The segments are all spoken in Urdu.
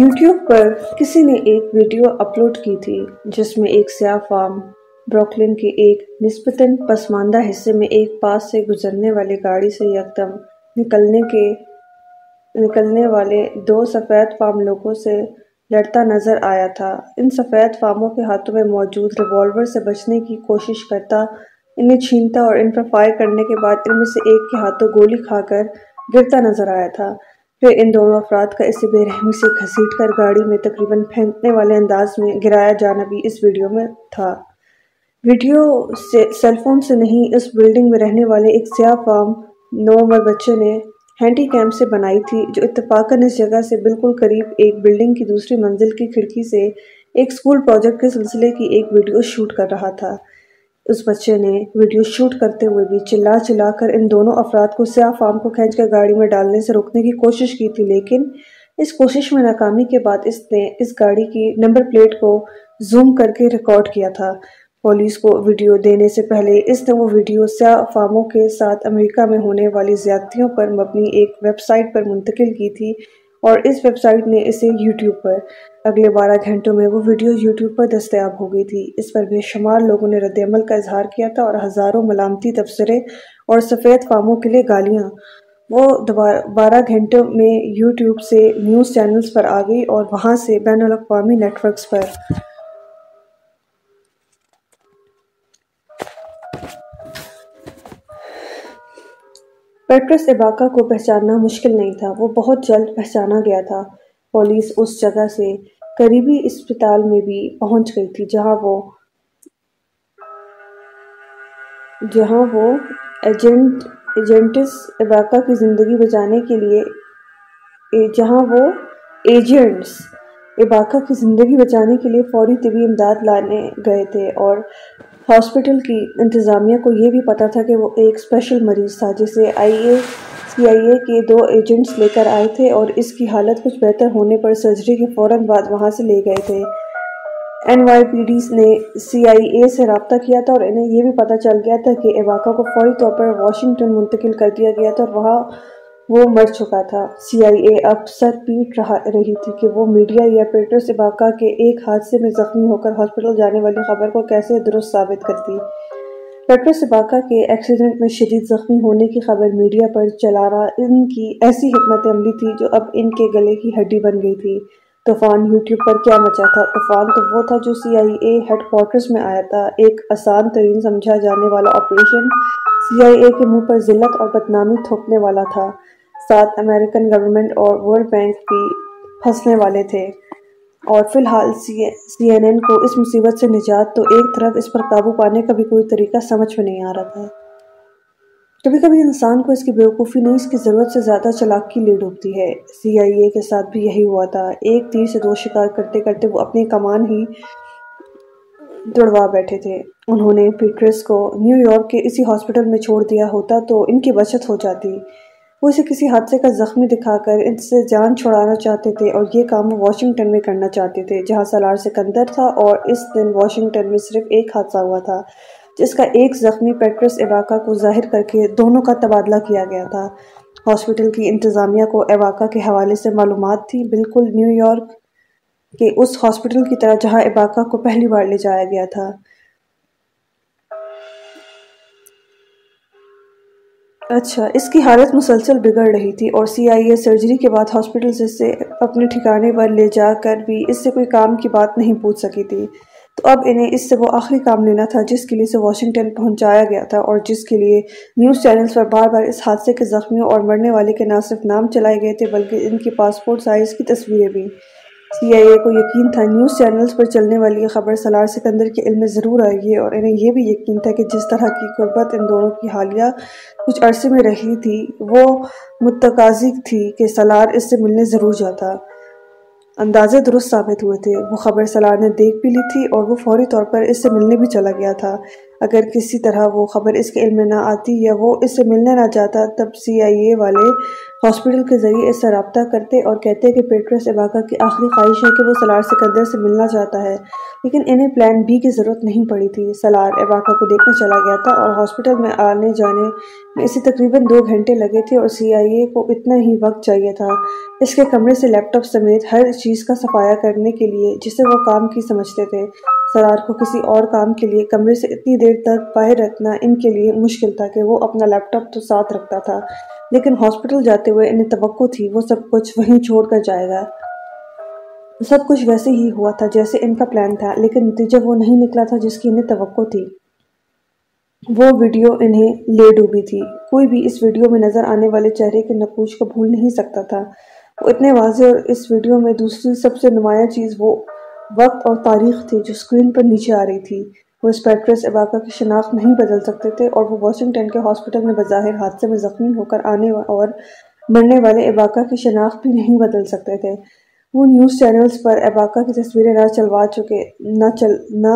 یوٹیوب پر کسی نے ایک ویڈیو اپلوڈ کی تھی جس میں ایک سیاہ فام بروکلن کے ایک نسبتاً پسماندہ حصے میں ایک پاس سے گزرنے والی گاڑی سے یکدم نکلنے کے، نکلنے والے دو سفید فام لوگوں سے لڑتا نظر آیا تھا۔ ان سفید فاموں کے ہاتھوں میں موجود ریوالور سے بچنے کی کوشش کرتا، انہیں چھینتا اور ان پر فائر کرنے کے بعد ان میں سے ایک کے ہاتھوں گولی کھا کر گرتا نظر آیا تھا۔ پھر ان دونوں افراد کا اسے بے رحمی سے گھسیٹ کر گاڑی میں تقریباً پھینکنے والے انداز میں گرایا جانا بھی اس ویڈیو میں تھا۔ ویڈیو سے سیل فون سے نہیں، اس بلڈنگ میں رہنے والے ایک سیاہ فام نو عمر بچے نے ہینڈی کیمپ سے بنائی تھی، جو اتفاقاً اس جگہ سے بالکل قریب ایک بلڈنگ کی دوسری منزل کی کھڑکی سے ایک سکول پروجیکٹ کے سلسلے کی ایک ویڈیو شوٹ کر رہا تھا۔ اس بچے نے ویڈیو شوٹ کرتے ہوئے بھی چلا چلا کر ان دونوں افراد کو سیاہ فام کو کھینچ کر گاڑی میں ڈالنے سے روکنے کی کوشش کی تھی، لیکن اس کوشش میں ناکامی کے بعد اس نے اس گاڑی کی نمبر پلیٹ کو زوم کر کے ریکارڈ کیا تھا۔ پولیس کو ویڈیو دینے سے پہلے اس نے وہ ویڈیو سیاہ فاموں کے ساتھ امریکہ میں ہونے والی زیادتیوں پر مبنی ایک ویب سائٹ پر منتقل کی تھی۔ اور اس ویب سائٹ نے اسے یوٹیوب پر اگلے بارہ گھنٹوں میں وہ ویڈیو یوٹیوب پر دستیاب ہو گئی تھی۔ اس پر بے شمار لوگوں نے رد عمل کا اظہار کیا تھا اور ہزاروں ملامتی تبصرے اور سفید فاموں کے لیے گالیاں۔ وہ بارہ گھنٹوں میں یوٹیوب سے نیوز چینلز پر آ گئی اور وہاں سے بین الاقوامی نیٹ ورکس پر پیٹرس اباکا کو پہچاننا مشکل نہیں تھا، وہ بہت جلد پہچانا گیا تھا۔ پولیس اس جگہ سے قریبی اسپتال میں بھی پہنچ گئی تھی جہاں وہ جہاں وہ ایجنٹ ایجنٹس اباکا کی زندگی بچانے کے لیے جہاں وہ ایجنٹس اباکا کی زندگی بچانے کے لیے فوری طبی امداد لانے گئے تھے اور ہاسپٹل کی انتظامیہ کو یہ بھی پتا تھا کہ وہ ایک اسپیشل مریض تھا، جسے آئی اے، سی آئی اے کے دو ایجنٹس لے کر آئے تھے اور اس کی حالت کچھ بہتر ہونے پر سرجری کے فوراً بعد وہاں سے لے گئے تھے۔ این وائی پی ڈی نے سی آئی اے سے رابطہ کیا تھا اور انہیں یہ بھی پتا چل گیا تھا کہ ایواکا کو فوری طور پر واشنگٹن منتقل کر دیا گیا تھا اور وہاں وہ مر چکا تھا۔ سی آئی اے اب سر پیٹ رہا رہی تھی کہ وہ میڈیا یا پیٹرس ایواکا کے ایک حادثے میں زخمی ہو کر ہاسپٹل جانے والی خبر کو کیسے درست ثابت کرتی۔ پیٹرس ایواکا کے ایکسیڈنٹ میں شدید زخمی ہونے کی خبر میڈیا پر چلا رہا۔ ان کی ایسی حکمت عملی تھی جو اب ان کے گلے کی ہڈی بن گئی تھی۔ طوفان یوٹیوب پر کیا مچا تھا؟ طوفان تو وہ تھا جو سی آئی اے ہیڈ کوارٹرز میں آیا تھا۔ ایک آسان ترین سمجھا جانے والا آپریشن سی آئی اے کے منہ پر ذلت اور بدنامی تھوکنے والا تھا۔ ساتھ امریکن گورنمنٹ اور ورلڈ بینک بھی پھنسنے والے تھے۔ اور فی الحال سی این این کو اس مصیبت سے نجات تو ایک طرف اس پر قابو پانے کا بھی کوئی طریقہ سمجھ میں نہیں آ رہا تھا۔ کبھی کبھی انسان کو اس کی بیوقوفی نہیں، اس کی ضرورت سے زیادہ چلاکی لے ڈوبتی ہے۔ سی آئی اے کے ساتھ بھی یہی ہوا تھا۔ ایک تیر سے دو شکار کرتے کرتے وہ اپنی کمان ہی دوڑوا بیٹھے تھے۔ انہوں نے پیٹرس کو نیو یارک کے اسی ہاسپٹل میں چھوڑ دیا ہوتا تو ان کی بچت ہو جاتی۔ وہ اسے کسی حادثے کا زخمی دکھا کر ان سے جان چھوڑانا چاہتے تھے اور یہ کام وہ واشنگٹن میں کرنا چاہتے تھے، جہاں سالار سکندر تھا اور اس دن واشنگٹن میں صرف ایک حادثہ ہوا تھا، جس کا ایک زخمی پیٹرس ایواکا کو ظاہر کر کے دونوں کا تبادلہ کیا گیا تھا۔ ہاسپٹل کی انتظامیہ کو ایواکا کے حوالے سے معلومات تھی، بالکل نیو یارک کے اس ہاسپٹل کی طرح جہاں ایواکا کو پہلی بار لے جایا گیا تھا۔ اچھا اس کی حالت مسلسل بگڑ رہی تھی اور سی آئی اے سرجری کے بعد ہاسپٹل سے اپنے ٹھکانے پر لے جا کر بھی اس سے کوئی کام کی بات نہیں پوچھ سکی تھی۔ تو اب انہیں اس سے وہ آخری کام لینا تھا جس کے لیے اسے واشنگٹن پہنچایا گیا تھا اور جس کے لیے نیوز چینلز پر بار بار اس حادثے کے زخمیوں اور مرنے والے کے نہ صرف نام چلائے گئے تھے بلکہ ان کی پاسپورٹ سائز کی تصویریں بھی۔ سی آئی اے کو یقین تھا، نیوز چینلز پر چلنے والی یہ خبر سلار سکندر کے علم میں ضرور آئے گی اور انہیں یہ بھی یقین تھا کہ جس طرح کی قربت ان دونوں کی حالیہ کچھ عرصے میں رہی تھی، وہ متقاضی تھی کہ سلار اس سے ملنے ضرور جاتا۔ اندازے درست ثابت ہوئے تھے۔ وہ خبر سلار نے دیکھ بھی لی تھی اور وہ فوری طور پر اس سے ملنے بھی چلا گیا تھا۔ اگر کسی طرح وہ خبر اس کے علم میں نہ آتی یا وہ اس سے ملنے نہ جاتا، تب سی آئی اے والے ہاسپٹل کے ذریعے اس سے رابطہ کرتے اور کہتے کہ پیٹرس اباکا کی آخری خواہش ہے کہ وہ سلار سکندر سے ملنا چاہتا ہے، لیکن انہیں پلان بی کی ضرورت نہیں پڑی تھی۔ سلار اباکا کو دیکھنے چلا گیا تھا اور ہاسپٹل میں آنے جانے میں اسے تقریباً دو گھنٹے لگے تھے اور سی آئی اے کو اتنا ہی وقت چاہیے تھا۔ اس کے کمرے سے لیپ ٹاپ سمیت ہر چیز کا صفایا کرنے کے لیے، جسے وہ کام کی سمجھتے تھے۔ سلار کو کسی اور کام کے لیے کمرے سے اتنی دیر تک باہر رکھنا ان کے لیے مشکل تھا کہ وہ اپنا لیپ ٹاپ تو ساتھ رکھتا تھا۔ لیکن ہاسپٹل جاتے ہوئے انہیں توقع تھی وہ سب کچھ وہیں چھوڑ کر جائے گا۔ سب کچھ ویسے ہی ہوا تھا جیسے ان کا پلان تھا، لیکن نتیجہ وہ نہیں نکلا تھا جس کی انہیں توقع تھی۔ وہ ویڈیو انہیں لے ڈوبی تھی۔ کوئی بھی اس ویڈیو میں نظر آنے والے چہرے کے نقوش کو بھول نہیں سکتا تھا۔ وہ اتنے واضح اور اس ویڈیو میں دوسری سب سے نمایاں چیز وہ وقت اور تاریخ تھی جو سکرین پر نیچے آ رہی تھی۔ وہ اس پیٹرس کی شناخت نہیں بدل سکتے تھے اور وہ واشنگٹن کے ہاسپٹل میں بظاہر حادثے میں زخمی ہو کر آنے اور مرنے والے اباکا کی شناخت بھی نہیں بدل سکتے تھے۔ وہ نیوز چینلز پر اباکا کی تصویریں نہ چلوا چکے نہ چل نہ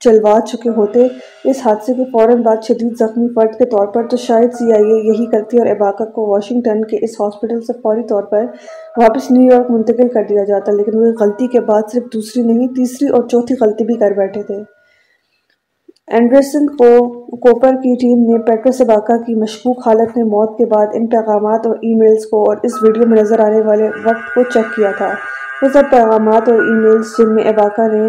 چلوا چکے ہوتے۔ اس حادثے کے فوراً بعد شدید زخمی فرد کے طور پر تو شاید سی آئی اے یہی کرتی اور اباکا کو واشنگٹن کے اس ہاسپٹل سے فوری طور پر واپس نیو یارک منتقل کر دیا جاتا، لیکن وہ غلطی کے بعد صرف دوسری نہیں، تیسری اور چوتھی غلطی بھی کر بیٹھے تھے۔ اینڈرسن کوپر کی ٹیم نے پیٹرس اباکا کی مشکوک حالت میں موت کے بعد ان پیغامات اور ای میلز کو اور اس ویڈیو میں نظر آنے والے وقت کو چیک کیا تھا۔ وہ سب پیغامات اور ای میلز جن میں اباکا نے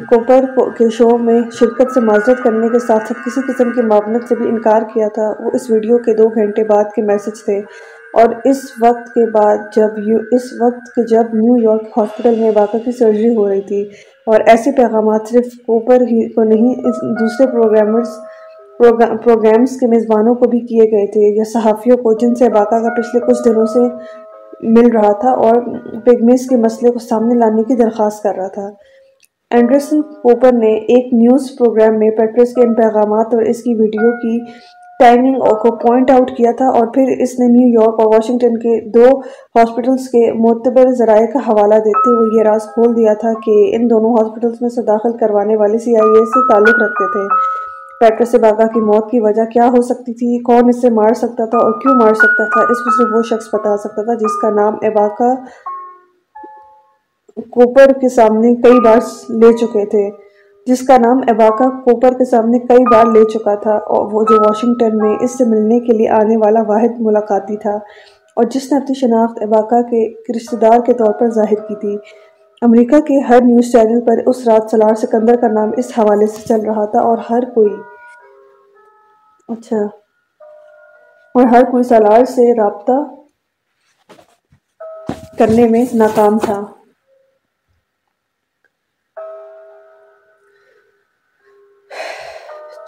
کوپر کے شو میں شرکت سے معذرت کرنے کے ساتھ ساتھ کسی قسم کی معاونت سے بھی انکار کیا تھا، وہ اس ویڈیو کے دو گھنٹے بعد کے میسج تھے۔ اور اس وقت کے بعد جب یو اس وقت کے جب نیو یارک ہاسپٹل میں اباکا کی سرجری ہو رہی تھی اور ایسے پیغامات صرف کوپر ہی کو نہیں دوسرے پروگرامرز پروگرامز کے میزبانوں کو بھی کیے گئے تھے یا صحافیوں کو، جن سے اباکا کا پچھلے کچھ دنوں سے مل رہا تھا اور پیگمیز کے مسئلے کو سامنے لانے کی درخواست کر رہا تھا۔ اینڈرسن کوپر نے ایک نیوز پروگرام میں پیٹرس کے ان پیغامات اور اس کی ویڈیو کی ٹائمنگ کو پوائنٹ آؤٹ کیا تھا اور پھر اس نے نیو یارک اور واشنگٹن کے دو ہاسپٹلز کے معتبر ذرائع کا حوالہ دیتے ہوئے یہ راز کھول دیا تھا کہ ان دونوں ہاسپٹلز میں سے داخل کروانے والے سی آئی اے سے تعلق رکھتے تھے۔ پیٹرس باغا کی موت کی وجہ کیا ہو سکتی تھی؟ کون اسے مار سکتا تھا اور کیوں مار سکتا تھا؟ اس کو صرف وہ شخص بتا سکتا تھا جس کا نام اباکا کوپر کے سامنے کئی بار لے چکے تھے۔ جس کا نام اباکا کوپر کے سامنے کئی بار لے چکا تھا اور وہ جو واشنگٹن میں اس سے ملنے کے لیے آنے والا واحد ملاقاتی تھا اور جس نے اپنی شناخت اباکا کے رشتہ دار کے طور پر ظاہر کی تھی۔ امریکہ کے ہر نیوز چینل پر اس رات سلار سکندر کا نام اس حوالے سے چل رہا تھا اور ہر کوئی اچھا۔ اور ہر کوئی سلار سے رابطہ کرنے میں ناکام تھا۔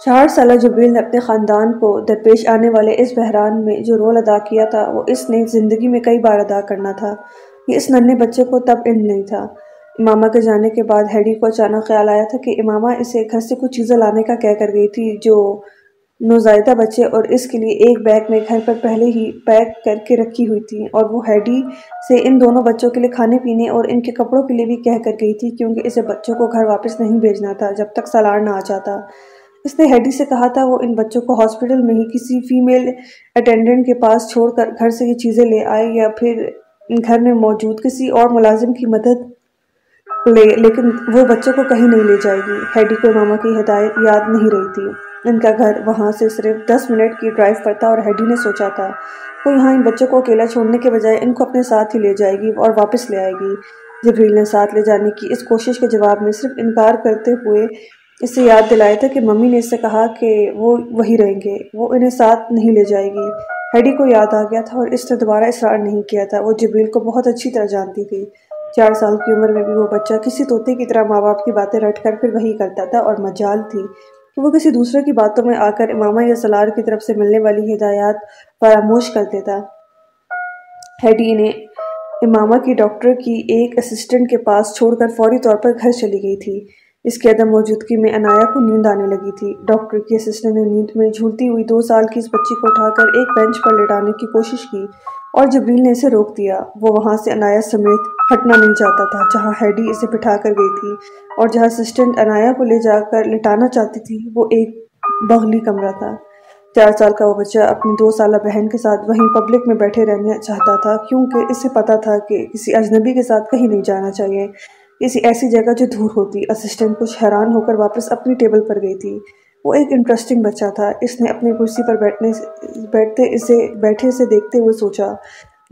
چار سالہ جبریل نے اپنے خاندان کو درپیش آنے والے اس بحران میں جو رول ادا کیا تھا، وہ اس نے زندگی میں کئی بار ادا کرنا تھا۔ یہ اس ننے بچے کو تب علم نہیں تھا۔ امامہ کے جانے کے بعد ہیڈی کو اچانک خیال آیا تھا کہ امامہ اسے گھر سے کچھ چیزیں لانے کا کہہ کر گئی تھی جو نوزائیدہ بچے اور اس کے لیے ایک بیگ میں گھر پر پہلے ہی پیک کر کے رکھی ہوئی تھی اور وہ ہیڈی سے ان دونوں بچوں کے لیے کھانے پینے اور ان کے کپڑوں کے لیے بھی کہہ کر گئی تھی، کیونکہ اسے بچوں کو گھر واپس نہیں بھیجنا تھا جب تک سالار نہ آ جاتا۔ اس نے ہیڈی سے کہا تھا، وہ ان بچوں کو ہاسپٹل میں ہی کسی فیمیل اٹینڈنٹ کے پاس چھوڑ کر گھر سے یہ چیزیں لے آئے یا پھر گھر میں موجود کسی اور ملازم کی مدد لے، لیکن وہ بچوں کو کہیں نہیں لے جائے گی۔ ہیڈی کو ماما کی ہدایت یاد نہیں رہی تھی۔ ان کا گھر وہاں سے صرف دس منٹ کی ڈرائیو پر تھا اور ہیڈی نے سوچا تھا، وہ یہاں ان بچوں کو اکیلا چھوڑنے کے بجائے ان کو اپنے ساتھ ہی لے جائے گی اور واپس لے آئے گی۔ جبریل نے ساتھ لے جانے کی اس کوشش کے جواب میں صرف انکار کرتے ہوئے اس سے یاد دلایا تھا کہ ممی نے اس سے کہا کہ وہ وہی رہیں گے، وہ انہیں ساتھ نہیں لے جائے گی۔ ہیڈی کو یاد آ گیا تھا اور اس نے دوبارہ اصرار نہیں کیا تھا۔ وہ جبریل کو بہت اچھی طرح جانتی تھی۔ چار سال کی عمر میں بھی وہ بچہ کسی طوطے کی طرح ماں باپ کی باتیں رٹ کر پھر وہی کرتا تھا اور مجال تھی۔ کہ وہ کسی دوسرے کی باتوں میں آ کر امامہ یا سلار کی طرف سے ملنے والی ہدایات فراموش کر دیتا ہیڈی نے امامہ کی ڈاکٹر کی ایک اسسٹنٹ کے پاس چھوڑ کر فوری طور پر گھر چلی گئی تھی۔ اس کی عدم موجودگی میں انایا کو نیند آنے لگی تھی۔ ڈاکٹر کی اسسٹنٹ نے نیند میں جھولتی ہوئی دو سال کی اس بچی کو اٹھا کر ایک بینچ پر لٹانے کی کوشش کی اور جبریل نے اسے روک دیا۔ وہ وہاں سے انایا سمیت ہٹنا نہیں چاہتا تھا، جہاں ہیڈی اسے بٹھا کر گئی تھی اور جہاں اسسٹنٹ انایا کو لے جا کر لٹانا چاہتی تھی، وہ ایک بغلی کمرہ تھا۔ چار سال کا وہ بچہ اپنی دو سالہ بہن کے ساتھ وہیں پبلک میں بیٹھے رہنا چاہتا تھا، کیونکہ اسے پتا تھا کہ کسی اجنبی کے ساتھ کہیں نہیں جانا چاہیے۔ کسی ایسی جگہ جو دور ہوتی۔ اسسٹنٹ کچھ حیران ہو کر واپس اپنی ٹیبل پر گئی تھی۔ وہ ایک انٹرسٹنگ بچہ تھا۔ اس نے اپنی کرسی پر بیٹھنے بیٹھتے اسے بیٹھے سے دیکھتے ہوئے سوچا،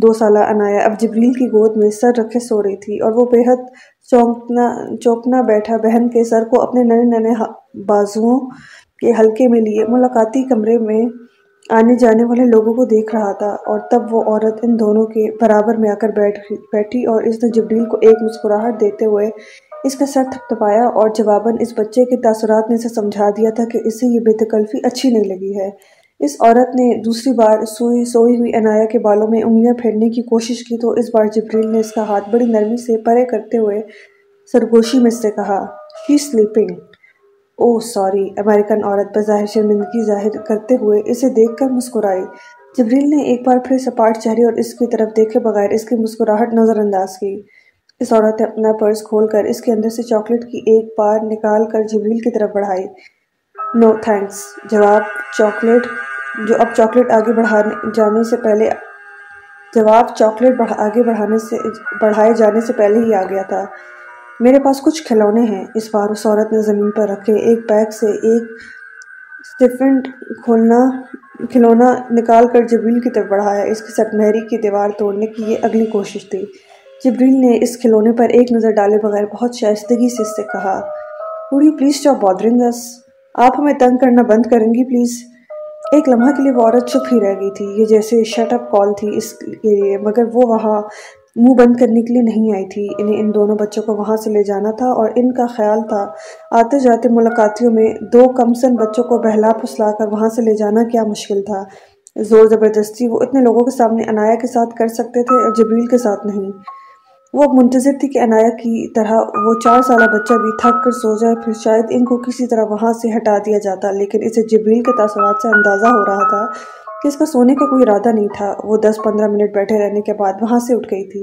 دو سالہ انایا اب جبریل کی گود میں سر رکھے سو رہی تھی اور وہ بے حد چونکنا بیٹھا۔ بہن کے سر کو اپنے ننے ننے ہاں- بازوؤں کے حلقے میں لیے ملاقاتی کمرے میں آنے جانے والے لوگوں کو دیکھ رہا تھا اور تب وہ عورت ان دونوں کے برابر میں آ کر بیٹھ بیٹھی اور اس نے جبریل کو ایک مسکراہٹ دیتے ہوئے اس کا سر تھپتھپایا اور جواباً اس بچے کے تاثرات نے اسے سمجھا دیا تھا کہ اسے یہ بے تکلفی اچھی نہیں لگی ہے۔ اس عورت نے دوسری بار سوئی سوئی ہوئی انایا کے بالوں میں انگلیاں پھیرنے کی کوشش کی تو اس بار جبریل نے اس کا ہاتھ بڑی نرمی سے پرے کرتے ہوئے سرگوشی میں سے کہا she sleeping oh, sorry, American عورت بظاہر شرمندگی ظاہر کرتے ہوئے اسے دیکھ کر مسکرائی جبریل نے ایک بار پھر سپاٹ چہرے اور اس کی طرف دیکھے بغیر اس کی مسکراہٹ نظر انداز کی۔ اس عورت نے اپنا پرس کھول کر اس کے اندر سے چاکلیٹ کی ایک بار نکال کر جبریل کی طرف بڑھائی۔ نو تھینکس، جواب، چاکلیٹ، جو اب چاکلیٹ آگے بڑھانے جانے سے پہلے، جواب، چاکلیٹ آگے بڑھانے سے، بڑھائے جانے سے پہلے ہی آ گیا تھا۔ میرے پاس کچھ کھلونے ہیں۔ اس بار اس عورت نے زمین پر رکھے ایک بیگ سے ایک سٹیفنٹ کھولنا، کھلونا نکال کر جبریل کی طرف بڑھایا۔ اس کے ساتھ مہری کی دیوار توڑنے کی یہ اگلی کوشش تھی۔ جبریل نے اس کھلونے پر ایک نظر ڈالے بغیر بہت شائستگی سے اس سے کہا پوری پلیز اسٹاپ بادرنگ اس آپ ہمیں تنگ کرنا بند کریں گی پلیز؟ ایک لمحہ کے لیے وہ عورت چپ ہی رہ گئی تھی۔ یہ جیسے شٹ اپ کال تھی اس کے لیے، مگر وہ وہاں منہ بند کرنے کے لیے نہیں آئی تھی۔ انہیں ان دونوں بچوں کو وہاں سے لے جانا تھا اور ان کا خیال تھا، آتے جاتے ملاقاتیوں میں دو کمسن بچوں کو بہلا پھسلا کر وہاں سے لے جانا کیا مشکل تھا۔ زور زبردستی، وہ اتنے لوگوں کے سامنے انایا کے ساتھ کر سکتے تھے اور جبریل کے ساتھ نہیں۔ وہ اب منتظر تھی کہ انایا کی طرح وہ چار سالہ بچہ بھی تھک کر سو جائے، پھر شاید ان کو کسی طرح وہاں سے ہٹا دیا جاتا، لیکن اسے جبریل کے تاثرات سے اندازہ ہو رہا تھا۔ کہ اس کا سونے کا کوئی ارادہ نہیں تھا۔ وہ دس پندرہ منٹ بیٹھے رہنے کے بعد وہاں سے اٹھ گئی تھی۔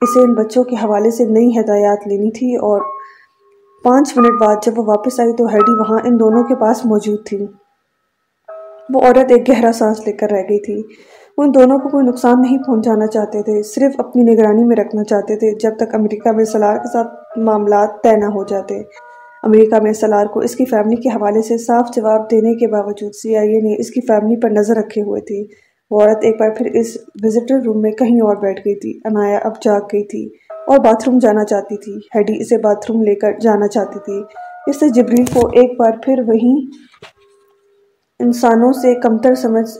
اسے ان بچوں کے حوالے سے نئی ہدایات لینی تھی اور پانچ منٹ بعد جب وہ واپس آئی تو ہیڈی وہاں ان دونوں کے پاس موجود تھی۔ وہ عورت ایک گہرا سانس لے کر رہ گئی تھی۔ ان دونوں کو کوئی نقصان نہیں پہنچانا چاہتے تھے، صرف اپنی نگرانی میں رکھنا چاہتے تھے جب تک امریکہ میں سلار کے ساتھ معاملات طے نہ ہو جاتے۔ امریکہ میں سلار کو اس کی فیملی کے حوالے سے صاف جواب دینے کے باوجود سی آئی اے نے اس کی فیملی پر نظر رکھے ہوئے تھی وہ عورت ایک بار پھر اس وزٹر روم میں کہیں اور بیٹھ گئی تھی۔ انایا اب جاگ گئی تھی اور باتھ روم جانا چاہتی تھی۔ ہیڈی اسے باتھ روم لے کر جانا چاہتی تھی۔ اس سے جبریل کو ایک بار پھر وہیں انسانوں سے کمتر سمجھ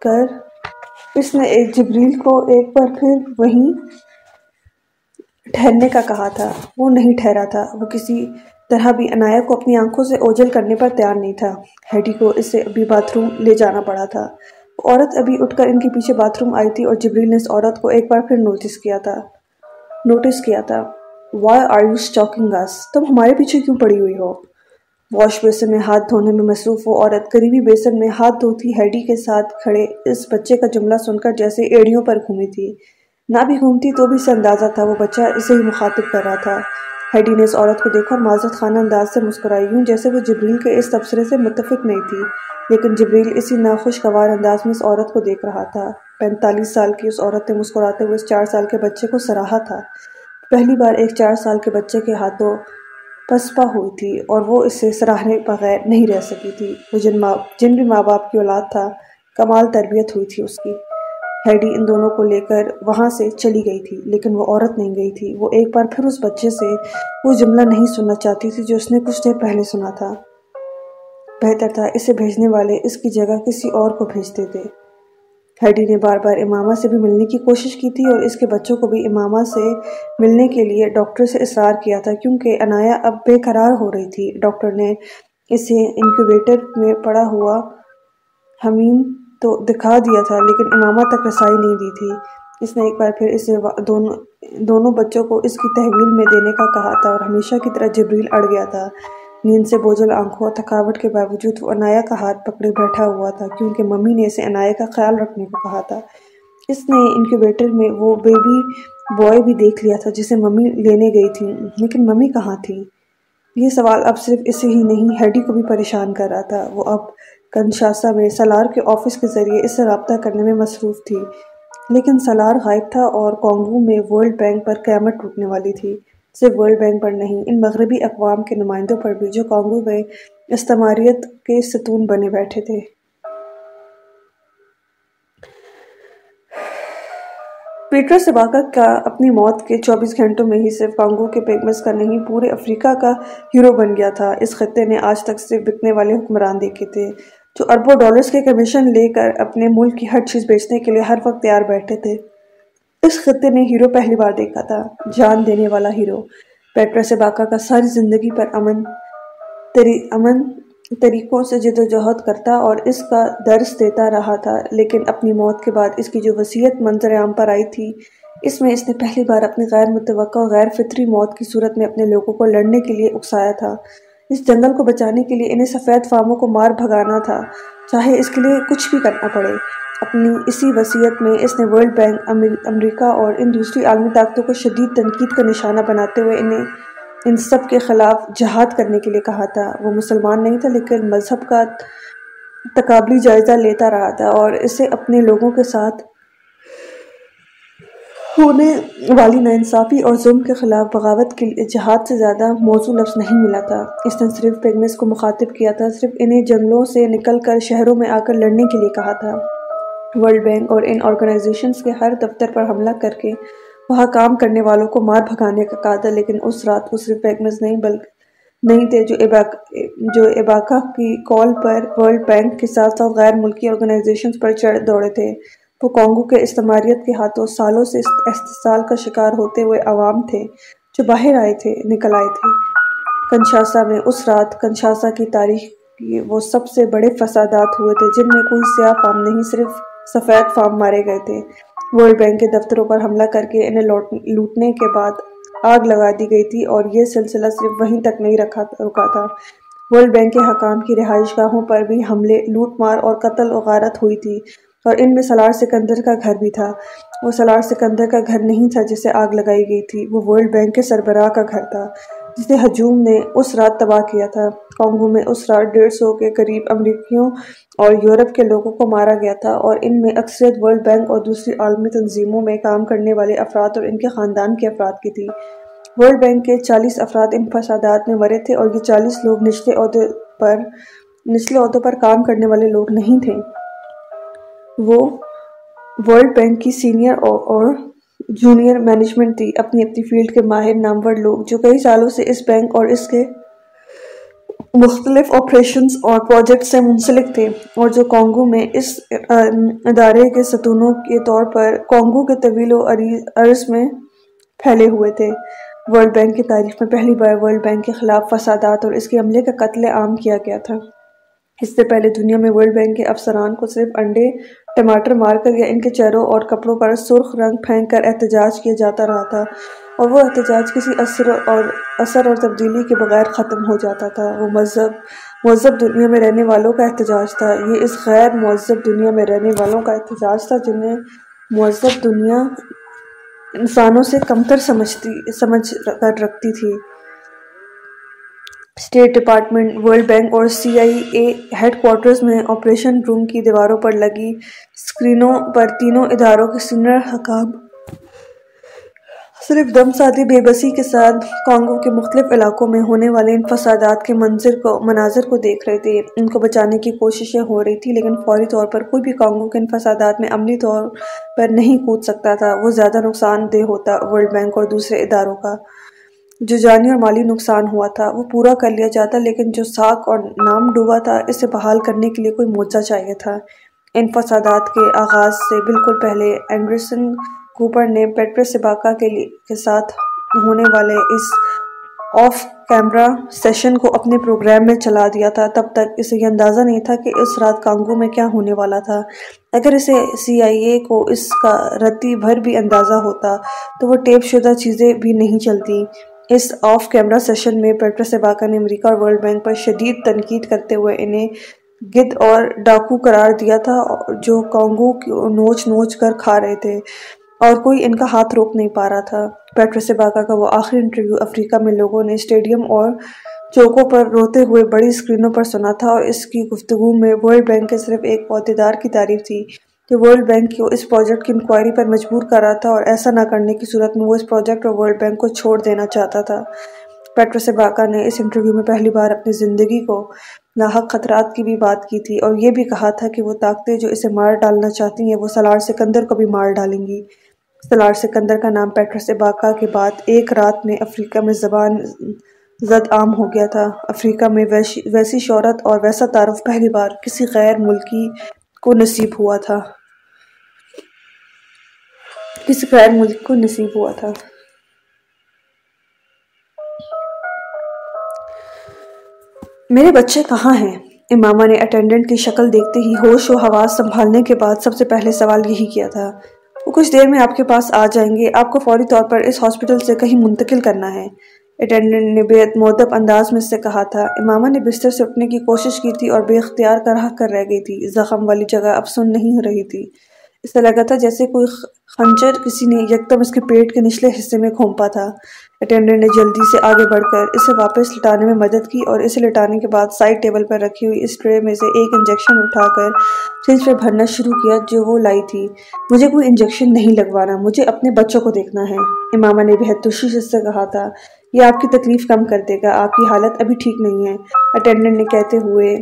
کر اس نے ایک جبریل کو ایک بار پھر وہیں ٹھہرنے کا کہا تھا۔ وہ نہیں ٹھہرا تھا۔ وہ کسی طرح بھی انایا کو اپنی آنکھوں سے اوجل کرنے پر تیار نہیں تھا۔ ہیڈی کو اسے ابھی باتھ روم لے جانا پڑا تھا۔ عورت ابھی اٹھ کر ان کے پیچھے باتھ روم آئی تھی اور جبریل نے اس عورت کو ایک بار پھر نوٹس کیا تھا۔ نوٹس کیا تھا۔ Why are you stalking us تم ہمارے پیچھے کیوں پڑی ہوئی ہو؟ واش بیسن میں ہاتھ دھونے میں مصروف وہ عورت قریبی بیسن میں ہاتھ دھوتی ہیڈی کے ساتھ کھڑے اس بچے کا جملہ سن کر جیسے ایڑیوں پر گھومی تھی۔ نہ بھی گھومتی تو بھی سے اندازہ تھا وہ بچہ اسے ہی مخاطب کر رہا تھا۔ ہیڈی نے اس عورت کو دیکھا اور معذرت خانہ انداز سے مسکرائی ہوں جیسے وہ جبریل کے اس تبصرے سے متفق نہیں تھی۔ لیکن جبریل اسی ناخوشگوار انداز میں اس عورت کو دیکھ رہا تھا۔ پینتالیس سال کی اس عورت نے مسکراتے ہوئے اس چار سال کے بچے کو سراہا تھا۔ پہلی بار ایک چار سال کے بچے کے ہاتھوں پسپا ہوئی تھی اور وہ اسے سراہنے بغیر نہیں رہ سکی تھی۔ وہ جن ماں جن بھی ماں باپ کی اولاد تھا، کمال تربیت ہوئی تھی اس کی۔ ہیڈی ان دونوں کو لے کر وہاں سے چلی گئی تھی، لیکن وہ عورت نہیں گئی تھی۔ وہ ایک بار پھر اس بچے سے وہ جملہ نہیں سننا چاہتی تھی جو اس نے کچھ دیر پہلے سنا تھا۔ بہتر تھا اسے بھیجنے والے اس کی جگہ کسی اور کو بھیجتے تھے ہیڈی نے بار بار امامہ سے بھی ملنے کی کوشش کی تھی اور اس کے بچوں کو بھی امامہ سے ملنے کے لیے ڈاکٹر سے اصرار کیا تھا، کیونکہ انایا اب بے قرار ہو رہی تھی۔ ڈاکٹر نے اسے انکیوبیٹر میں پڑا ہوا ہمین تو دکھا دیا تھا، لیکن امامہ تک رسائی نہیں دی تھی۔ اس نے ایک بار پھر اسے دونوں دونوں بچوں کو اس کی تحویل میں دینے کا کہا تھا اور ہمیشہ کی طرح جبریل اڑ گیا تھا۔ نیند سے بوجھل آنکھوں اور تھکاوٹ کے باوجود وہ انایا کا ہاتھ پکڑے بیٹھا ہوا تھا، کیونکہ ممی نے اسے انایا کا خیال رکھنے کو کہا تھا۔ اس نے انکیوبیٹر میں وہ بیبی بوائے بھی دیکھ لیا تھا جسے ممی لینے گئی تھی۔ لیکن ممی کہاں تھی؟ یہ سوال اب صرف اسے ہی نہیں ہیڈی کو بھی پریشان کر رہا تھا۔ وہ اب کنشاسا میں سالار کے آفس کے ذریعے اس سے رابطہ کرنے میں مصروف تھی۔ لیکن سالار غائب تھا اور کانگو میں ورلڈ بینک پر قیامت ٹوٹنے والی تھی۔ صرف ورلڈ بینک پر نہیں، ان مغربی اقوام کے نمائندوں پر بھی، جو کانگو میں استعماریت کے ستون بنے بیٹھے تھے۔ پیٹر سباکا کا اپنی موت کے چوبیس گھنٹوں میں ہی صرف کانگو کے پیگمز کا نہیں، پورے افریقہ کا ہیرو بن گیا تھا۔ اس خطے نے آج تک صرف بکنے والے حکمران دیکھے تھے۔ جو اربوں ڈالرز کے کمیشن لے کر اپنے ملک کی ہر چیز بیچنے کے لیے ہر وقت تیار بیٹھے تھے۔ اس خطے نے ہیرو پہلی بار دیکھا تھا، جان دینے والا ہیرو۔ پیٹر سباکا کا ساری زندگی پر امن امن طریقوں سے جد و جہد کرتا اور اس کا درس دیتا رہا تھا، لیکن اپنی موت کے بعد اس کی جو وسیعت منظر عام پر آئی تھی، اس میں اس نے پہلی بار اپنی غیر متوقع غیر فطری موت کی صورت میں اپنے لوگوں کو لڑنے کے لیے اکسایا تھا۔ اس جنگل کو بچانے کے لیے انہیں سفید فاموں کو مار بھگانا تھا۔ چاہے اس کے لیے کچھ بھی کرنا پڑے۔ اپنی اسی وسیعت میں اس نے ورلڈ بینک امریکہ اور ان دوسری عالمی طاقتوں کو شدید تنقید کا نشانہ بناتے ہوئے انہیں ان سب کے خلاف جہاد کرنے کے لیے کہا تھا۔ وہ مسلمان نہیں تھا، لیکن مذہب کا تقابلی جائزہ لیتا رہا تھا اور اسے اپنے لوگوں کے ساتھ ہونے والی ناانصافی اور ظلم کے خلاف بغاوت کے لیے جہاد سے زیادہ موضوع لفظ نہیں ملا تھا۔ اس نے صرف پیگمس کو مخاطب کیا تھا، صرف انہیں جنگلوں سے نکل کر شہروں میں آ کر لڑنے کے لیے کہا تھا۔ ورلڈ بینک اور ان آرگنائزیشنز کے ہر دفتر پر حملہ کر کے وہاں کام کرنے والوں کو مار بھگانے کا کہا تھا، لیکن اس رات کو صرف پیگمز نہیں، بلکہ نہیں تھے، جو جو ایباکا کی کال پر ورلڈ بینک کے ساتھ ساتھ غیر ملکی آرگنائزیشنز پر چڑھ دوڑے تھے۔ وہ کانگو کے استعماریت کے ہاتھوں سالوں سے استحصال کا شکار ہوتے ہوئے عوام تھے جو باہر آئے تھے، نکل آئے تھے۔ کنشاسا میں اس رات کنشاسا کی تاریخ کی وہ سب سے بڑے فسادات ہوئے تھے جن میں کوئی سیاہ فام نہیں، صرف سفید فام مارے گئے تھے۔ ورلڈ بینک کے دفتروں پر حملہ کر کے انہیں لوٹنے کے بعد آگ لگا دی گئی تھی اور یہ سلسلہ صرف وہیں تک نہیں رکھا، رکا تھا۔ ورلڈ بینک کے حکام کی رہائش گاہوں پر بھی حملے، لوٹ مار اور قتل و غارت ہوئی تھی۔ اور ان میں سلار سکندر کا گھر بھی تھا۔ وہ سلار سکندر کا گھر نہیں تھا جسے آگ لگائی گئی تھی، وہ ورلڈ بینک کے سربراہ کا گھر تھا، جسے ہجوم نے اس رات تباہ کیا تھا۔ کانگو میں اس رات ڈیڑھ سو کے قریب امریکیوں اور یورپ کے لوگوں کو مارا گیا تھا اور ان میں اکثریت ورلڈ بینک اور دوسری عالمی تنظیموں میں کام کرنے والے افراد اور ان کے خاندان کے افراد کی تھی۔ ورلڈ بینک کے چالیس افراد ان فسادات میں مرے تھے اور یہ چالیس لوگ نچلے عہدے پر، نچلے عہدوں پر کام کرنے والے لوگ نہیں تھے۔ وہ ورلڈ بینک کی سینئر اور جونیئر مینجمنٹ تھی۔ اپنی اپنی فیلڈ کے ماہر نامور لوگ جو کئی سالوں سے اس بینک اور اس کے مختلف آپریشنز اور پروجیکٹ سے منسلک تھے اور جو کانگو میں اس ادارے کے ستونوں کے طور پر کانگو کے طویل و عرض میں پھیلے ہوئے تھے۔ ورلڈ بینک کی تاریخ میں پہلی بار ورلڈ بینک کے خلاف فسادات اور اس کے عملے کا قتل عام کیا گیا تھا۔ اس سے پہلے دنیا میں ورلڈ بینک کے افسران کو صرف انڈے ٹماٹر مار کر یا ان کے چہروں اور کپڑوں پر سرخ رنگ پھینک کر احتجاج کیا جاتا رہا تھا اور وہ احتجاج کسی اثر اور اثر اور تبدیلی کے بغیر ختم ہو جاتا تھا۔ وہ مذہب مہذب دنیا میں رہنے والوں کا احتجاج تھا۔ یہ اس غیر مہذب دنیا میں رہنے والوں کا احتجاج تھا جنہیں مہذب دنیا انسانوں سے کمتر سمجھتی، سمجھ کر رکھتی تھی۔ اسٹیٹ ڈپارٹمنٹ ورلڈ بینک اور C I A headquarters میں آپریشن روم کی دیواروں پر لگی سکرینوں پر تینوں اداروں کے سینئر حکام۔ صرف دم سادی بے بسی کے ساتھ کانگو کے مختلف علاقوں میں ہونے والے ان فسادات کے منظر کو مناظر کو دیکھ رہے تھے۔ ان کو بچانے کی کوششیں ہو رہی تھی، لیکن فوری طور پر کوئی بھی کانگو کے ان فسادات میں عملی طور پر نہیں کود سکتا تھا۔ وہ زیادہ نقصان دہ ہوتا ورلڈ بینک اور دوسرے اداروں کا۔ جو جانی اور مالی نقصان ہوا تھا، وہ پورا کر لیا جاتا، لیکن جو ساکھ اور نام ڈوبا تھا اسے بحال کرنے کے لیے کوئی موجہ چاہیے تھا۔ ان فسادات کے آغاز سے بالکل پہلے اینڈرسن کوپر نے پیٹر سباکا کے ساتھ ہونے والے اس آف کیمرہ سیشن کو اپنے پروگرام میں چلا دیا تھا۔ تب تک اسے یہ اندازہ نہیں تھا کہ اس رات کانگو میں کیا ہونے والا تھا۔ اگر اسے سی آئی اے کو اس کا رتی بھر بھی اندازہ ہوتا، تو وہ ٹیپ شدہ چیزیں بھی نہیں چلتی۔ اس آف کیمرہ سیشن میں پیٹر سباکا نے امریکہ اور ورلڈ بینک پر شدید تنقید کرتے ہوئے انہیں گد اور ڈاکو قرار دیا تھا، جو کانگو نوچ نوچ کر کھا رہے تھے اور کوئی ان کا ہاتھ روک نہیں پا رہا تھا۔ پیٹر سباکا کا وہ آخری انٹرویو افریقہ میں لوگوں نے اسٹیڈیم اور چوکوں پر روتے ہوئے بڑی اسکرینوں پر سنا تھا اور اس کی گفتگو میں ورلڈ بینک کے صرف ایک عہدیدار کی تعریف تھی۔ کہ ورلڈ بینک کو اس پروجیکٹ کی انکوائری پر مجبور کر رہا تھا اور ایسا نہ کرنے کی صورت میں وہ اس پروجیکٹ اور ورلڈ بینک کو چھوڑ دینا چاہتا تھا۔ پیٹرس باکا نے اس انٹرویو میں پہلی بار اپنی زندگی کو لاحق خطرات کی بھی بات کی تھی اور یہ بھی کہا تھا کہ وہ طاقتیں جو اسے مار ڈالنا چاہتی ہیں وہ سلار سکندر کو بھی مار ڈالیں گی۔ سلار سکندر کا نام پیٹرس باکا کے بعد ایک رات میں افریقہ میں زبان زد عام ہو گیا تھا۔ افریقہ میں ویسی شہرت اور ویسا تعارف پہلی بار کسی غیر ملکی کو نصیب ہوا تھا۔ کسی غیر ملک کو نصیب ہوا تھا میرے بچے کہاں ہیں؟ امامہ نے اٹینڈنٹ کی شکل دیکھتے ہی ہوش و حواس سنبھالنے کے بعد سب سے پہلے سوال یہی کیا تھا۔ وہ کچھ دیر میں آپ کے پاس آ جائیں گے۔ آپ کو فوری طور پر اس ہاسپٹل سے کہیں منتقل کرنا ہے۔ اٹینڈنٹ نے بے مودب انداز میں سے کہا تھا۔ امامہ نے بستر سے اٹھنے کی کوشش کی تھی اور بے اختیار کرا کر رہ گئی تھی۔ زخم والی جگہ اب سن نہیں ہو رہی تھی۔ اس لگا تھا جیسے کوئی خنچر کسی نے یکدم اس کے پیٹ کے نچلے حصے میں کھونپا تھا۔ اٹینڈنٹ نے جلدی سے آگے بڑھ کر اسے واپس لٹانے میں مدد کی اور اسے لٹانے کے بعد سائڈ ٹیبل پر رکھی ہوئی اس ٹرے میں سے ایک انجیکشن اٹھا کر فریج پہ بھرنا شروع کیا جو وہ لائی تھی۔ مجھے کوئی انجیکشن نہیں لگوانا، مجھے اپنے بچوں کو دیکھنا ہے۔ امامہ نے بہت تشویش سے کہا تھا، یہ آپ کی تکلیف کم کر دے گا، آپ کی حالت ابھی ٹھیک نہیں ہے۔ اٹینڈنٹ نے کہتے ہوئے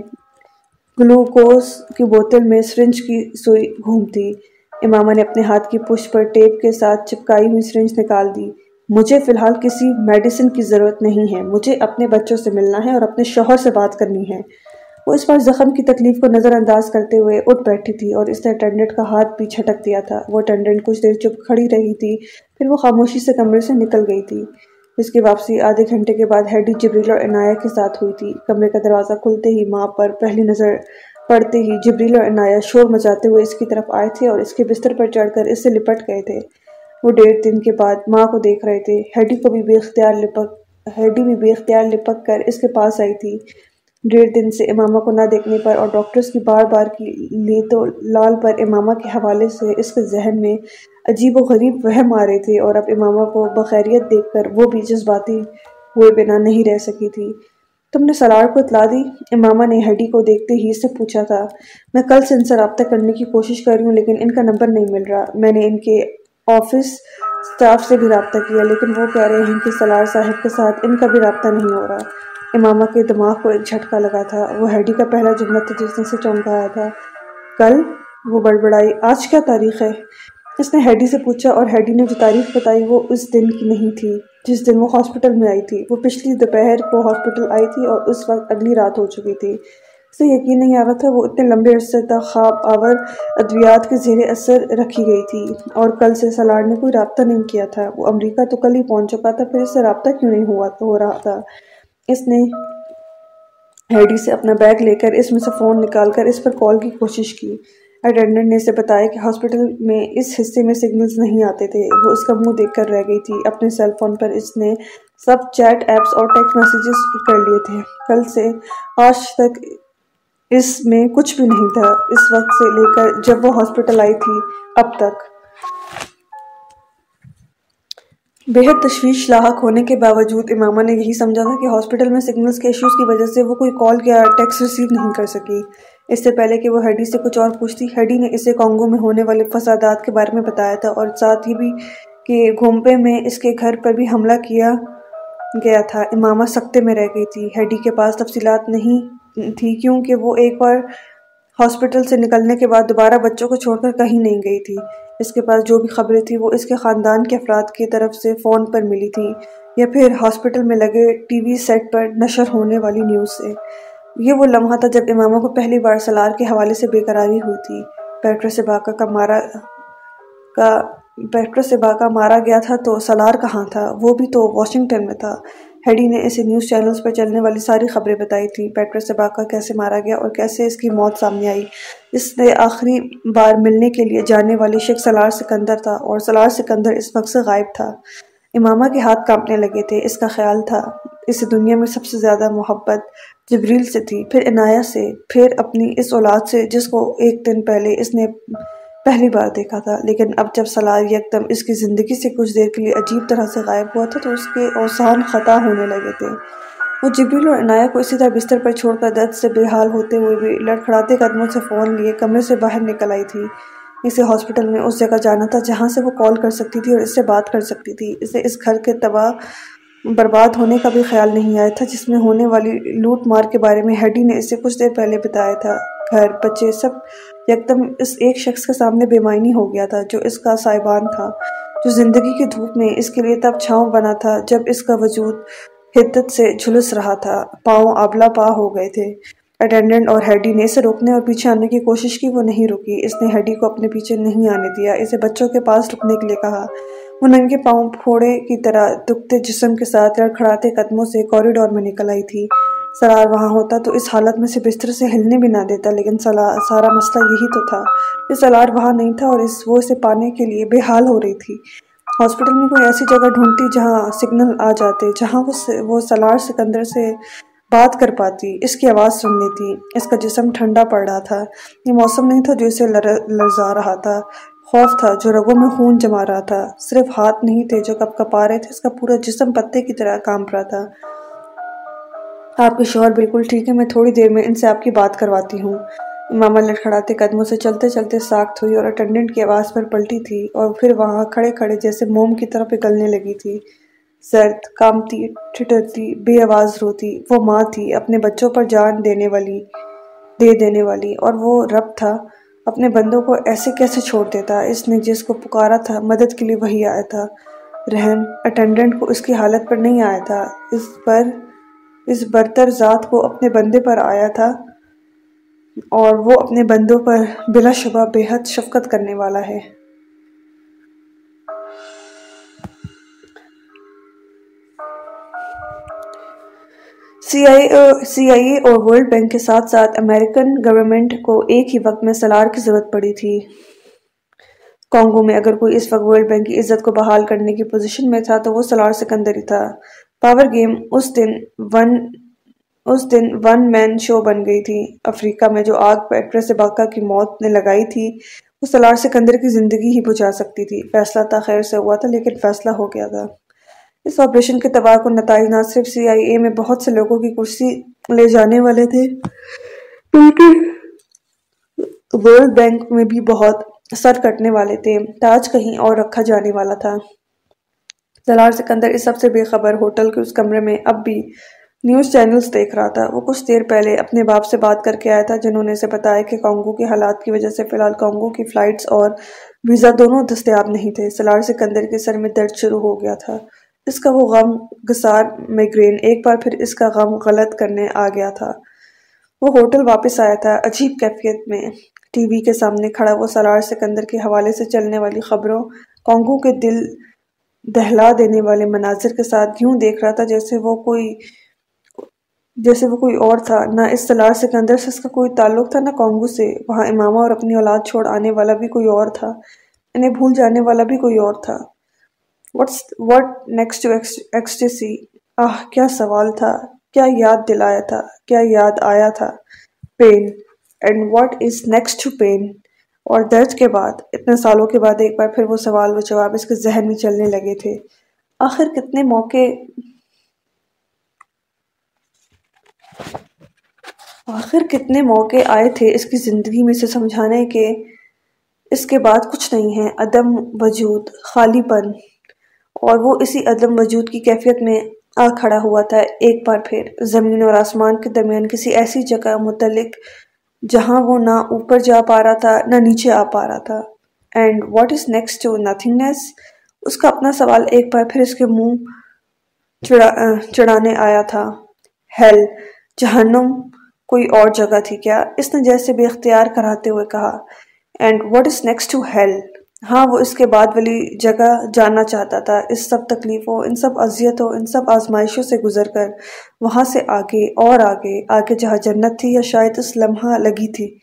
گلوکوز کی بوتل میں سرنج کی سوئی گھومتی امامہ نے اپنے ہاتھ کی پشت پر ٹیپ کے ساتھ چپکائی ہوئی سرنج نکال دی۔ مجھے فی الحال کسی میڈیسن کی ضرورت نہیں ہے۔ مجھے اپنے بچوں سے ملنا ہے اور اپنے شوہر سے بات کرنی ہے۔ وہ اس پر زخم کی تکلیف کو نظر انداز کرتے ہوئے اٹھ بیٹھی تھی اور اس نے اٹینڈنٹ کا ہاتھ بھی چھٹک دیا تھا۔ وہ اٹینڈنٹ کچھ دیر چپ کھڑی رہی تھی، پھر وہ خاموشی سے کمرے سے نکل گئی تھی۔ اس کی واپسی آدھے گھنٹے کے بعد ہیڈی جبریل اور عنایہ کے ساتھ ہوئی تھی۔ کمرے کا دروازہ کھلتے ہی ماں پر پہلی نظر پڑتے ہی جبریل اور عنایہ شور مچاتے ہوئے اس کی طرف آئے تھے اور اس کے بستر پر چڑھ کر اس سے لپٹ گئے تھے۔ وہ ڈیڑھ دن کے بعد ماں کو دیکھ رہے تھے۔ ہیڈی کو بھی بے اختیار لپک، ہیڈی بھی بے اختیار لپک کر اس کے پاس آئی تھی۔ ڈیڑھ دن سے امامہ کو نہ دیکھنے پر اور ڈاکٹرز کی بار بار کی لی تو لال پر امامہ کے حوالے سے اس کے ذہن میں عجیب و غریب وہم آ رہے تھے اور اب امامہ کو بخیریت دیکھ کر وہ بھی جذباتی ہوئے بنا نہیں رہ سکی تھی۔ تم نے سلار کو اطلاع دی؟ امامہ نے ہڈی کو دیکھتے ہی اس سے پوچھا تھا، میں کل سے ان سے رابطہ کرنے کی کوشش کر رہی ہوں لیکن ان کا نمبر نہیں مل رہا۔ میں نے ان کے آفس سٹاف سے بھی رابطہ کیا، لیکن وہ کہہ رہے ہیں کہ سلار صاحب کے ساتھ ان کا بھی رابطہ نہیں ہو رہا۔ امامہ کے دماغ کو ایک جھٹکا لگا تھا۔ وہ ہیڈی کا پہلا جملہ تھا جس نے سے چونکایا تھا۔ کل وہ بڑبڑائی، آج کیا تاریخ ہے؟ اس نے ہیڈی سے پوچھا اور ہیڈی نے جو تاریخ بتائی وہ اس دن کی نہیں تھی، جس دن وہ ہاسپٹل میں آئی تھی۔ وہ پچھلی دوپہر کو ہاسپٹل آئی تھی اور اس وقت اگلی رات ہو چکی تھی۔ اسے یقین نہیں آ رہا تھا وہ اتنے لمبے عرصے تک خواب آور ادویات کے زیر اثر رکھی گئی تھی اور کل سے سلاڈ نے کوئی رابطہ نہیں کیا تھا۔ وہ امریکہ تو کل ہی پہنچ چکا تھا، پھر اس سے رابطہ کیوں نہیں ہوا ہو رہا تھا۔ اس نے ہیڈی سے اپنا بیگ لے کر اس میں سے فون نکال کر اس پر کال کی کوشش کی۔ اٹینڈنٹ نے اسے بتایا کہ ہاسپٹل میں اس حصے میں سگنلز نہیں آتے تھے۔ وہ اس کا منہ دیکھ کر رہ گئی تھی۔ اپنے سیل فون پر اس نے سب چیٹ ایپس اور ٹیکس میسیجز کر لیے تھے۔ کل سے آج تک اس میں کچھ بھی نہیں تھا۔ اس وقت سے لے کر جب وہ ہاسپٹل آئی تھی، اب تک۔ بہت تشویش لاحق ہونے کے باوجود امامہ نے یہی سمجھا تھا کہ ہاسپٹل میں سگنلز کے ایشوز کی وجہ سے وہ کوئی کال یا ٹیکس ریسیو نہیں کر سکی۔ اس سے پہلے کہ وہ ہیڈی سے کچھ اور پوچھتی ہیڈی نے اسے کانگو میں ہونے والے فسادات کے بارے میں بتایا تھا اور ساتھ ہی بھی کہ گھومپے میں اس کے گھر پر بھی حملہ کیا گیا تھا۔ امامہ سکتے میں رہ گئی تھی۔ ہیڈی کے پاس تفصیلات نہیں تھی کیونکہ وہ ایک بار ہاسپٹل سے نکلنے کے بعد دوبارہ بچوں کو چھوڑ کر کہیں نہیں گئی تھی۔ اس کے پاس جو بھی خبریں تھیں، وہ اس کے خاندان کے افراد کی طرف سے فون پر ملی تھی یا پھر ہاسپٹل میں لگے ٹی وی سیٹ پر نشر ہونے والی نیوز سے۔ یہ وہ لمحہ تھا جب امامہ کو پہلی بار سلار کے حوالے سے بے قراری ہوئی تھی۔ پیٹر سے باقا کا مارا کا پیٹر سے باقا مارا گیا تھا تو سلار کہاں تھا؟ وہ بھی تو واشنگٹن میں تھا۔ ہیڈی نے اسے نیوز چینلز پر چلنے والی ساری خبریں بتائی تھی پیٹر سے باقا کیسے مارا گیا اور کیسے اس کی موت سامنے آئی۔ اس نے آخری بار ملنے کے لیے جانے والی شخص سلار سکندر تھا اور سلار سکندر اس وقت سے غائب تھا۔ امامہ کے ہاتھ کانپنے لگے تھے۔ اس کا خیال تھا، اس دنیا میں سب سے زیادہ محبت جبریل سے تھی، پھر عنایہ سے، پھر اپنی اس اولاد سے، جس کو ایک دن پہلے اس نے پہلی بار دیکھا تھا۔ لیکن اب جب سلار یکدم اس کی زندگی سے کچھ دیر کے لیے عجیب طرح سے غائب ہوا تھا، تو اس کے اوسان خطا ہونے لگے تھے۔ وہ جبریل اور عنایہ کو اسی طرح بستر پر چھوڑ کر درد سے بے حال ہوتے ہوئے بھی لڑکھڑاتے قدموں سے فون لیے کمرے سے باہر نکل آئی تھی۔ اسے ہاسپٹل میں اس جگہ جانا تھا جہاں سے وہ کال کر سکتی تھی اور اس سے بات کر سکتی تھی۔ اسے اس گھر کے تباہ برباد ہونے کا بھی خیال نہیں آیا تھا، جس میں ہونے والی لوٹ مار کے بارے میں ہیڈی نے اسے کچھ دیر پہلے بتایا تھا۔ گھر، بچے سب یکدم اس ایک شخص کے سامنے بے معنی ہو گیا تھا، جو اس کا سائبان تھا، جو زندگی کی دھوپ میں اس کے لیے تب چھاؤں بنا تھا جب اس کا وجود حدت سے جھلس رہا تھا۔ پاؤں آبلا پا ہو گئے تھے۔ اٹینڈنٹ اور ہیڈی نے اسے روکنے اور پیچھے آنے کی کوشش کی، وہ نہیں رکی۔ اس نے ہیڈی کو اپنے پیچھے نہیں آنے دیا۔ اسے بچوں کے پاس رکنے کے لیے کہا۔ وہ ننگے پاؤں پھوڑے کی طرح دکھتے جسم کے ساتھ لڑکھڑاتے قدموں سے کوریڈور میں نکل آئی تھی۔ سرار وہاں ہوتا تو اس حالت میں سے بستر سے ہلنے بھی نہ دیتا، لیکن سارا مسئلہ یہی تو تھا۔ اس سلار وہاں نہیں تھا اور اس وہ اسے پانے کے لیے بے حال ہو رہی تھی۔ ہاسپٹل میں کوئی ایسی جگہ ڈھونڈتی جہاں سگنل آ جاتے، جہاں وہ سلار سکندر سے بات کر پاتی، اس کی آواز سن لیتی۔ اس کا جسم ٹھنڈا پڑ رہا تھا۔ یہ موسم نہیں تھا جو اسے لرزا رہا تھا۔ خوف تھا، جو رگوں میں خون جما رہا تھا۔ صرف ہاتھ نہیں تھے جو کپ کپا رہے تھے، اس کا پورا جسم پتے کی طرح کام رہا تھا۔ آپ کے شوہر بالکل ٹھیک ہے، میں تھوڑی دیر میں ان سے آپ کی بات کرواتی ہوں۔ ماما لڑکھڑاتے قدموں سے چلتے چلتے ساکت ہوئی اور اٹینڈنٹ کی آواز پر پلٹی تھی اور پھر وہاں کھڑے کھڑے جیسے موم کی طرح پگلنے لگی تھی۔ سرد کامتی، ٹھٹرتی، بے آواز روتی، وہ ماں تھی، اپنے بچوں پر جان دینے والی، دے دینے والی اور وہ رب تھا۔ اپنے بندوں کو ایسے کیسے چھوڑ دیتا؟ اس نے جس کو پکارا تھا، مدد کے لیے وہی آیا تھا۔ رہن اٹینڈنٹ کو اس کی حالت پر نہیں آیا تھا۔ اس پر، اس برتر ذات کو اپنے بندے پر آیا تھا اور وہ اپنے بندوں پر بلا شبہ بے حد شفقت کرنے والا ہے۔ سی آئی اے اور ورلڈ بینک کے ساتھ ساتھ امریکن گورنمنٹ کو ایک ہی وقت میں سلار کی ضرورت پڑی تھی۔ کانگو میں اگر کوئی اس وقت ورلڈ بینک کی عزت کو بحال کرنے کی پوزیشن میں تھا تو وہ سلار سکندری تھا۔ پاور گیم اس دن ون اس دن ون مین شو بن گئی تھی۔ افریقہ میں جو آگ پیٹرے سے باقا کی موت نے لگائی تھی، وہ سلار سکندر کی زندگی ہی بجھا سکتی تھی۔ فیصلہ تاخیر سے ہوا تھا لیکن فیصلہ ہو گیا تھا۔ اس آپریشن کے تباہ کو نتائج نہ صرف سی آئی اے میں، بہت سے لوگوں کی کرسی لے جانے والے تھے۔ بلکہ ورلڈ بینک میں بھی بہت سر کٹنے والے تھے۔ تاج کہیں اور رکھا جانے والا تھا۔ سلار سکندر اس سب سے بے خبر ہوٹل کے اس کمرے میں اب بھی نیوز چینلز دیکھ رہا تھا۔ وہ کچھ دیر پہلے اپنے باپ سے بات کر کے آیا تھا، جنہوں نے اسے بتایا کہ کانگو کے حالات کی وجہ سے فی الحال کانگو کی فلائٹس اور ویزا دونوں دستیاب نہیں تھے۔ سلار سکندر کے سر میں درد شروع ہو گیا تھا۔ اس کا وہ غم گسار میگرین ایک بار پھر اس کا غم غلط کرنے آ گیا تھا۔ وہ ہوٹل واپس آیا تھا، عجیب کیفیت میں۔ ٹی وی کے سامنے کھڑا وہ سلار سکندر کے حوالے سے چلنے والی خبروں، کانگو کے دل دہلا دینے والے مناظر کے ساتھ یوں دیکھ رہا تھا جیسے وہ کوئی، جیسے وہ کوئی اور تھا۔ نہ اس سلار سکندر سے اس کا کوئی تعلق تھا، نہ کانگو سے۔ وہاں امامہ اور اپنی اولاد چھوڑ آنے والا بھی کوئی اور تھا۔ انہیں بھول جانے والا بھی کوئی اور تھا۔ واٹ نیکسٹ ٹو ایکسٹیسی آہ کیا سوال تھا؟ کیا یاد دلایا تھا؟ کیا یاد آیا تھا؟ Pain and what is next to pain اور درد کے بعد، اتنے سالوں کے بعد ایک بار پھر وہ سوال و جواب اس کے ذہن میں چلنے لگے تھے۔ آخر کتنے موقع آخر کتنے موقع آئے تھے اس کی زندگی میں سے سمجھانے کے؟ اس کے بعد کچھ نہیں ہے۔ عدم وجود، خالی پن۔ اور وہ اسی عدم وجود کی کیفیت میں آ کھڑا ہوا تھا۔ ایک بار پھر زمین اور آسمان کے درمیان کسی ایسی جگہ متعلق جہاں وہ نہ اوپر جا پا رہا تھا، نہ نیچے آ پا رہا تھا۔ And what is next to nothingness اس کا اپنا سوال ایک بار پھر اس کے منہ چڑھانے آیا تھا۔ ہیل جہنم، کوئی اور جگہ تھی کیا؟ اس نے جیسے بے اختیار کراتے ہوئے کہا۔ And what is next to hell ہاں وہ اس کے بعد والی جگہ جاننا چاہتا تھا۔ اس سب تکلیفوں، ان سب اذیتوں، ان سب آزمائشوں سے گزر کر وہاں سے آگے اور آگے آگے جہاں جنت تھی یا شاید اس لمحہ لگی تھی۔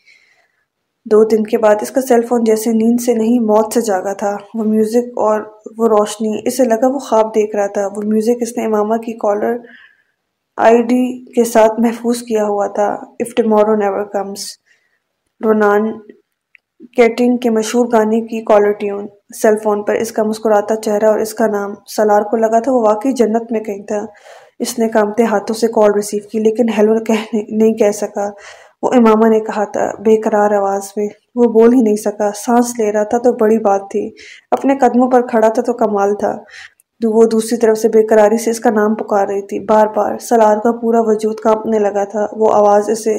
دو دن کے بعد اس کا سیل فون جیسے نیند سے نہیں، موت سے جاگا تھا۔ وہ میوزک اور وہ روشنی، اسے لگا وہ خواب دیکھ رہا تھا۔ وہ میوزک اس نے امامہ کی کالر آئی ڈی کے ساتھ محفوظ کیا ہوا تھا۔ If tomorrow never comes Ronan Keating کے مشہور گانے کی کالر ٹیون سیل فون پر اس کا مسکراتا چہرہ اور اس کا نام سلار کو لگا تھا، وہ واقعی جنت میں کہیں تھا۔ اس نے کامتے ہاتھوں سے کال ریسیو کی، لیکن ہیلو نہیں کہہ سکا۔ وہ امامہ نے کہا تھا بے قرار آواز میں۔ وہ بول ہی نہیں سکا۔ سانس لے رہا تھا تو بڑی بات تھی۔ اپنے قدموں پر کھڑا تھا تو کمال تھا۔ وہ دوسری طرف سے بے قراری سے اس کا نام پکار رہی تھی۔ بار بار سلار کا پورا وجود کانپنے لگا تھا۔ وہ آواز اسے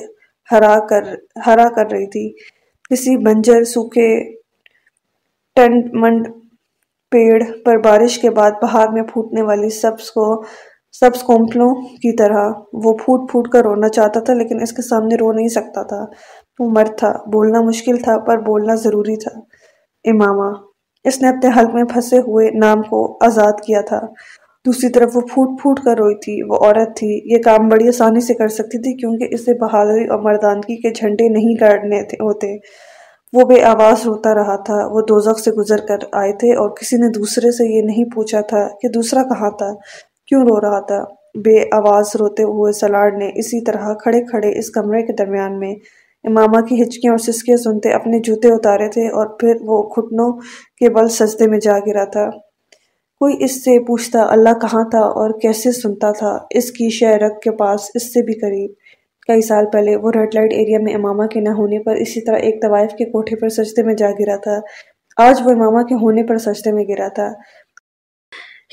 ہرا کر ہرا کر رہی تھی۔ کسی بنجر، سوکھے ٹنڈ منڈ، پیڑ پر بارش کے بعد بہار میں پھوٹنے والی سبز کو، سبز کومپلوں کی طرح وہ پھوٹ پھوٹ کر رونا چاہتا تھا لیکن اس کے سامنے رو نہیں سکتا تھا۔ وہ مرد تھا۔ بولنا مشکل تھا پر بولنا ضروری تھا۔ امامہ، اس نے اپنے حلق میں پھنسے ہوئے نام کو آزاد کیا تھا۔ دوسری طرف وہ پھوٹ پھوٹ کر روئی تھی، وہ عورت تھی۔ یہ کام بڑی آسانی سے کر سکتی تھی کیونکہ اسے بہادری اور مردانگی کے جھنڈے نہیں گاڑنے ہوتے۔ وہ بے آواز روتا رہا تھا، وہ دوزخ سے گزر کر آئے تھے اور کسی نے دوسرے سے یہ نہیں پوچھا تھا کہ دوسرا کہاں تھا، کیوں رو رہا تھا۔ بے آواز روتے ہوئے سلاڑ نے اسی طرح کھڑے کھڑے اس کمرے کے درمیان میں امامہ کی ہچکیاں اور سسکیاں سنتے اپنے جوتے اتارے تھے اور پھر وہ گھٹنوں کے بل سجدے میں جا گرا تھا۔ کوئی اس سے پوچھتا اللہ کہاں تھا اور کیسے سنتا تھا، اس کی شہرک کے پاس اس سے بھی قریب۔ کئی سال پہلے وہ ریڈ لائٹ ایریا میں امامہ کے نہ ہونے پر اسی طرح ایک طوائف کے کوٹھے پر سجدے میں جا گرا تھا۔ آج وہ امامہ کے ہونے پر سجدے میں گرا تھا۔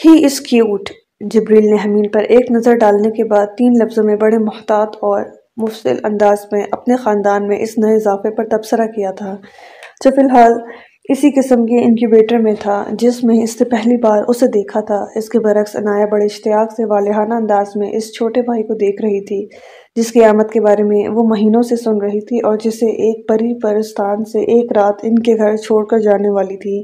ہی از کیوٹ۔ جبریل نے حمین پر ایک نظر ڈالنے کے بعد تین لفظوں میں بڑے محتاط اور مفصل انداز میں اپنے خاندان میں اس نئے اضافے پر تبصرہ کیا تھا۔ جو فی الحال اسی قسم کے انکیوبیٹر میں تھا، جس میں اس سے پہلی بار اسے دیکھا تھا۔ اس کے برعکس عنایا بڑے اشتیاق سے والہانہ انداز میں اس چھوٹے بھائی کو دیکھ رہی تھی، جس کی آمد کے بارے میں وہ مہینوں سے سن رہی تھی اور جسے ایک پری پرستان سے ایک رات ان کے گھر چھوڑ کر جانے والی تھی۔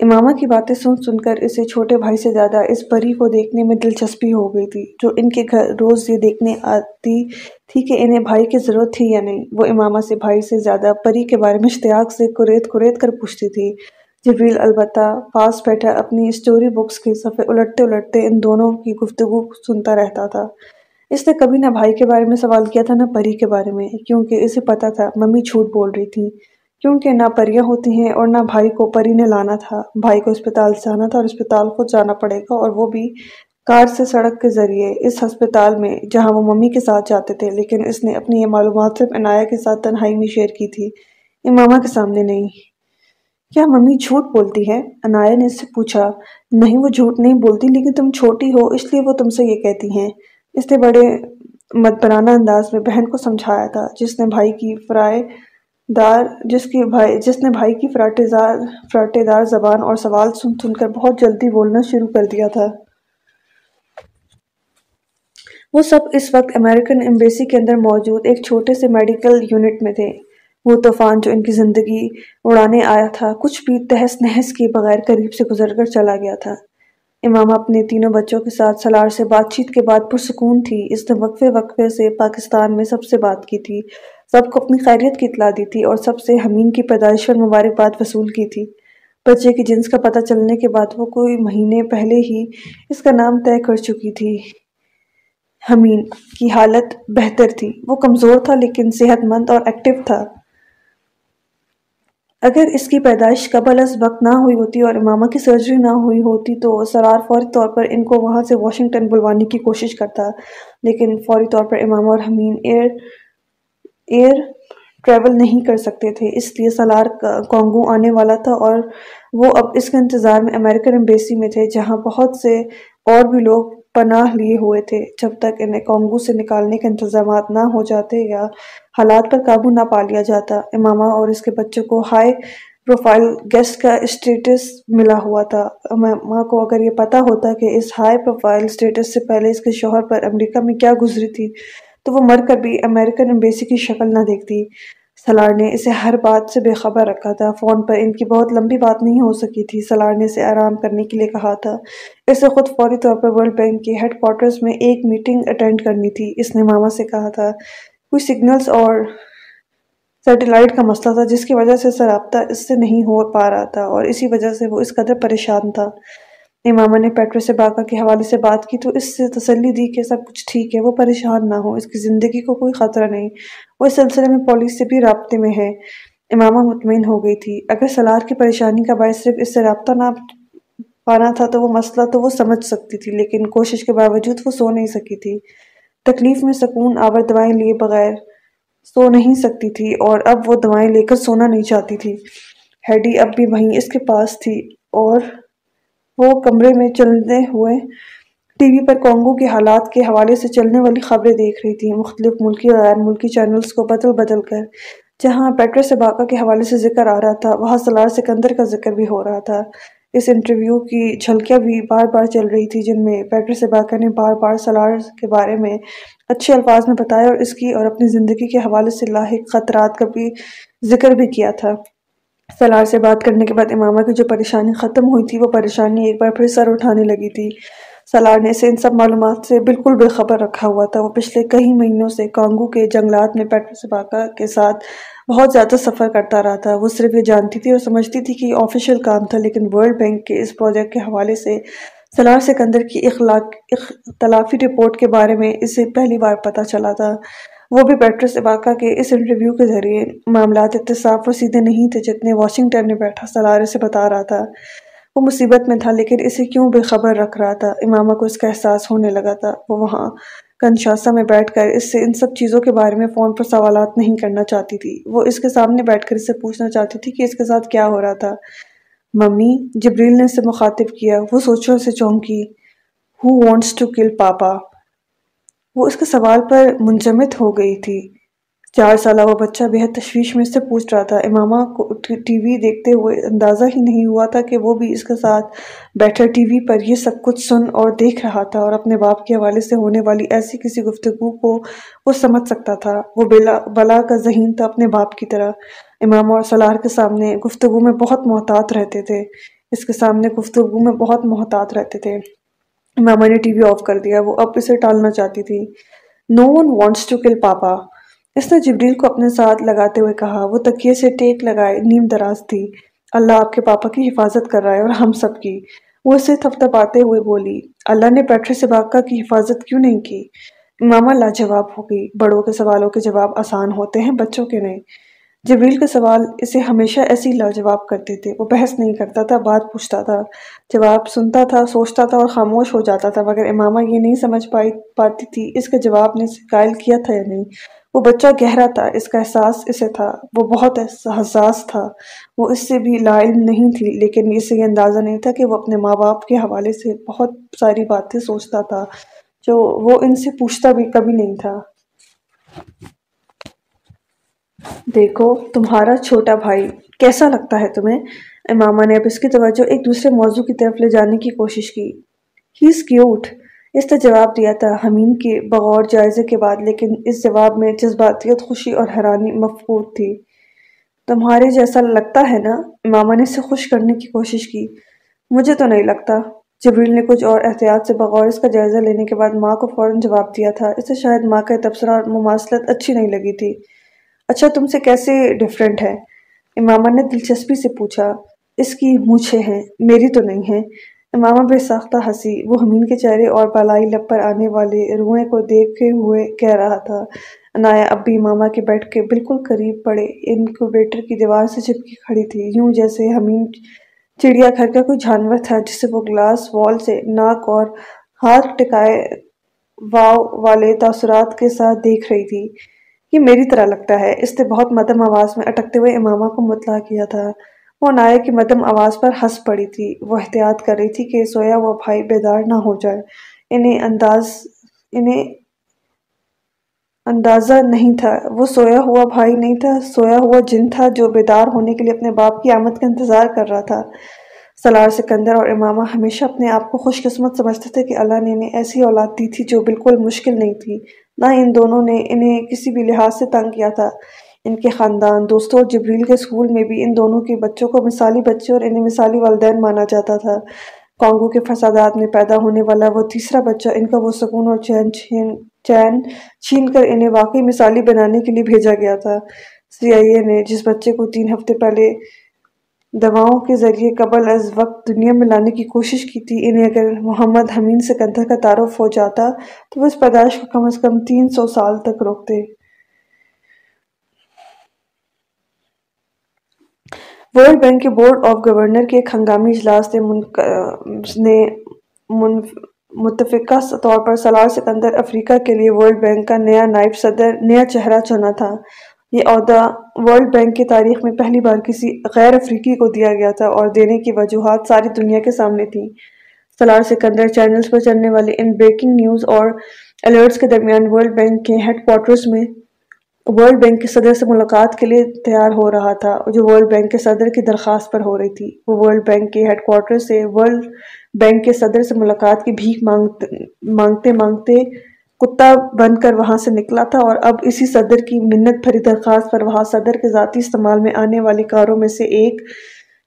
امامہ کی باتیں سن سن کر اسے چھوٹے بھائی سے زیادہ اس پری کو دیکھنے میں دلچسپی ہو گئی تھی، جو ان کے گھر روز یہ دیکھنے آتی تھی کہ انہیں بھائی کی ضرورت تھی یا نہیں۔ وہ امامہ سے بھائی سے زیادہ پری کے بارے میں اشتیاق سے کریت کریت کر پوچھتی تھی۔ جبریل البتہ پاس بیٹھا اپنی اسٹوری بکس کے صفحے الٹتے الٹتے ان دونوں کی گفتگو سنتا رہتا تھا۔ اس نے کبھی نہ بھائی کے بارے میں سوال کیا تھا نہ پری کے بارے میں، کیونکہ اسے پتا تھا، ممی جھوٹ بول رہی تھی کیونکہ نہ پریاں ہوتی ہیں اور نہ بھائی کو پری نے لانا تھا۔ بھائی کو اسپتال سے آنا تھا اور اسپتال خود جانا پڑے گا اور وہ بھی کار سے سڑک کے ذریعے اس ہسپتال میں جہاں وہ ممی کے ساتھ جاتے تھے، لیکن اس نے اپنی یہ معلومات صرف عنایہ کے ساتھ تنہائی میں شیئر کی تھی۔ امامہ کے سامنے نہیں۔ کیا ممی جھوٹ بولتی ہے عنایہ نے اس سے پوچھا، نہیں، وہ جھوٹ نہیں بولتی، لیکن تم چھوٹی ہو، اس لیے وہ تم سے یہ کہتی ہیں۔ اس نے بڑے مدبرانہ انداز میں بہن کو سمجھایا تھا، جس نے بھائی کی فرائے دار، جس کی بھائی، جس نے بھائی کی فراٹے دار فراٹے دار زبان اور سوال سن سن کر بہت جلدی بولنا شروع کر دیا تھا۔ وہ سب اس وقت امریکن ایمبیسی کے اندر موجود ایک چھوٹے سے میڈیکل یونٹ میں تھے۔ وہ طوفان جو ان کی زندگی اڑانے آیا تھا، کچھ بھی تہس نہس کے بغیر قریب سے گزر کر چلا گیا تھا۔ امام اپنے تینوں بچوں کے ساتھ سلار سے بات چیت کے بعد پرسکون تھی۔ اس نے وقفے وقفے سے پاکستان میں سب سے بات کی تھی۔ سب کو اپنی خیریت کی اطلاع دی تھی اور سب سے حمین کی پیدائش پر مبارک بات وصول کی تھی۔ بچے کی جنس کا پتہ چلنے کے بعد وہ کوئی مہینے پہلے ہی اس کا نام طے کر چکی تھی۔ حمین کی حالت بہتر تھی۔ وہ کمزور تھا لیکن صحت مند اور ایکٹیو تھا۔ اگر اس کی پیدائش قبل از وقت نہ ہوئی ہوتی اور امامہ کی سرجری نہ ہوئی ہوتی تو سرار فوری طور پر ان کو وہاں سے واشنگٹن بلوانے کی کوشش کرتا۔ لیکن فوری طور پر امامہ اور حمین ایئر ایئر ٹریول نہیں کر سکتے تھے، اس لیے سلار کانگو آنے والا تھا اور وہ اب اس کے انتظار میں امریکن امبیسی میں تھے، جہاں بہت سے اور بھی لوگ پناہ لیے ہوئے تھے۔ جب تک انہیں کانگو سے نکالنے کے انتظامات نہ ہو جاتے یا حالات پر قابو نہ پا لیا جاتا امامہ اور اس کے بچوں کو ہائی پروفائل گیسٹ کا اسٹیٹس ملا ہوا تھا۔ امامہ کو اگر یہ پتا ہوتا کہ اس ہائی پروفائل اسٹیٹس سے پہلے اس کے شوہر پر امریکہ میں کیا گزری تھی تو وہ مر کر بھی امریکن امبیسی کی شکل نہ دیکھتی۔ سلار نے اسے ہر بات سے بے خبر رکھا تھا۔ فون پر ان کی بہت لمبی بات نہیں ہو سکی تھی۔ سلار نے اسے آرام کرنے کے لیے کہا تھا۔ اسے خود فوری طور پر ورلڈ بینک کے ہیڈ کوارٹرز میں ایک میٹنگ اٹینڈ کرنی تھی۔ اس نے ماما سے کہا تھا۔ کوئی سگنلز اور سیٹلائٹ کا مسئلہ تھا جس کی وجہ سے سرابطہ اس سے نہیں ہو پا رہا تھا اور اسی وجہ سے وہ اس قدر پریشان تھا۔ امامہ نے پیٹرو سے باقا کے حوالے سے بات کی تو اس سے تسلی دی کہ سب کچھ ٹھیک ہے، وہ پریشان نہ ہو اس کی زندگی کو کوئی خطرہ نہیں۔ وہ اس سلسلے میں پولیس سے بھی رابطے میں ہے۔ امامہ مطمئن ہو گئی تھی۔ اگر سلار کی پریشانی کا باعث صرف اس سے رابطہ نہ پانا تھا تو وہ مسئلہ تو وہ سمجھ سکتی تھی، لیکن کوشش کے باوجود وہ سو نہیں سکی تھی۔ تکلیف میں سکون آور دوائیں لیے بغیر سو نہیں سکتی تھی اور اب وہ دوائیں لے کر سونا نہیں چاہتی تھی۔ ہیڈی اب بھی وہیں اس کے پاس تھی اور وہ کمرے میں چلنے ہوئے ٹی وی پر کانگو کے حالات کے حوالے سے چلنے والی خبریں دیکھ رہی تھی مختلف ملکی اور غیر ملکی چینلز کو بدل بدل کر، جہاں پیٹر سے باقا کے حوالے سے ذکر آ رہا تھا، وہاں سلار سکندر کا ذکر بھی ہو رہا تھا۔ اس انٹرویو کی جھلکیاں بھی بار بار چل رہی تھی جن میں پیٹر سے نے بار بار سلار کے بارے میں اچھے الفاظ میں بتایا اور اس کی اور اپنی زندگی کے حوالے سے لاحق خطرات کا بھی ذکر بھی کیا تھا۔ سلار سے بات کرنے کے بعد امامہ کی جو پریشانی ختم ہوئی تھی، وہ پریشانی ایک بار پھر سر اٹھانے لگی تھی۔ سلار نے اسے ان سب معلومات سے بالکل بے خبر رکھا ہوا تھا۔ وہ پچھلے کئی مہینوں سے کانگو کے جنگلات میں پیٹر سباکا کے ساتھ بہت زیادہ سفر کرتا رہا تھا۔ وہ صرف یہ جانتی تھی اور سمجھتی تھی کہ یہ آفیشل کام تھا، لیکن ورلڈ بینک کے اس پروجیکٹ کے حوالے سے سلار سکندر کی اخلاق، اختلافی رپورٹ کے بارے میں اسے پہلی بار پتا چلا تھا۔ وہ بھی پیٹرس اباکا کے اس انٹرویو کے ذریعے معاملات اتصاف و سیدھے نہیں تھے جتنے واشنگٹن میں بیٹھا سلارے سے بتا رہا تھا۔ وہ مصیبت میں تھا لیکن اسے کیوں بے خبر رکھ رہا تھا؟ امامہ کو اس کا احساس ہونے لگا تھا۔ وہ وہاں کنشاسا میں بیٹھ کر اس سے ان سب چیزوں کے بارے میں فون پر سوالات نہیں کرنا چاہتی تھی۔ وہ اس کے سامنے بیٹھ کر اس سے پوچھنا چاہتی تھی کہ اس کے ساتھ کیا ہو رہا تھا۔ ممی، جبریل نے اسے مخاطب کیا۔ وہ سوچو، اسے چونکی۔ ہو وانٹس ٹو کل پاپا وہ اس کے سوال پر منجمد ہو گئی تھی۔ چار سالہ وہ بچہ بہت تشویش میں اس سے پوچھ رہا تھا۔ امامہ کو ٹی وی دیکھتے ہوئے اندازہ ہی نہیں ہوا تھا کہ وہ بھی اس کے ساتھ بیٹھا۔ ٹی وی پر یہ سب کچھ سن اور دیکھ رہا تھا اور اپنے باپ کے حوالے سے ہونے والی ایسی کسی گفتگو کو وہ سمجھ سکتا تھا۔ وہ بلا کا ذہین تھا اپنے باپ کی طرح۔ امامہ اور سلار کے سامنے گفتگو میں بہت محتاط رہتے تھے۔ اس کے سامنے گفتگو میں بہت محتاط رہتے تھے۔ امامہ نے ٹی وی آف کر دیا، وہ اب اسے ٹالنا چاہتی تھی۔ نو ون وانٹس ٹو کل پاپا اس نے جبریل کو اپنے ساتھ لگاتے ہوئے کہا، وہ تکیے سے ٹیک لگائے، نیم دراز تھی۔ اللہ آپ کے پاپا کی حفاظت کر رہا ہے اور ہم سب کی۔ وہ اسے تھپ تھپاتے ہوئے بولی، اللہ نے پیٹر سے کی حفاظت کیوں نہیں کی؟ ماما، لاجواب ہو گئی۔ بڑوں کے سوالوں کے جواب آسان ہوتے ہیں، بچوں کے نہیں۔ جبریل کے سوال اسے ہمیشہ ایسی لاجواب کرتے تھے۔ وہ بحث نہیں کرتا تھا، بات پوچھتا تھا، جواب سنتا تھا، سوچتا تھا اور خاموش ہو جاتا تھا، مگر امامہ یہ نہیں سمجھ پائی پاتی تھی اس کے جواب نے اسے قائل کیا تھا یا نہیں۔ وہ بچہ گہرا تھا، اس کا احساس اسے تھا۔ وہ بہت حساس تھا۔ وہ اس سے بھی لا علم نہیں تھی، لیکن اسے یہ اندازہ نہیں تھا کہ وہ اپنے ماں باپ کے حوالے سے بہت ساری باتیں سوچتا تھا، جو وہ ان سے پوچھتا بھی کبھی نہیں تھا۔ دیکھو، تمہارا چھوٹا بھائی، کیسا لگتا ہے تمہیں؟ امامہ نے اب اس کی توجہ ایک دوسرے موضوع کی طرف لے جانے کی کوشش کی۔ ہی کیوٹ اس نے جواب دیا تھا حمین کے بغور جائزے کے بعد، لیکن اس جواب میں جذباتیت، خوشی اور حیرانی مفقود تھی۔ تمہارے جیسا لگتا ہے نا؟ ماما نے اسے خوش کرنے کی کوشش کی۔ مجھے تو نہیں لگتا۔ جبریل نے کچھ اور احتیاط سے بغور اس کا جائزہ لینے کے بعد ماں کو فوراً جواب دیا تھا۔ اسے شاید ماں کا تبصرہ اور مماثلت اچھی نہیں لگی تھی۔ اچھا تم سے کیسے ڈیفرنٹ ہے؟ امامہ نے دلچسپی سے پوچھا، اس کی مجھے ہیں، میری تو نہیں ہے امامہ بے ساختہ ہنسی، وہ ہمین کے چہرے اور بالائی لب پر آنے والے روئے کو دیکھے ہوئے کہہ رہا تھا۔ انایا اب بھی امامہ کے بیٹھ کے بالکل قریب پڑے۔ انکوبیٹر کی دیوار سے چپکی کھڑی تھی، یوں جیسے ہمین چڑیا گھر کا کوئی جانور تھا جسے وہ گلاس وال سے ناک اور ہاتھ ٹکائے واو والے تاثرات کے ساتھ دیکھ رہی تھی۔ یہ میری طرح لگتا ہے۔ اس نے بہت مدم آواز میں اٹکتے ہوئے امامہ کو مطلع کیا تھا۔ وہ نائے کی مدم آواز پر ہنس پڑی تھی۔ وہ احتیاط کر رہی تھی کہ سویا وہ بھائی بیدار نہ ہو جائے۔ انہیں انداز، انہیں اندازہ نہیں تھا۔ وہ سویا ہوا بھائی نہیں تھا، سویا ہوا جن تھا جو بیدار ہونے کے لیے اپنے باپ کی آمد کا انتظار کر رہا تھا۔ سلار سکندر اور امامہ ہمیشہ اپنے آپ کو خوش قسمت سمجھتے تھے کہ اللہ نے انہیں ایسی اولاد دی تھی جو بالکل مشکل نہیں تھی۔ نہ ان دونوں نے انہیں کسی بھی لحاظ سے تنگ کیا تھا۔ ان کے خاندان، دوستوں اور جبریل کے اسکول میں بھی ان دونوں کے بچوں کو مثالی بچے اور انہیں مثالی والدین مانا جاتا تھا۔ کانگو کے فسادات میں پیدا ہونے والا وہ تیسرا بچہ، ان کا وہ سکون اور چین چھین چین چھین کر انہیں واقعی مثالی بنانے کے لیے بھیجا گیا تھا۔ سی آئی اے نے جس بچے کو تین ہفتے پہلے دواؤں کے ذریعے قبل از وقت دنیا میں لانے کی کوشش کی تھی۔ انہیں اگر محمد حمین سکندر کا تعارف ہو جاتا تو وہ اس پیدائش کو کم از کم تین سو سال تک روکتے۔ ورلڈ بینک کے بورڈ آف گورنر کے ایک ہنگامی اجلاس نے متفقہ طور پر سالار سکندر افریقہ کے لیے ورلڈ بینک کا نیا نائب صدر، نیا چہرہ چنا تھا۔ یہ عہدہ ورلڈ بینک کی تاریخ میں پہلی بار کسی غیر افریقی کو دیا گیا تھا اور دینے کی وجوہات ساری دنیا کے سامنے تھی سالار سکندر چینلز پر چلنے والے ان بریکنگ نیوز اور الرٹس کے درمیان ورلڈ بینک کے ہیڈ کوارٹرز میں ورلڈ بینک کے صدر سے ملاقات کے لیے تیار ہو رہا تھا۔ جو ورلڈ بینک کے صدر کی درخواست پر ہو رہی تھی، وہ ورلڈ بینک کے ہیڈ کوارٹر سے ورلڈ بینک کے صدر سے ملاقات کی بھیک مانگتے مانگتے مانگتے کتا بن کر وہاں سے نکلا تھا اور اب اسی صدر کی منت بھری درخواست پر وہاں صدر کے ذاتی استعمال میں آنے والی کاروں میں سے ایک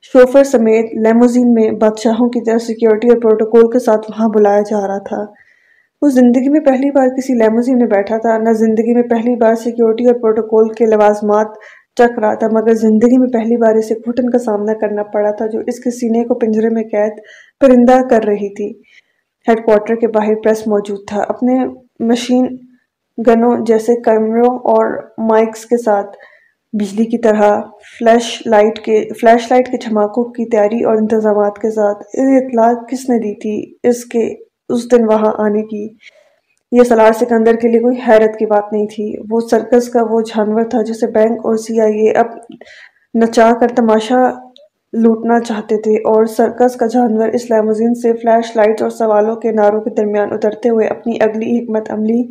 شوفر سمیت لیموزین میں بادشاہوں کی طرح سیکیورٹی اور پروٹوکول کے ساتھ وہاں بلایا جا رہا تھا۔ وہ زندگی میں پہلی بار کسی لیموزین میں بیٹھا تھا، نہ زندگی میں پہلی بار سیکیورٹی اور پروٹوکول کے لوازمات چک رہا تھا، مگر زندگی میں پہلی بار اسے گھٹن کا سامنا کرنا پڑا تھا جو اس کے سینے کو پنجرے میں قید پرندہ کر رہی تھی۔ ہیڈ کوارٹر کے باہر پریس موجود تھا۔ اپنے مشین گنوں جیسے کیمروں اور مائکس کے ساتھ بجلی کی طرح فلیش لائٹ کے فلیش لائٹ کے جھماکوں کی تیاری اور انتظامات کے ساتھ یہ اطلاع کس نے دی تھی اس کے اس دن وہاں آنے کی؟ یہ سلار سکندر کے لیے کوئی حیرت کی بات نہیں تھی۔ وہ سرکس کا وہ جانور تھا جسے بینک اور سی آئی اے اب نچا کر تماشا لوٹنا چاہتے تھے اور سرکس کا جانور اس لیموزین سے فلیش لائٹ اور سوالوں کے ناروں کے درمیان اترتے ہوئے اپنی اگلی حکمت عملی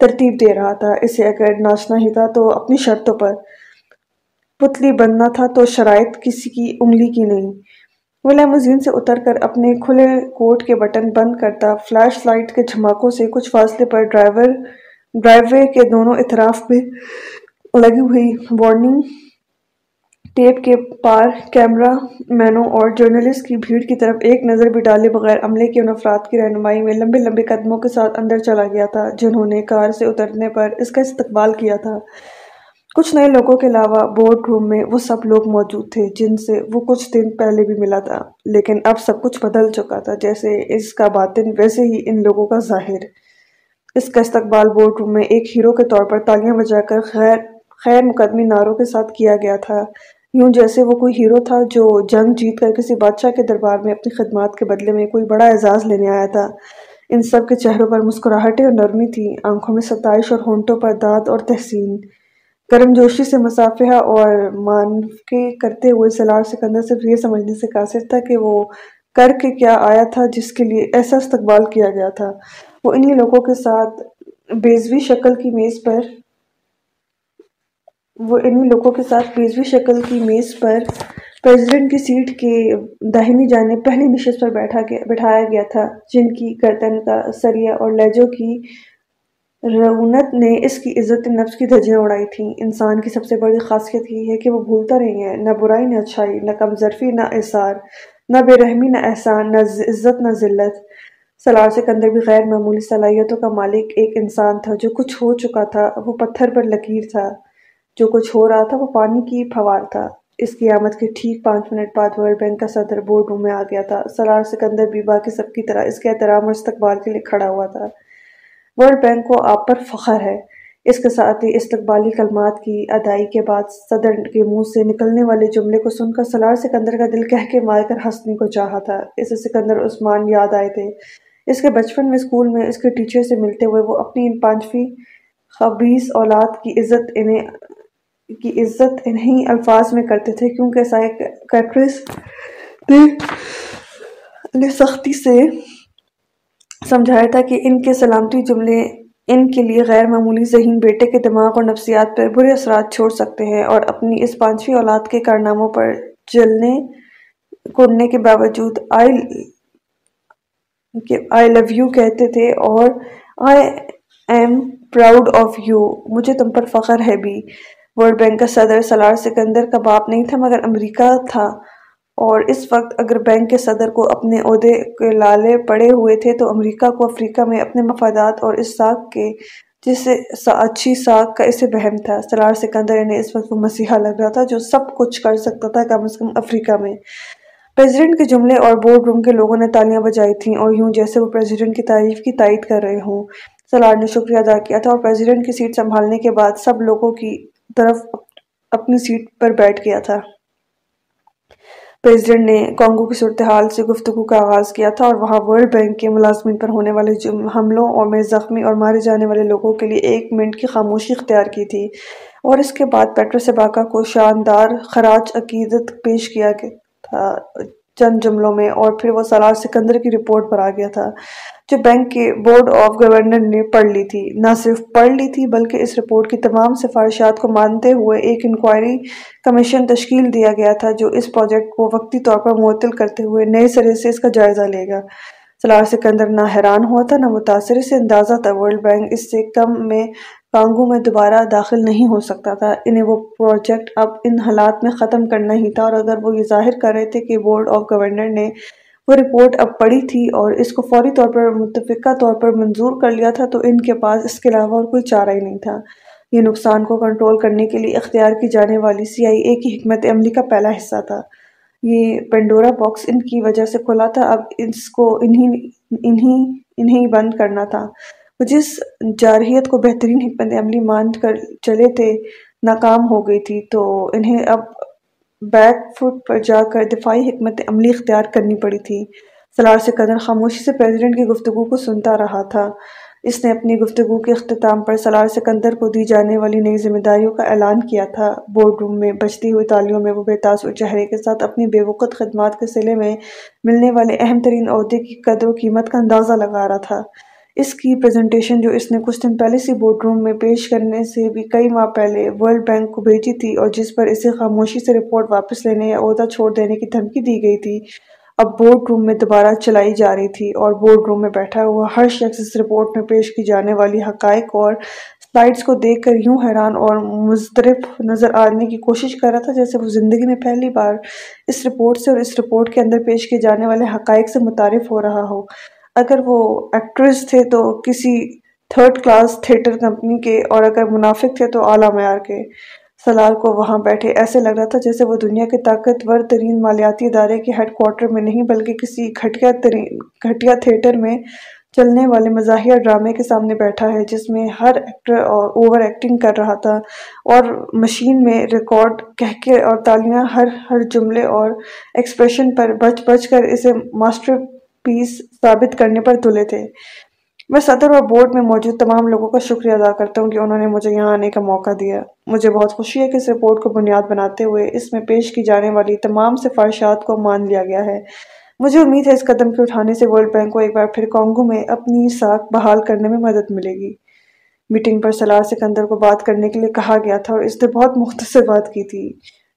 ترتیب دے رہا تھا۔ اسے اگر ناچنا ہی تھا تو اپنی شرطوں پر پتلی بننا تھا تو شرائط کسی کی انگلی کی نہیں۔ وہ لیموزین سے اتر کر اپنے کھلے کوٹ کے بٹن بند کرتا، فلیش لائٹ کے جھماکوں سے کچھ فاصلے پر ڈرائیور ڈرائیو وے کے دونوں اطراف پہ لگی ہوئی وارننگ ٹیپ کے پار کیمرہ مینوں اور جرنلسٹ کی بھیڑ کی طرف ایک نظر بھی ڈالے بغیر عملے کے ان افراد کی رہنمائی میں لمبے لمبے قدموں کے ساتھ اندر چلا گیا تھا، جنہوں نے کار سے اترنے پر اس کا استقبال کیا تھا۔ کچھ نئے لوگوں کے علاوہ بورڈ روم میں وہ سب لوگ موجود تھے، جن سے وہ کچھ دن پہلے بھی ملا تھا، لیکن اب سب کچھ بدل چکا تھا، جیسے اس کا باطن ویسے ہی ان لوگوں کا ظاہر۔ اس کا استقبال بورڈ روم میں ایک ہیرو کے طور پر تالیاں بجا کر خیر خیر مقدمی ناروں کے ساتھ کیا گیا تھا۔ یوں جیسے وہ کوئی ہیرو تھا جو جنگ جیت کر کسی بادشاہ کے دربار میں اپنی خدمات کے بدلے میں کوئی بڑا اعزاز لینے آیا تھا۔ ان سب کے چہروں پر مسکراہٹیں اور نرمی تھی آنکھوں میں ستائش اور ہونٹوں پر داد اور تحسین۔ گرم جوشی سے مسافہ اور مانفے کرتے ہوئے سلار سکندر صرف یہ سمجھنے سے قاصر تھا کہ وہ کر کے کیا آیا تھا جس کے لیے ایسا استقبال کیا گیا تھا۔ وہ انہی لوگوں کے ساتھ بیزوی شکل کی میز پر وہ انہی لوگوں کے ساتھ بیزوی شکل کی میز پر پریزیڈنٹ کی سیٹ کے داہنی جانب پہلی نشست پر بٹھایا گیا تھا، جن کی گردن کا سریہ اور لہجوں کی رونت نے اس کی عزت، نفس کی دھجیاں اڑائی تھیں۔ انسان کی سب سے بڑی خاصیت یہ ہے کہ وہ بھولتا رہی ہے، نہ برائی، نہ اچھائی، نہ کم ظرفی، نہ احسار نہ بے رحمی، نہ احسان، نہ عزت، نہ ذلت۔ سلار سکندر بھی غیر معمولی صلاحیتوں کا مالک ایک انسان تھا جو کچھ ہو چکا تھا، وہ پتھر پر لکیر تھا۔ جو کچھ ہو رہا تھا وہ پانی کی پھوار تھا۔ اس کی آمد کے ٹھیک پانچ منٹ بعد ورلڈ بینک کا صدر بورڈ روم میں آ گیا تھا۔ سلار سکندر بھی باقی سب کی طرح اس کے احترام اور استقبال کے لیے کھڑا ہوا تھا۔ ورلڈ بینک کو آپ پر فخر ہے۔ اس کے ساتھ ہی استقبالی کلمات کی ادائی کے بعد صدر کے منہ سے نکلنے والے جملے کو سن کر سلار سکندر کا دل کہہ کے مار کر ہنسنے کو چاہا تھا۔ اسے سکندر عثمان یاد آئے تھے۔ اس کے بچپن میں اسکول میں اس کے ٹیچر سے ملتے ہوئے وہ اپنی ان پانچویں خبیص اولاد کی عزت انہیں کی عزت انہی الفاظ میں کرتے تھے، کیونکہ سائے کیٹرس نے سختی سے سمجھایا تھا کہ ان کے سلامتی جملے ان کے لیے غیر معمولی ذہین بیٹے کے دماغ اور نفسیات پر برے اثرات چھوڑ سکتے ہیں اور اپنی اس پانچویں اولاد کے کارناموں پر جلنے کرنے کے باوجود آئی آئی لو یو کہتے تھے اور I am proud of you مجھے تم پر فخر ہے بھی۔ ورلڈ بینک کا صدر سلار سکندر کا باپ نہیں تھا، مگر امریکہ تھا۔ اور اس وقت اگر بینک کے صدر کو اپنے عہدے کے لالے پڑے ہوئے تھے، تو امریکہ کو افریقہ میں اپنے مفادات اور اس ساکھ کے، جس سے اچھی ساکھ کا اسے بہم تھا۔ سلار سکندر انہیں اس وقت وہ مسیحا لگ رہا تھا، جو سب کچھ کر سکتا تھا، کم از کم افریقہ میں۔ پریزیڈنٹ کے جملے اور بورڈ روم کے لوگوں نے تالیاں بجائی تھیں، اور یوں جیسے وہ پریزیڈنٹ کی تعریف کی تائید کر رہے ہوں۔ سلار نے شکریہ ادا کیا تھا، اور پریزیڈنٹ کی سیٹ سنبھالنے کے بعد سب لوگوں کی طرف اپنی سیٹ پر بیٹھ گیا تھا۔ پریزیڈنٹ نے کانگو کی صورتحال سے گفتگو کا آغاز کیا تھا اور وہاں ورلڈ بینک کے ملازمین پر ہونے والے حملوں اور میں زخمی اور مارے جانے والے لوگوں کے لیے ایک منٹ کی خاموشی اختیار کی تھی اور اس کے بعد پیٹر سباکا کو شاندار خراج عقیدت پیش کیا تھا۔ چند جملوں میں، اور پھر وہ سالار سکندر کی رپورٹ پر آ گیا تھا، جو بینک کے بورڈ آف گورنر نے پڑھ لی تھی۔ نہ صرف پڑھ لی تھی، بلکہ اس رپورٹ کی تمام سفارشات کو مانتے ہوئے ایک انکوائری کمیشن تشکیل دیا گیا تھا، جو اس پروجیکٹ کو وقتی طور پر معطل کرتے ہوئے نئے سرے سے اس کا جائزہ لے گا۔ سلار سکندر نہ حیران ہوا تھا، نہ متاثر سے اندازہ تھا، ورلڈ بینک اس سے کم میں کانگو میں دوبارہ داخل نہیں ہو سکتا تھا۔ انہیں وہ پروجیکٹ اب ان حالات میں ختم کرنا ہی تھا۔ اور اگر وہ یہ ظاہر کر رہے تھے کہ بورڈ آف گورنر نے وہ رپورٹ اب پڑھی تھی اور اس کو فوری طور پر متفقہ طور پر منظور کر لیا تھا، تو ان کے پاس اس کے علاوہ اور کوئی چارہ ہی نہیں تھا۔ یہ نقصان کو کنٹرول کرنے کے لیے اختیار کی جانے والی سی آئی اے کی حکمت عملی کا پہلا حصہ تھا۔ یہ پینڈورا باکس ان کی وجہ سے کھلا تھا۔ اب اس کو انہیں بند کرنا تھا۔ وہ جس جارحیت کو بہترین حکمت عملی مان کر چلے تھے، ناکام ہو گئی تھی، تو انہیں اب بیک فٹ پر جا کر دفاعی حکمت عملی اختیار کرنی پڑی تھی۔ سلار سے قدر خاموشی سے پریزیڈنٹ کی گفتگو کو سنتا رہا تھا۔ اس نے اپنی گفتگو کے اختتام پر سلار سکندر کو دی جانے والی نئی ذمہ داریوں کا اعلان کیا تھا۔ بورڈ روم میں بچتی ہوئی تالیوں میں وہ بے تاثر چہرے کے ساتھ اپنی بے وقت خدمات کے سلے میں ملنے والے اہم ترین عہدے کی قدر و قیمت کا اندازہ لگا رہا تھا۔ اس کی پریزنٹیشن جو اس نے کچھ دن پہلے سی بورڈ روم میں پیش کرنے سے بھی کئی ماہ پہلے ورلڈ بینک کو بھیجی تھی اور جس پر اسے خاموشی سے رپورٹ واپس لینے یا عہدہ چھوڑ دینے کی دھمکی دی گئی تھی۔ اب بورڈ روم میں دوبارہ چلائی جا رہی تھی اور بورڈ روم میں بیٹھا ہوا ہر شخص اس رپورٹ میں پیش کی جانے والی حقائق اور سلائڈز کو دیکھ کر یوں حیران اور مضطرب نظر آنے کی کوشش کر رہا تھا جیسے وہ زندگی میں پہلی بار اس رپورٹ سے اور اس رپورٹ کے اندر پیش کیے جانے والے حقائق سے متعارف ہو رہا ہو۔ اگر وہ ایکٹریس تھے تو کسی تھرڈ کلاس تھیٹر کمپنی کے اور اگر منافق تھے تو اعلیٰ معیار کے سلال کو وہاں بیٹھے۔ ایسے لگ رہا تھا جیسے وہ دنیا کے طاقتور ترین مالیاتی ادارے کے ہیڈ کوارٹر میں نہیں، بلکہ کسی گھٹیا ترین، گھٹیا تھیٹر میں چلنے والے مزاحیہ ڈرامے کے سامنے بیٹھا ہے، جس میں ہر ایکٹر اور اوور ایکٹنگ کر رہا تھا۔ اور مشین میں ریکارڈ کہہ کے اور تالیاں ہر ہر جملے اور ایکسپریشن پر بچ بچ کر اسے ماسٹر پیس ثابت کرنے پر تلے تھے۔ میں صدر اور بورڈ میں موجود تمام لوگوں کا شکریہ ادا کرتا ہوں کہ انہوں نے مجھے یہاں آنے کا موقع دیا۔ مجھے بہت خوشی ہے کہ اس رپورٹ کو بنیاد بناتے ہوئے اس میں پیش کی جانے والی تمام سفارشات کو مان لیا گیا ہے۔ مجھے امید ہے اس قدم کے اٹھانے سے ورلڈ بینک کو ایک بار پھر کانگو میں اپنی ساکھ بحال کرنے میں مدد ملے گی۔ میٹنگ پر سلار سکندر کو بات کرنے کے لیے کہا گیا تھا اور اس نے بہت مختصر بات کی تھی۔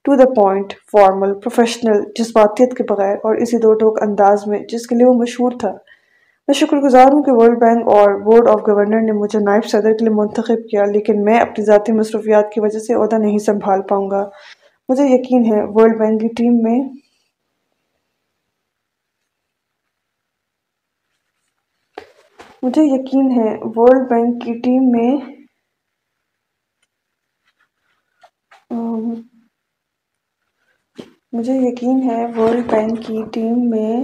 To the point formal professional جذباتیت کے بغیر اور اسی دو ٹوک انداز میں، جس کے لیے وہ مشہور تھا۔ میں شکر گزار ہوں کہ ورلڈ بینک اور بورڈ آف گورنر نے مجھے نائب صدر کے لیے منتخب کیا، لیکن میں اپنی ذاتی مصروفیات کی وجہ سے عہدہ نہیں سنبھال پاؤں گا۔ مجھے یقین ہے ورلڈ بینک کی ٹیم میں مجھے یقین ہے ورلڈ بینک کی ٹیم میں مجھے یقین ہے ورلڈ بینک کی ٹیم میں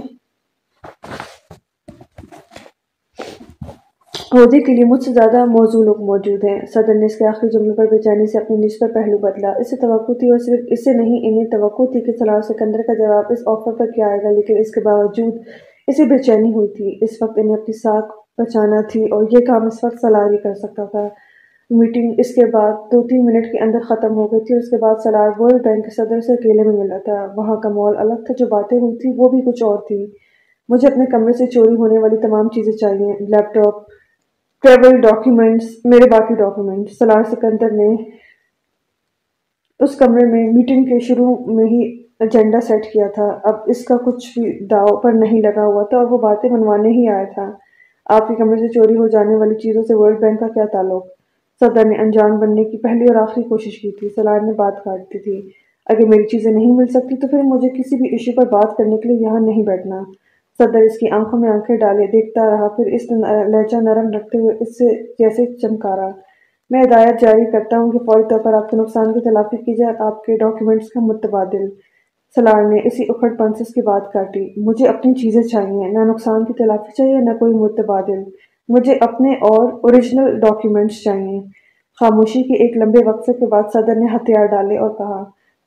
عہدے کے لیے مجھ سے زیادہ موضوع لوگ موجود ہیں۔ صدر نے اس کے آخری جملے پر بے چینی سے اپنی نسبت پہلو بدلا۔ اسے توقع تھی اور صرف اسے نہیں، انہیں توقع تھی کہ سلار سکندر کا جواب اس آفر پر کیا آئے گا، لیکن اس کے باوجود اسے بے چینی ہوئی تھی۔ اس وقت انہیں اپنی ساکھ بچانا تھی اور یہ کام اس وقت سلار ہی کر سکتا تھا۔ میٹنگ اس کے بعد دو تین منٹ کے اندر ختم ہو گئی تھی اس کے بعد سلار ورلڈ بینک کے صدر سے اکیلے میں ملا تھا۔ وہاں کا مال الگ تھا، جو باتیں ہوئی تھی وہ بھی کچھ اور تھی مجھے اپنے کمرے سے چوری ہونے والی تمام چیزیں چاہیے۔ لیپ ٹاپ ٹریول ڈاکیومنٹس میرے باقی ڈاکیومنٹس سلار سکندر نے اس کمرے میں میٹنگ کے شروع میں ہی ایجنڈا سیٹ کیا تھا۔ اب اس کا کچھ بھی داؤ پر نہیں لگا ہوا تھا اور وہ باتیں منوانے ہی آیا تھا۔ آپ کے کمرے سے چوری ہو جانے والی چیزوں سے ورلڈ بینک کا کیا تعلق؟ صدر نے انجان بننے کی پہلی اور آخری کوشش کی تھی سلار نے بات کاٹ دی تھی۔ اگر میری چیزیں نہیں مل سکتی تو پھر مجھے کسی بھی ایشو پر بات کرنے کے لیے یہاں نہیں بیٹھنا۔ صدر اس کی آنکھوں میں آنکھیں ڈالے، دیکھتا رہا، پھر اس لہجہ نرم رکھتے ہوئے اس سے جیسے چمکا رہا میں ہدایت جاری کرتا ہوں کہ فوری طور پر آپ کے نقصان کی تلافی کی جائے، آپ کے ڈاکیومنٹس کا متبادل۔ سلار نے اسی اکھڑ پنسس کی بات کاٹی۔ مجھے اپنی چیزیں چاہیے، نہ نقصان کی تلافی چاہیے، نہ کوئی متبادل۔ مجھے اپنے اور اوریجنل ڈاکیومنٹس چاہیے۔ خاموشی کے ایک لمبے وقفے کے بعد صدر نے ہتھیار ڈالے اور کہا،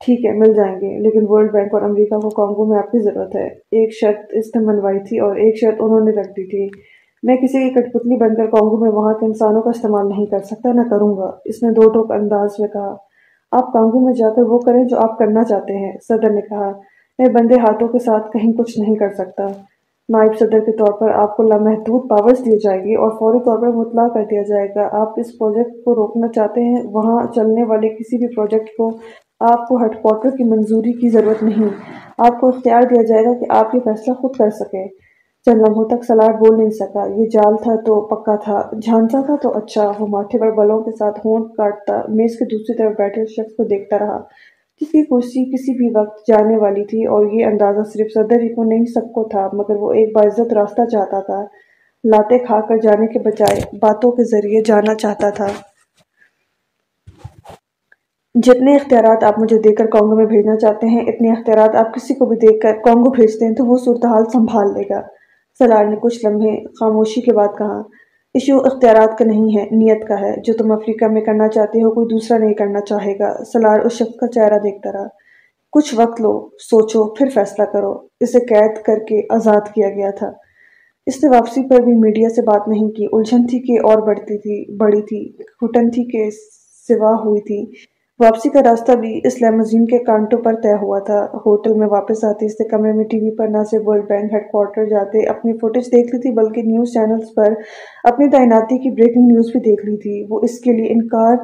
ٹھیک ہے، مل جائیں گے، لیکن ورلڈ بینک اور امریکہ کو کانگو میں آپ کی ضرورت ہے۔ ایک شرط اس نے منوائی تھی اور ایک شرط انہوں نے رکھ دی تھی۔ میں کسی کی کٹ پتلی بن کر کانگو میں وہاں کے انسانوں کا استعمال نہیں کر سکتا، نہ کروں گا۔ اس نے دو ٹوک انداز میں کہا، آپ کانگو میں جا کر وہ کریں جو آپ کرنا چاہتے ہیں۔ صدر نے کہا، میں بندے ہاتھوں کے ساتھ کہیں کچھ نہیں کر سکتا۔ نائب صدر کے طور پر آپ کو لامحدود پاورز دی جائے گی اور فوری طور پر مطلع کر دیا جائے گا۔ آپ اس پروجیکٹ کو روکنا چاہتے ہیں، وہاں چلنے والے کسی بھی پروجیکٹ کو آپ کو ہیڈ کوارٹر کی منظوری کی ضرورت نہیں۔ آپ کو اختیار دیا جائے گا کہ آپ یہ فیصلہ خود کر سکیں۔ چند لمحوں تک سلاڈ بول نہیں سکا، یہ جال تھا تو پکا تھا، جھانسا تھا تو اچھا وہ ماتھے پر بلوں کے ساتھ ہونٹ کاٹتا، میز کے دوسری طرف بیٹھے، شخص کو دیکھتا رہا۔ جس کی کرسی کسی بھی وقت جانے والی تھی اور یہ اندازہ صرف صدر ہی کو نہیں، سب کو تھا، مگر وہ ایک باعزت راستہ چاہتا تھا۔ لاتے کھا کر جانے کے بجائے باتوں کے ذریعے جانا چاہتا تھا۔ جتنے اختیارات آپ مجھے دے کر کانگو میں بھیجنا چاہتے ہیں، اتنے اختیارات آپ کسی کو بھی دیکھ کر کانگو بھیجتے ہیں تو وہ صورتحال سنبھال لے گا۔ سلار نے کچھ لمحے خاموشی کے بعد کہا ایشو اختیارات کا نہیں ہے، نیت کا ہے۔ جو تم افریقہ میں کرنا چاہتے ہو، کوئی دوسرا نہیں کرنا چاہے گا۔ سلار اس شخص کا چہرہ دیکھتا رہا۔ کچھ وقت لو، سوچو، پھر فیصلہ کرو۔ اسے قید کر کے آزاد کیا گیا تھا۔ اس نے واپسی پر بھی میڈیا سے بات نہیں کی۔ الجھن تھی کہ اور بڑھتی تھی، بڑی تھی، گھٹن تھی کہ سوا ہوئی تھی۔ واپسی کا راستہ بھی اس لیموزین کے کانٹوں پر طے ہوا تھا۔ ہوٹل میں واپس آتے اس نے کمرے میں ٹی وی پر نہ صرف ورلڈ بینک ہیڈ کوارٹر جاتے اپنی فوٹیج دیکھ لی تھی، بلکہ نیوز چینلز پر اپنی تعیناتی کی بریکنگ نیوز بھی دیکھ لی تھی۔ وہ اس کے لیے انکار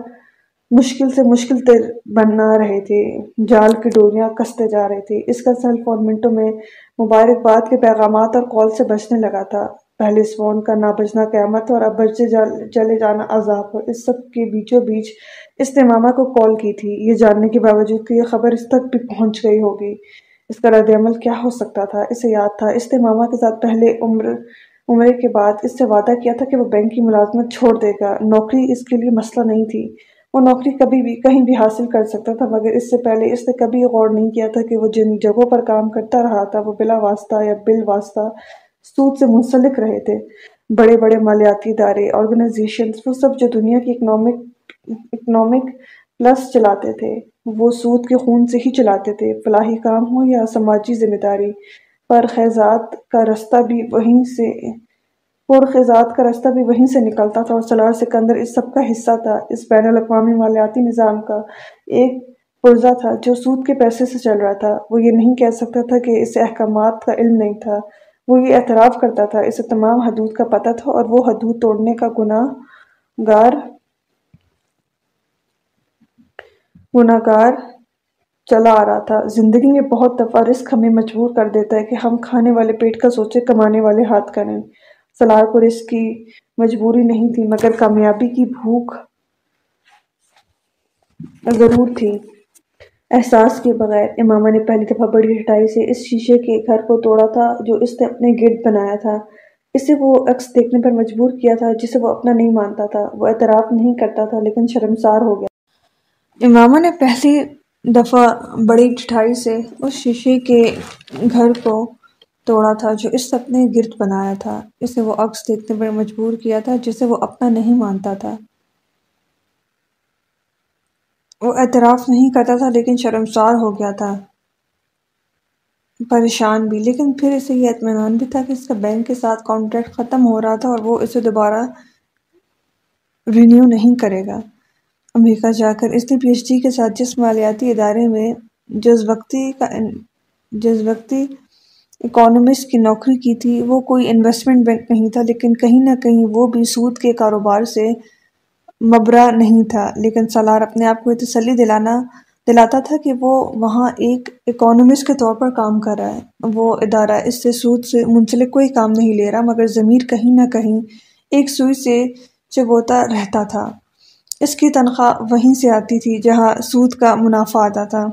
مشکل سے مشکل تر بنا رہے تھے۔ جال کی ڈوریاں کستے جا رہے تھے۔ اس کا سیل فون منٹوں میں مبارکباد کے پیغامات اور کال سے بچنے لگا تھا۔ پہلے اس فون کا نہ بجنا قیامت اور اب بچے چلے جانا عذاب۔ اس سب کے بیچوں بیچ اس نے ماما کو کال کی تھی۔ یہ جاننے کے باوجود کہ یہ خبر اس تک بھی پہنچ گئی ہوگی۔ اس کا رد عمل کیا ہو سکتا تھا؟ اسے یاد تھا۔ اس نے ماما کے ساتھ پہلے عمر عمرے کے بعد اس سے وعدہ کیا تھا کہ وہ بینک کی ملازمت چھوڑ دے گا۔ نوکری اس کے لیے مسئلہ نہیں تھی۔ وہ نوکری کبھی بھی، کہیں بھی حاصل کر سکتا تھا، مگر اس سے پہلے اس نے کبھی غور نہیں کیا تھا کہ وہ جن جگہوں پر کام کرتا رہا تھا، وہ بلا واسطہ یا بل واسطہ سود سے منسلک رہے تھے۔ بڑے بڑے مالیاتی ادارے آرگنائزیشنز وہ سب جو دنیا کی اکنامک اکنامک پلس چلاتے تھے۔ وہ سود کے خون سے ہی چلاتے تھے۔ فلاحی کام ہو یا سماجی ذمہ داری۔ پر خیزات کا رستہ بھی وہیں سے خیزات کا رستہ بھی وہیں سے نکلتا تھا اور سلار سکندر اس سب کا حصہ تھا۔ اس بین الاقوامی مالیاتی نظام کا ایک پرزہ تھا جو سود کے پیسے سے چل رہا تھا۔ وہ یہ نہیں کہہ سکتا تھا کہ اسے احکامات کا علم نہیں تھا۔ وہ یہ اعتراف کرتا تھا۔ اسے تمام حدود کا پتہ تھا اور وہ حدود توڑنے کا گناہ گار گناہ گار چلا آ رہا تھا۔ زندگی میں بہت دفعہ رزق ہمیں مجبور کر دیتا ہے کہ ہم کھانے والے پیٹ کا سوچے کمانے والے ہاتھ کریں سلار کو رزق کی مجبوری نہیں تھی، مگر کامیابی کی بھوک ضرور تھی۔ احساس کے بغیر امامہ نے پہلی دفعہ بڑی ہٹائی سے اس شیشے کے گھر کو توڑا تھا جو اس نے اپنے گرد بنایا تھا۔ اسے وہ عکس دیکھنے پر مجبور کیا تھا جسے وہ اپنا نہیں مانتا تھا۔ وہ اعتراف نہیں کرتا تھا، لیکن شرمسار ہو گیا۔ امامہ نے پہلی دفعہ بڑی ٹھٹائی سے اس شیشے کے گھر کو توڑا تھا جو اس اپنے گرد بنایا تھا۔ اسے وہ عکس دیکھنے پر مجبور کیا تھا جسے وہ اپنا نہیں مانتا تھا۔ وہ اعتراف نہیں کرتا تھا لیکن شرمسار ہو گیا تھا۔ پریشان بھی، لیکن پھر اسے یہ اطمینان بھی تھا کہ اس کا بینک کے ساتھ کانٹریکٹ ختم ہو رہا تھا اور وہ اسے دوبارہ رینیو نہیں کرے گا۔ امریکہ جا کر اس نے پی ایچ ڈی کے ساتھ جس مالیاتی ادارے میں جز وقتی کا جز وقتی اکانومسٹ کی نوکری کی تھی۔ وہ کوئی انویسٹمنٹ بینک نہیں تھا، لیکن کہیں نہ کہیں وہ بھی سود کے کاروبار سے مبرا نہیں تھا۔ لیکن سالار اپنے آپ کو یہ تسلی دلانا دلاتا تھا کہ وہ وہاں ایک اکانومسٹ کے طور پر کام کر رہا ہے۔ وہ ادارہ اس سے سود سے منسلک کوئی کام نہیں لے رہا، مگر ضمیر کہیں نہ کہیں ایک سوئی سے چبوتا رہتا تھا۔ اس کی تنخواہ وہیں سے آتی تھی جہاں سود کا منافع آتا تھا۔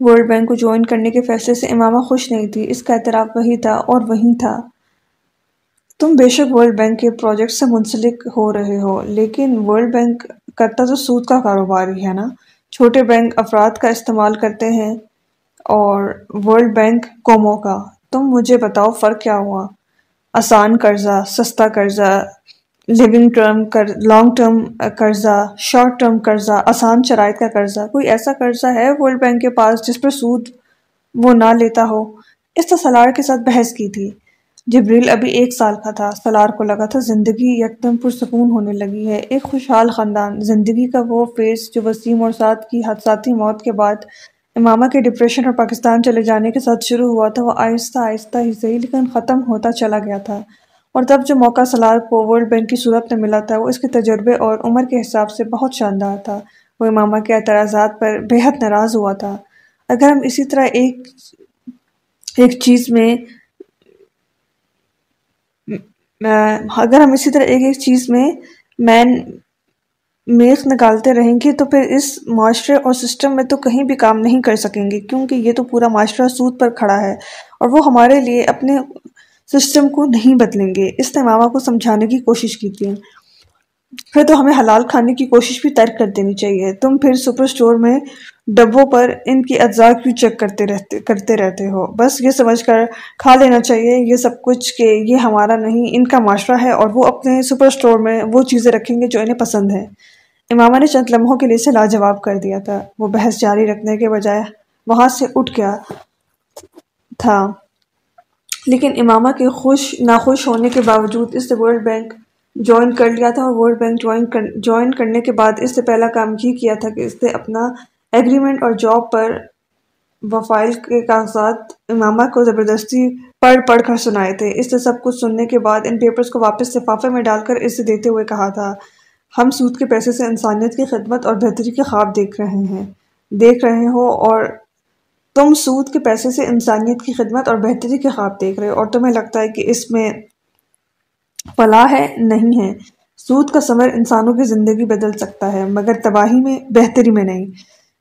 ورلڈ بینک کو جوائن کرنے کے فیصلے سے امامہ خوش نہیں تھی۔ اس کا اعتراف وہی تھا اور وہیں تھا۔ تم بے شک ورلڈ بینک کے پروجیکٹ سے منسلک ہو رہے ہو، لیکن ورلڈ بینک کرتا تو سود کا کاروبار ہی ہے نا۔ چھوٹے بینک افراد کا استعمال کرتے ہیں اور ورلڈ بینک قوموں کا۔ تم مجھے بتاؤ فرق کیا ہوا؟ آسان قرضہ، سستا قرضہ لیونگ ٹرم کر لانگ ٹرم قرضہ شارٹ ٹرم قرضہ آسان شرائط کا قرضہ کوئی ایسا قرضہ ہے ورلڈ بینک کے پاس جس پر سود وہ نہ لیتا ہو اس نے سلار کے ساتھ بحث کی تھی۔ جبریل ابھی ایک سال کا تھا۔ سلار کو لگا تھا زندگی یکدم پرسکون ہونے لگی ہے۔ ایک خوشحال خاندان۔ زندگی کا وہ فیس جو وسیم اور ساتھ کی حادثاتی موت کے بعد امامہ کے ڈپریشن اور پاکستان چلے جانے کے ساتھ شروع ہوا تھا، وہ آہستہ آہستہ ہی صحیح لیکن ختم ہوتا چلا گیا تھا۔ اور تب جو موقع سلار کو ورلڈ بینک کی صورت میں ملا تھا، وہ اس کے تجربے اور عمر کے حساب سے بہت شاندار تھا۔ وہ امامہ کے اعتراضات پر بے حد ناراض ہوا تھا۔ اگر ہم اسی طرح ایک ایک چیز میں، اگر ہم اسی طرح ایک ایک چیز میں مین میخ نکالتے رہیں گے تو پھر اس معاشرے اور سسٹم میں تو کہیں بھی کام نہیں کر سکیں گے، کیونکہ یہ تو پورا معاشرہ سود پر کھڑا ہے۔ اور وہ ہمارے لیے اپنے سسٹم کو نہیں بدلیں گے۔ اس نے ماما کو سمجھانے کی کوشش کی تھی۔ پھر تو ہمیں حلال کھانے کی کوشش بھی ترک کر دینی چاہیے۔ تم پھر سپر سٹور میں ڈبوں پر ان کی اجزاء کیوں چیک کرتے رہتے کرتے رہتے ہو؟ بس یہ سمجھ کر کھا لینا چاہیے۔ یہ سب کچھ کہ یہ ہمارا نہیں، ان کا معاشرہ ہے اور وہ اپنے سپر سٹور میں وہ چیزیں رکھیں گے جو انہیں پسند ہیں۔ امامہ نے چند لمحوں کے لیے اسے لاجواب کر دیا تھا۔ وہ بحث جاری رکھنے کے بجائے وہاں سے اٹھ گیا تھا۔ لیکن امامہ کے خوش ناخوش ہونے کے باوجود اس نے ورلڈ بینک جوائن کر لیا تھا اور ورلڈ بینک جوائن جوائن کرنے کے بعد اس سے پہلا کام یہ کیا تھا کہ اس نے اپنا ایگریمنٹ اور جاب پر وفائل کے کاغذات امامہ کو زبردستی پڑھ پڑھ کر سنائے تھے۔ اس نے سب کچھ سننے کے بعد ان پیپرز کو واپس لفافے میں ڈال کر اسے دیتے ہوئے کہا تھا، ہم سود کے پیسے سے انسانیت کی خدمت اور بہتری کے خواب دیکھ رہے ہیں دیکھ رہے ہو اور تم سود کے پیسے سے انسانیت کی خدمت اور بہتری کے خواب دیکھ رہے ہو اور تمہیں لگتا ہے کہ اس میں فلاح ہے؟ نہیں ہے۔ سود کا ثمر انسانوں کی زندگی بدل سکتا ہے، مگر تباہی میں، بہتری میں نہیں۔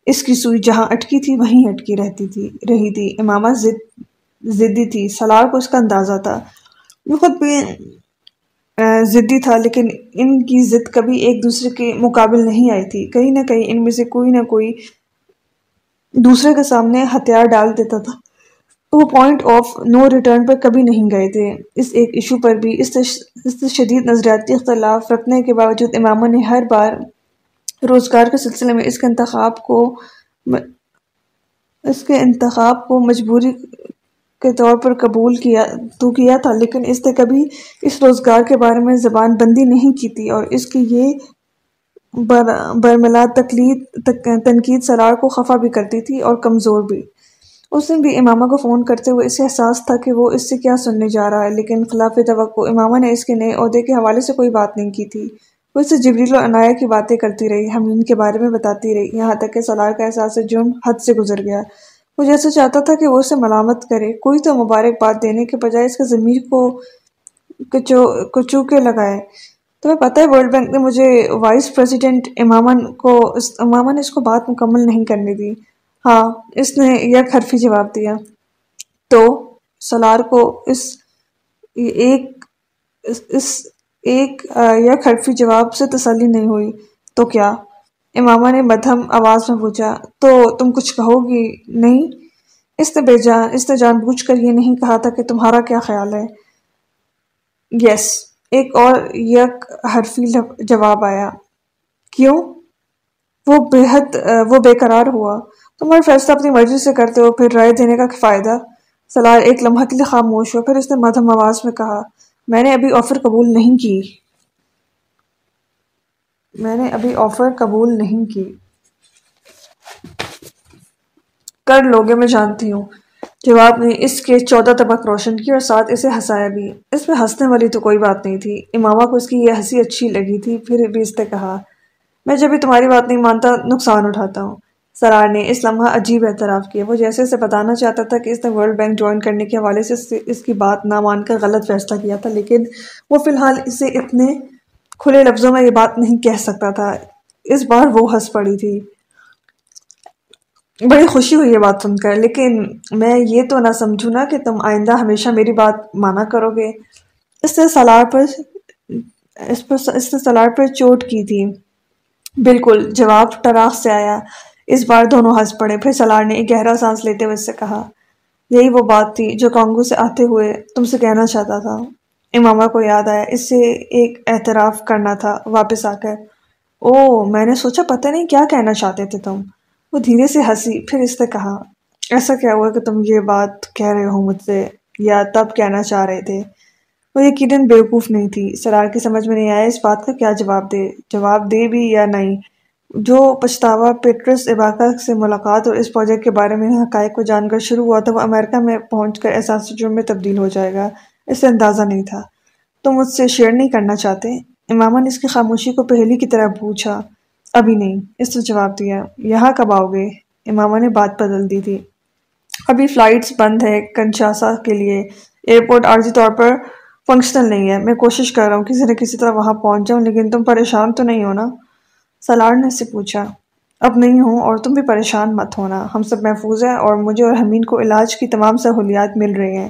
اس کی سوئی جہاں اٹکی تھی، وہیں اٹکی رہتی تھی، رہی تھی۔ امامہ ضدی تھی۔ سلار کو اس کا اندازہ تھا۔ وہ خود بھی ضدی تھا، لیکن ان کی ضد کبھی ایک دوسرے کے مقابل نہیں آئی تھی۔ کہیں نہ کہیں ان میں سے کوئی نہ کوئی دوسرے کے سامنے ہتھیار ڈال دیتا تھا۔ وہ پوائنٹ آف نو ریٹرن پر کبھی نہیں گئے تھے۔ اس ایک ایشو پر بھی اس سے شدید نظریاتی اختلاف رکھنے کے باوجود امامہ نے ہر بار روزگار کے سلسلے میں اس کے انتخاب کو اس کے انتخاب کو مجبوری کے طور پر قبول کیا تو کیا تھا، لیکن اس نے کبھی اس روزگار کے بارے میں زبان بندی نہیں کی تھی اور اس کی یہ برملا تقلید تنقید سرار کو خفا بھی کرتی تھی اور کمزور بھی۔ اس دن بھی امامہ کو فون کرتے ہوئے اسے احساس تھا کہ وہ اس سے کیا سننے جا رہا ہے، لیکن خلاف توقع امامہ نے اس کے نئے عہدے کے حوالے سے کوئی بات نہیں کی تھی۔ وہ اسے جبریل و عنایہ کی باتیں کرتی رہی، ہم ان کے بارے میں بتاتی رہی۔ یہاں تک کہ سلار کا احساس جرم حد سے گزر گیا۔ وہ جیسے چاہتا تھا کہ وہ اسے ملامت کرے۔ کوئی تو مبارک بات دینے کے بجائے اس کے ضمیر کو کچو کے لگائے۔ تمہیں پتہ ہے ورلڈ بینک نے مجھے وائس پریزیڈنٹ امامن کو امامہ نے اس کو بات مکمل نہیں کرنے دی ہاں اس نے یک حرفی جواب دیا۔ تو سلار کو اس ایک اس ایک یک حرفی جواب سے تسلی نہیں ہوئی۔ تو کیا؟ امامہ نے مدھم آواز میں پوچھا، تو تم کچھ کہو گی؟ نہیں۔ اس نے بے جان اس نے جان بوجھ کر یہ نہیں کہا تھا کہ تمہارا کیا خیال ہے۔ یس۔ ایک اور یک حرفی جواب آیا۔ کیوں؟ وہ بے حد وہ بے قرار ہوا۔ تم فیصلہ اپنی مرضی سے کرتے ہو، پھر رائے دینے کا فائدہ۔ سلار ایک لمحہ کے لیے خاموش ہوا پھر اس نے مدھم آواز میں کہا، میں نے ابھی آفر قبول نہیں کی۔ میں نے ابھی آفر قبول نہیں کی۔ کر لوگے میں جانتی ہوں۔ جواب نے اس کے چودہ طبق روشن کی اور ساتھ اسے ہنسایا بھی۔ اس میں ہنسنے والی تو کوئی بات نہیں تھی۔ امامہ کو اس کی یہ ہنسی اچھی لگی تھی، پھر بھی اس نے کہا، میں جب بھی تمہاری بات نہیں مانتا، نقصان اٹھاتا ہوں۔ سرار نے اس لمحہ عجیب اعتراف کیا۔ وہ جیسے اسے بتانا چاہتا تھا کہ اس نے ورلڈ بینک جوائن کرنے کے حوالے سے اس کی بات نہ مان کر غلط فیصلہ کیا تھا، لیکن وہ فی الحال اسے اتنے کھلے لفظوں میں یہ بات نہیں کہہ سکتا تھا۔ اس بار وہ ہنس پڑی تھی۔ بڑی خوشی ہوئی یہ بات سن کر، لیکن میں یہ تو نہ سمجھوں نا کہ تم آئندہ ہمیشہ میری بات مانا کرو گے۔ اس نے سلار پر، اس پر، اس نے سلار پر چوٹ کی تھی۔ بالکل، جواب ٹراخ سے آیا۔ اس بار دونوں ہنس پڑے۔ پھر سلار نے ایک گہرا سانس لیتے ہوئے اس سے کہا، یہی وہ بات تھی جو کانگو سے آتے ہوئے تم سے کہنا چاہتا تھا۔ امامہ کو یاد آیا۔ اس سے ایک اعتراف کرنا تھا واپس آ کر۔ او میں نے سوچا پتہ نہیں کیا کہنا چاہتے تھے تم۔ وہ دھیرے سے ہنسی، پھر اس نے کہا، ایسا کیا ہوا کہ تم یہ بات کہہ رہے ہو مجھ سے یا تب کہنا چاہ رہے تھے؟ وہ یقیناً بیوقوف نہیں تھی۔ سرار کی سمجھ میں نہیں آیا اس بات کا کیا جواب دے جواب دے بھی یا نہیں۔ جو پچھتاوا پیٹرس اباکہ سے ملاقات اور اس پروجیکٹ کے بارے میں حقائق کو جان کر شروع ہوا تھا وہ امریکہ میں پہنچ کر احساس جرم میں تبدیل ہو جائے گا۔ اس سے اندازہ نہیں تھا۔ تم مجھ سے شیئر نہیں کرنا چاہتے؟ امامہ نے اس کی خاموشی کو پہلی کی طرح پوچھا۔ ابھی نہیں۔ اس نے جواب دیا، یہاں کب آؤ گے؟ امامہ نے بات بدل دی تھی۔ ابھی فلائٹس بند ہے کنشاسا کے لیے۔ ایئرپورٹ عارضی طور پر فنکشنل نہیں ہے۔ میں کوشش کر رہا ہوں کسی نہ کسی طرح وہاں پہنچ جاؤں، لیکن تم پریشان تو نہیں ہونا سلار نے اس سے پوچھا۔ اب نہیں ہوں اور تم بھی پریشان مت ہونا۔ ہم سب محفوظ ہیں اور مجھے اور حمین کو علاج کی تمام سہولیات مل رہی ہیں۔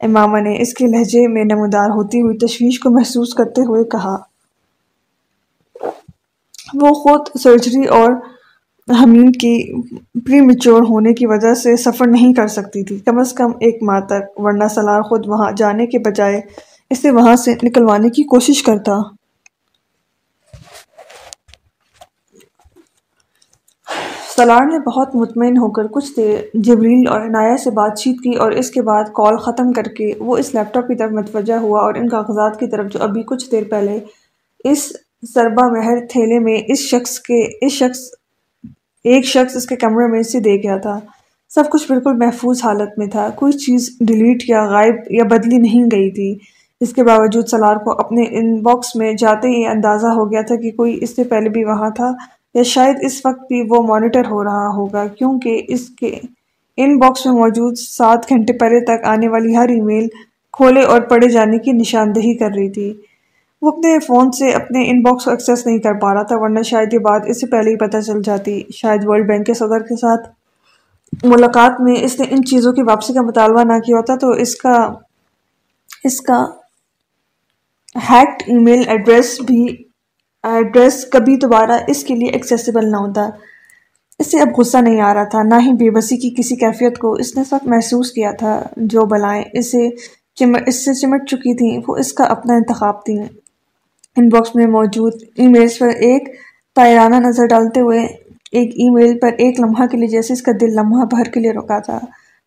امامہ نے اس کے لہجے میں نمودار ہوتی ہوئی تشویش کو محسوس کرتے ہوئے کہا۔ وہ خود سرجری اور حمین کی پری میچور ہونے کی وجہ سے سفر نہیں کر سکتی تھی۔ کم از کم ایک ماہ تک ورنہ سلار خود وہاں جانے کے بجائے اسے وہاں سے نکلوانے کی کوشش کرتا۔ سلار نے بہت مطمئن ہو کر کچھ دیر جبریل اور عنایہ سے بات چیت کی اور اس کے بعد کال ختم کر کے وہ اس لیپ ٹاپ کی طرف متوجہ ہوا اور ان کاغذات کی طرف جو ابھی کچھ دیر پہلے اس سربا مہر تھیلے میں اس شخص کے، اس شخص، ایک شخص اس کے کمرے میں سے دے گیا تھا۔ سب کچھ بالکل محفوظ حالت میں تھا۔ کوئی چیز ڈیلیٹ یا غائب یا بدلی نہیں گئی تھی۔ اس کے باوجود سلار کو اپنے ان باکس میں جاتے ہی اندازہ ہو گیا تھا کہ کوئی اس سے پہلے بھی وہاں تھا یا شاید اس وقت بھی وہ مانیٹر ہو رہا ہوگا، کیونکہ اس کے ان باکس میں موجود سات گھنٹے پہلے تک آنے والی ہر ای میل کھولے اور پڑھے جانے کی نشاندہی کر رہی تھی۔ وہ اپنے فون سے اپنے ان باکس کو ایکسیس نہیں کر پا رہا تھا، ورنہ شاید یہ بات اس سے پہلے ہی پتہ چل جاتی۔ شاید ورلڈ بینک کے صدر کے ساتھ ملاقات میں اس نے ان چیزوں کی واپسی کا مطالبہ نہ کیا ہوتا تو اس کا اس کا ہیکڈ ای میل ایڈریس بھی ایڈریس کبھی دوبارہ اس کے لیے ایکسیسیبل نہ ہوتا۔ اس سے اب غصہ نہیں آ رہا تھا، نہ ہی بے بسی کی کسی کیفیت کو اس نے سب محسوس کیا تھا۔ جو بلائیں، اسے اس سے چمٹ چکی تھیں، وہ اس کا اپنا انتخاب تھیں۔ ان باکس میں موجود ای میلز پر ایک تائرانہ نظر ڈالتے ہوئے ایک ای میل پر ایک لمحہ کے لیے جیسے اس کا دل لمحہ بھر کے لیے رکا تھا۔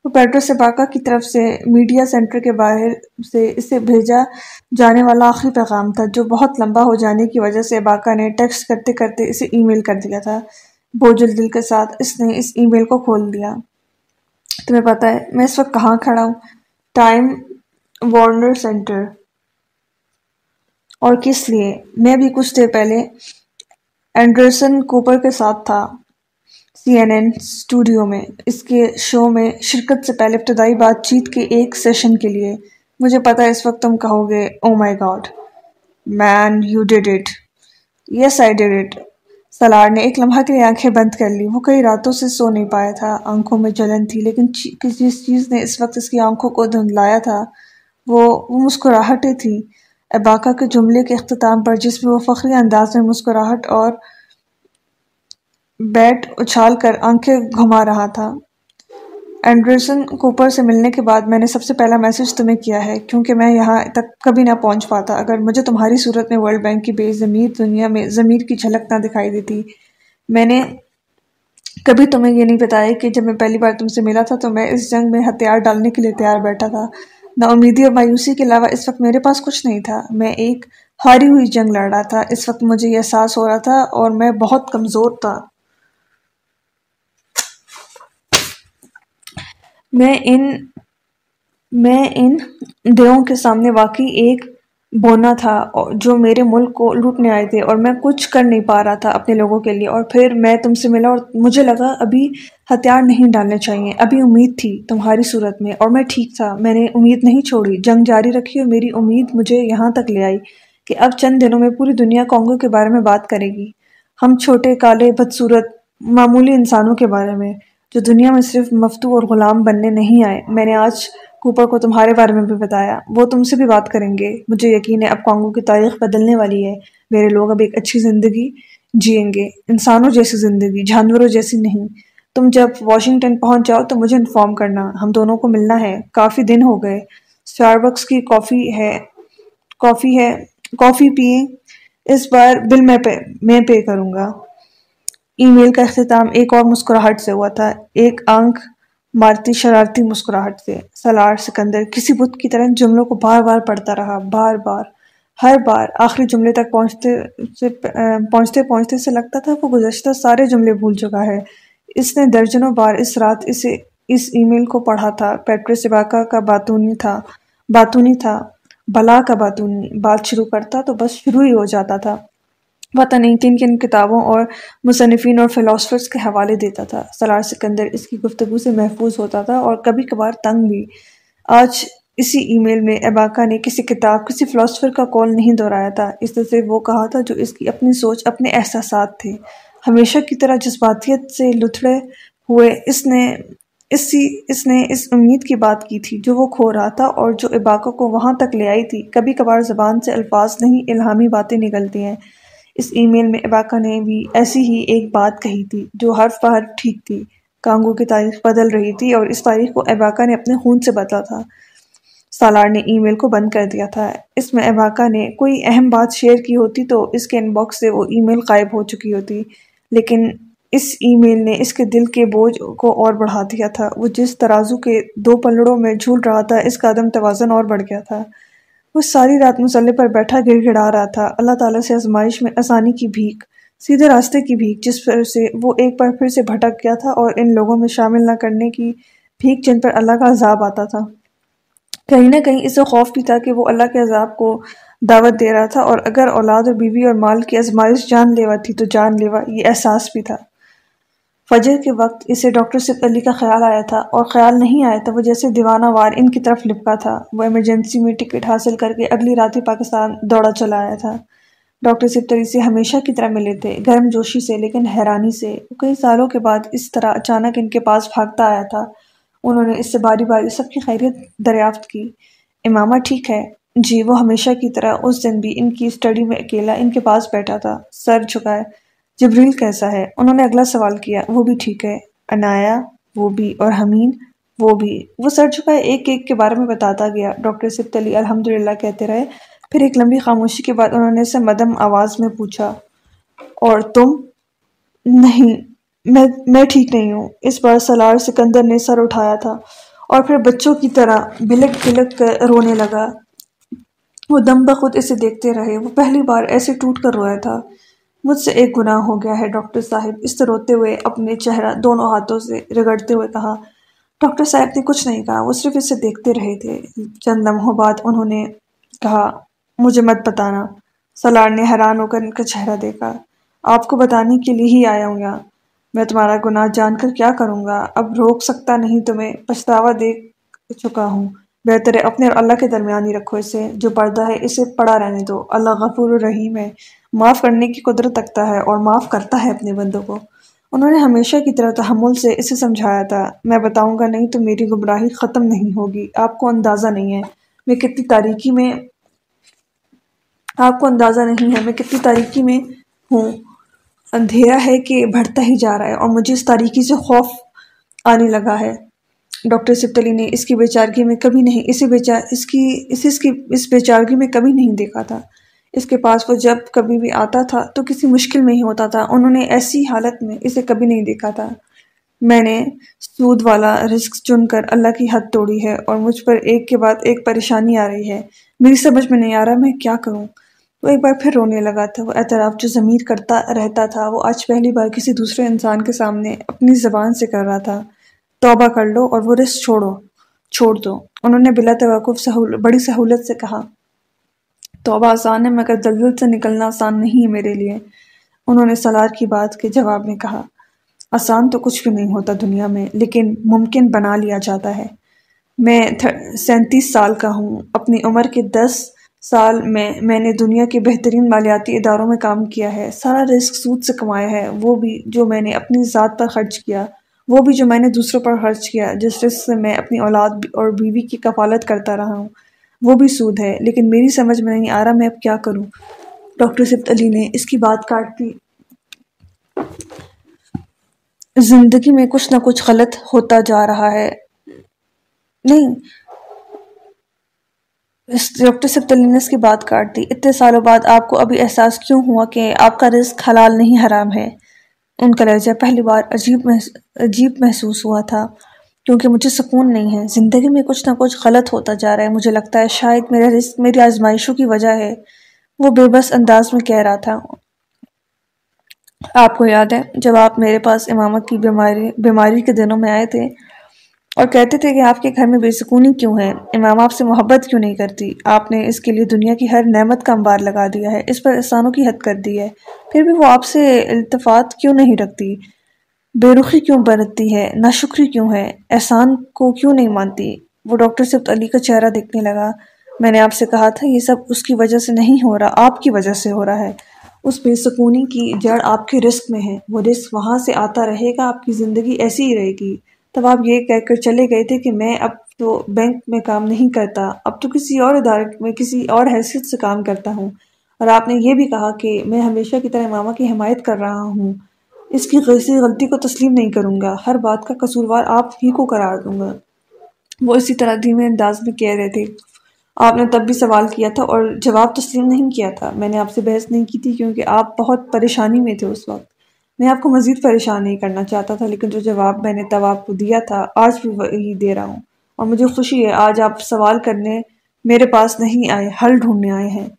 وہ پیٹرو سباکا کی طرف سے میڈیا سینٹر کے باہر سے اسے بھیجا جانے والا آخری پیغام تھا، جو بہت لمبا ہو جانے کی وجہ سے باکا نے ٹیکسٹ کرتے کرتے اسے ای میل کر دیا تھا۔ بوجھل دل کے ساتھ اس نے اس ای میل کو کھول دیا۔ تمہیں پتا ہے، میں اس وقت کہاں کھڑا ہوں؟ Time Warner Center. اور کس لیے؟ میں بھی کچھ دیر پہلے اینڈرسن کوپر کے ساتھ تھا سی این این اسٹوڈیو میں۔ اس کے شو میں شرکت سے پہلے ابتدائی بات چیت کے ایک سیشن کے لیے۔ مجھے پتا ہے اس وقت تم کہو گے او my God man you did it yes I did it Salar نے ایک لمحہ کے لیے آنکھیں بند کر لی۔ وہ کئی راتوں سے سو نہیں پایا تھا، آنکھوں میں جلن تھی، لیکن جس چیز نے اس وقت اس کی آنکھوں کو دھندلایا تھا، وہ وہ مسکراہٹیں تھیں۔ اباکا کے جملے کے اختتام پر، جس میں وہ فخری انداز میں مسکراہٹ اور بیٹ اچھال کر آنکھیں گھما رہا تھا۔ اینڈرسن کوپر سے ملنے کے بعد میں نے سب سے پہلا میسج تمہیں کیا ہے، کیونکہ میں یہاں تک کبھی نہ پہنچ پاتا۔ اگر مجھے تمہاری صورت میں ورلڈ بینک کی بے ضمیر دنیا میں ضمیر کی جھلک نہ دکھائی دیتی۔ میں نے کبھی تمہیں یہ نہیں بتایا کہ جب میں پہلی بار تم سے ملا تھا تو میں اس جنگ میں ہتھیار ڈالنے کے لیے تیار بیٹھا تھا۔ نہ امیدی اور مایوسی کے علاوہ اس وقت میرے پاس کچھ نہیں تھا۔ میں ایک ہاری ہوئی جنگ لڑ رہا تھا۔ اس وقت مجھے یہ احساس ہو رہا تھا اور میں بہت کمزور تھا۔ میں ان میں ان دیوں کے سامنے واقعی ایک بونا تھا جو میرے ملک کو لوٹنے آئے تھے اور میں کچھ کر نہیں پا رہا تھا اپنے لوگوں کے لیے اور پھر میں تم سے ملا اور مجھے لگا ابھی ہتھیار نہیں ڈالنے چاہیے۔ ابھی امید تھی تمہاری صورت میں اور میں ٹھیک تھا۔ میں نے امید نہیں چھوڑی۔ جنگ جاری رکھی اور میری امید مجھے یہاں تک لے آئی کہ اب چند دنوں میں پوری دنیا کانگو کے بارے میں بات کرے گی۔ ہم چھوٹے، کالے، بدصورت، معمولی انسانوں کے بارے میں، جو دنیا میں صرف مفتو اور غلام بننے نہیں آئے۔ میں نے آج کوپر کو تمہارے بارے میں بھی بتایا۔ وہ تم سے بھی بات کریں گے۔ مجھے یقین ہے اب کانگو کی تاریخ بدلنے والی ہے۔ میرے لوگ اب ایک اچھی زندگی جئیں گے۔ انسانوں جیسی زندگی، جانوروں جیسی نہیں۔ تم جب واشنگٹن پہنچ جاؤ تو مجھے انفارم کرنا۔ ہم دونوں کو ملنا ہے۔ کافی دن ہو گئے۔ اسٹار بکس کی کافی ہے کافی ہے، کافی پئیں اس بار بل میں پے میں پے کروں گا۔ ای میل کا اختتام ایک اور مسکراہٹ سے ہوا تھا۔ ایک آنکھ مارتی شرارتی مسکراہٹ سے۔ سلار سکندر، کسی بت کی طرح جملوں کو بار بار پڑھتا رہا، بار بار۔ ہر بار آخری جملے تک پہنچتے سے، پہنچتے پہنچتے سے لگتا تھا وہ گزشتہ سارے جملے بھول چکا ہے۔ اس نے درجنوں بار اس رات اسے اس ای میل کو پڑھا تھا۔ پیٹرس اباکا کا باتونی تھا باتونی تھا، بلا کا باتونی۔ بات شروع کرتا تو بس شروع ہی ہو جاتا تھا۔ پتہ نہیں کن کن کتابوں اور مصنفین اور فلاسفرز کے حوالے دیتا تھا۔ سلار سکندر اس کی گفتگو سے محفوظ ہوتا تھا اور کبھی کبھار تنگ بھی۔ آج اسی ای میل میں اباکا نے کسی کتاب، کسی فلاسفر کا کال نہیں دہرایا تھا۔ اس سے وہ کہا تھا جو اس کی اپنی سوچ، اپنے احساسات تھے۔ ہمیشہ کی طرح جذباتیت سے لتھڑے ہوئے اس نے، اسی، اس نے اس امید کی بات کی تھی جو وہ کھو رہا تھا اور جو اباکا کو وہاں تک لے آئی تھی۔ کبھی کبھار زبان سے الفاظ نہیں، الہامی باتیں نکلتی ہیں۔ اس ای میل میں اباکا نے بھی ایسی ہی ایک بات کہی تھی جو حرف حرف ٹھیک تھی۔ کانگو کی تاریخ بدل رہی تھی اور اس تاریخ کو اباکا نے اپنے خون سے بدلا تھا۔ سالار نے ای میل کو بند کر دیا تھا۔ اس میں اباکا نے کوئی اہم بات شیئر کی ہوتی تو اس کے ان باکس سے وہ ای میل قائب ہو چکی ہوتی۔ لیکن اس ای میل نے اس کے دل کے بوجھ کو اور بڑھا دیا تھا۔ وہ جس ترازو کے دو پلڑوں میں جھول رہا تھا، اس کا عدم توازن اور بڑھ گیا تھا۔ وہ ساری رات مسلح پر بیٹھا گڑ گڑا رہا تھا۔ اللہ تعالیٰ سے آزمائش میں آسانی کی بھیک، سیدھے راستے کی بھیک، جس پر سے وہ ایک بار پھر سے بھٹک گیا تھا اور ان لوگوں میں شامل نہ کرنے کی بھیک جن پر اللہ کا عذاب آتا تھا۔ کہیں نہ کہیں اسے خوف بھی تھا کہ وہ اللہ کے عذاب کو دعوت دے رہا تھا اور اگر اولاد اور بیوی اور مال کی آزمائش جان لیوا تھی تو جان لیوا، یہ احساس بھی تھا۔ فجر کے وقت اسے ڈاکٹر صف علی کا خیال آیا تھا اور خیال نہیں آیا تھا وہ جیسے دیوانہ وار ان کی طرف لپکا تھا۔ وہ ایمرجنسی میں ٹکٹ حاصل کر کے اگلی رات ہی پاکستان دوڑا چلا آیا تھا۔ ڈاکٹر صف علی سے ہمیشہ کی طرح ملے تھے، گرم جوشی سے لیکن حیرانی سے۔ کئی سالوں کے بعد اس طرح اچانک ان کے پاس بھاگتا آیا تھا۔ انہوں نے اس سے باری باری سب کی خیریت دریافت کی۔ امامہ ٹھیک ہے؟ جی وہ ہمیشہ کی طرح اس دن بھی ان کی اسٹڈی میں اکیلا ان کے پاس بیٹھا تھا۔ سر جھکائے۔ جبریل کیسا ہے؟ انہوں نے اگلا سوال کیا، وہ بھی ٹھیک ہے۔ انایا، وہ بھی، اور حمین وہ بھی۔ وہ سر جھکائے ایک ایک کے بارے میں بتاتا گیا۔ ڈاکٹر سبت علی الحمد للہ کہتے رہے، پھر ایک لمبی خاموشی کے بعد انہوں نے اسے مدم آواز میں پوچھا، اور تم؟ نہیں، میں میں ٹھیک نہیں ہوں۔ اس بار سلار سکندر نے سر اٹھایا تھا، اور پھر بچوں کی طرح بلک بلک کر رونے لگا۔ وہ دم بخود اسے دیکھتے رہے۔ وہ پہلی بار ایسے ٹوٹ کر رویا تھا۔ مجھ سے ایک گناہ ہو گیا ہے ڈاکٹر صاحب۔ اس سے روتے ہوئے اپنے چہرہ دونوں ہاتھوں سے رگڑتے ہوئے کہا، ڈاکٹر صاحب نے کچھ نہیں کہا، وہ صرف اسے دیکھتے رہے تھے۔ چند لمحوں بعد انہوں نے کہا، مجھے مت بتانا۔ سلار نے حیران ہو کر ان کا چہرہ دیکھا۔ آپ کو بتانے کے لیے ہی آیا ہوں گا میں تمہارا گناہ جان کر کیا کروں گا؟ اب روک سکتا نہیں تمہیں پچھتاوا دیکھ چکا ہوں۔ بہتر ہے اپنے اور اللہ کے درمیان ہی رکھو اسے۔ جو پردہ ہے اسے پڑا رہنے دو۔ اللہ غفور الرحیم ہے۔ معاف کرنے کی قدرت رکھتا ہے اور معاف کرتا ہے اپنے بندوں کو۔ انہوں نے ہمیشہ کی طرح تحمل سے اسے سمجھایا تھا۔ میں بتاؤں گا نہیں تو میری گمراہی ختم نہیں ہوگی۔ آپ کو اندازہ نہیں ہے میں کتنی تاریکی میں آپ کو اندازہ نہیں ہے میں کتنی تاریکی میں ہوں۔ اندھیرا ہے کہ بڑھتا ہی جا رہا ہے اور مجھے اس تاریکی سے خوف آنے لگا ہے۔ ڈاکٹر سبتلی نے اس کی بیچارگی میں کبھی نہیں اسے بیچار اس کی اس اس کی اس بیچارگی میں کبھی نہیں دیکھا تھا۔ اس کے پاس وہ جب کبھی بھی آتا تھا تو کسی مشکل میں ہی ہوتا تھا۔ انہوں نے ایسی حالت میں اسے کبھی نہیں دیکھا تھا۔ میں نے سود والا رزق چن کر اللہ کی حد توڑی ہے اور مجھ پر ایک کے بعد ایک پریشانی آ رہی ہے۔ میری سمجھ میں نہیں آ رہا میں کیا کروں۔ وہ ایک بار پھر رونے لگا تھا۔ وہ اعتراف جو ضمیر کرتا رہتا تھا، وہ آج پہلی بار کسی دوسرے انسان کے سامنے اپنی زبان سے کر رہا تھا۔ توبہ کر لو اور وہ رزق چھوڑو، چھوڑ دو۔ انہوں نے بلا توقف سہول، بڑی سہولت سے کہا۔ توبہ آسان ہے، مگر دلدل سے نکلنا آسان نہیں ہے میرے لیے۔ انہوں نے سلار کی بات کے جواب میں کہا، آسان تو کچھ بھی نہیں ہوتا دنیا میں، لیکن ممکن بنا لیا جاتا ہے۔ میں سینتیس سال کا ہوں۔ اپنی عمر کے دس سال میں میں نے دنیا کے بہترین مالیاتی اداروں میں کام کیا ہے۔ سارا رزق سود سے کمایا ہے۔ وہ بھی جو میں نے اپنی ذات پر خرچ کیا، وہ بھی جو میں نے دوسروں پر خرچ کیا، جس رزق سے میں اپنی اولاد اور بیوی کی کفالت کرتا رہا ہوں۔ وہ بھی سود ہے، لیکن میری سمجھ میں نہیں آ رہا میں اب کیا کروں۔ ڈاکٹر سبت علی نے اس کی بات کاٹ دی زندگی میں کچھ نہ کچھ غلط ہوتا جا رہا ہے۔ نہیں۔ ڈاکٹر سب نے اس کی بات کاٹ دی اتنے سالوں بعد آپ کو ابھی احساس کیوں ہوا کہ آپ کا رزق حلال نہیں، حرام ہے؟ ان کا لہجہ پہلی بار عجیب عجیب محسوس ہوا تھا۔ کیونکہ مجھے سکون نہیں ہے۔ زندگی میں کچھ نہ کچھ غلط ہوتا جا رہا ہے۔ مجھے لگتا ہے شاید میرا رزق میری آزمائشوں کی وجہ ہے۔ وہ بے بس انداز میں کہہ رہا تھا۔ آپ کو یاد ہے، جب آپ میرے پاس امامت کی بیماری بیماری کے دنوں میں آئے تھے اور کہتے تھے کہ آپ کے گھر میں بے سکونی کیوں ہے؟ امام آپ سے محبت کیوں نہیں کرتی؟ آپ نے اس کے لیے دنیا کی ہر نعمت کا انبار لگا دیا ہے۔ اس پر احسانوں کی حد کر دی ہے۔ پھر بھی وہ آپ سے التفات کیوں نہیں رکھتی؟ بے رخی کیوں برتتی ہے؟ ناشکری کیوں ہے؟ احسان کو کیوں نہیں مانتی؟ وہ ڈاکٹر صفت علی کا چہرہ دیکھنے لگا۔ میں نے آپ سے کہا تھا، یہ سب اس کی وجہ سے نہیں ہو رہا، آپ کی وجہ سے ہو رہا ہے۔ اس بے سکونی کی جڑ آپ کے رزق میں ہے۔ وہ رزق وہاں سے آتا رہے گا، آپ کی زندگی ایسی ہی رہے گی۔ تب آپ یہ کہہ کر چلے گئے تھے کہ میں اب تو بینک میں کام نہیں کرتا، اب تو کسی اور ادارے میں، کسی اور حیثیت سے کام کرتا ہوں۔ اور آپ نے یہ بھی کہا کہ میں ہمیشہ کی طرح ماما کی حمایت کر رہا ہوں۔ اس کی کسی غلطی کو تسلیم نہیں کروں گا۔ ہر بات کا قصوروار آپ ہی کو قرار دوں گا۔ وہ اسی طرح دھیمے انداز میں کہہ رہے تھے۔ آپ نے تب بھی سوال کیا تھا اور جواب تسلیم نہیں کیا تھا۔ میں نے آپ سے بحث نہیں کی تھی کیونکہ آپ بہت پریشانی میں تھے اس وقت۔ میں آپ کو مزید پریشان نہیں کرنا چاہتا تھا، لیکن جو جواب میں نے تب آپ کو دیا تھا، آج بھی وہی دے رہا ہوں۔ اور مجھے خوشی ہے، آج آپ سوال کرنے میرے پاس نہیں آئے، حل ڈھونڈنے آئے ہیں۔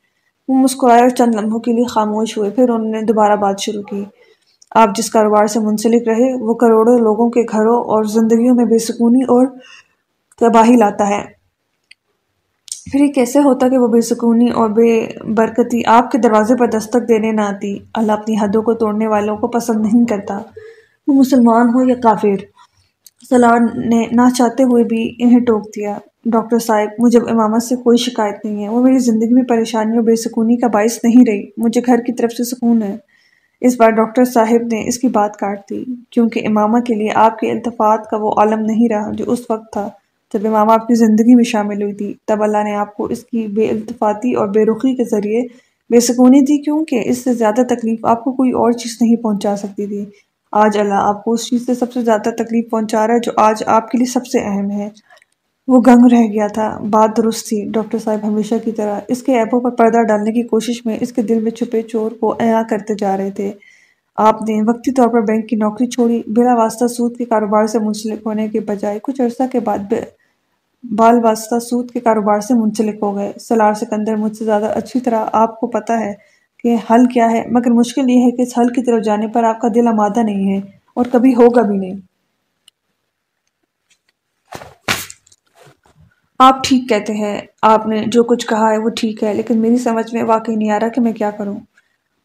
وہ مسکرائے اور چند لمحوں کے لیے خاموش ہوئے، پھر انہوں نے دوبارہ بات شروع کی۔ آپ جس کاروبار سے منسلک رہے، وہ کروڑوں لوگوں کے گھروں اور زندگیوں میں بے سکونی اور تباہی لاتا ہے۔ پھر یہ کیسے ہوتا کہ وہ بے سکونی اور بے برکتی آپ کے دروازے پر دستک دینے نہ آتی؟ اللہ اپنی حدوں کو توڑنے والوں کو پسند نہیں کرتا۔ وہ مسلمان ہو یا کافر سلار نے نہ چاہتے ہوئے بھی انہیں ٹوک دیا۔ ڈاکٹر صاحب، مجھے امامت سے کوئی شکایت نہیں ہے۔ وہ میری زندگی میں پریشانی اور بے سکونی کا باعث نہیں رہی۔ مجھے گھر کی طرف سے سکون ہے۔ اس بار ڈاکٹر صاحب نے اس کی بات کاٹ دی، کیونکہ امامہ کے لیے آپ کے التفات کا وہ عالم نہیں رہا جو اس وقت تھا۔ جب امام آپ کی زندگی میں شامل ہوئی تھی، تب اللہ نے آپ کو اس کی بے التفاتی اور بے رخی کے ذریعے بے سکونی دی، کیونکہ اس سے زیادہ تکلیف آپ کو کوئی اور چیز نہیں پہنچا سکتی تھی۔ آج اللہ آپ کو اس چیز سے سب سے زیادہ تکلیف پہنچا رہا ہے جو آج آپ کے لیے سب سے اہم ہے۔ وہ گنگ رہ گیا تھا۔ بات درست تھی۔ ڈاکٹر صاحب ہمیشہ کی طرح اس کے ایپوں پر پردہ ڈالنے کی کوشش میں اس کے دل میں چھپے چور کو ایا کرتے جا رہے تھے۔ آپ نے وقتی طور پر بینک کی نوکری چھوڑی۔ بلا واسطہ سود کے کاروبار سے منسلک ہونے کے بجائے کچھ عرصہ کے بعد بال واسطہ سود کے کاروبار سے منسلک ہو گئے۔ سلار سکندر، مجھ سے زیادہ اچھی طرح آپ کو پتا ہے کہ حل کیا ہے، مگر مشکل یہ ہے کہ اس حل کی طرف جانے پر آپ کا دل آمادہ نہیں ہے اور کبھی ہوگا بھی نہیں۔ آپ ٹھیک کہتے ہیں، آپ نے جو کچھ کہا ہے وہ ٹھیک ہے، لیکن میری سمجھ میں واقعی نہیں آ رہا کہ میں کیا کروں۔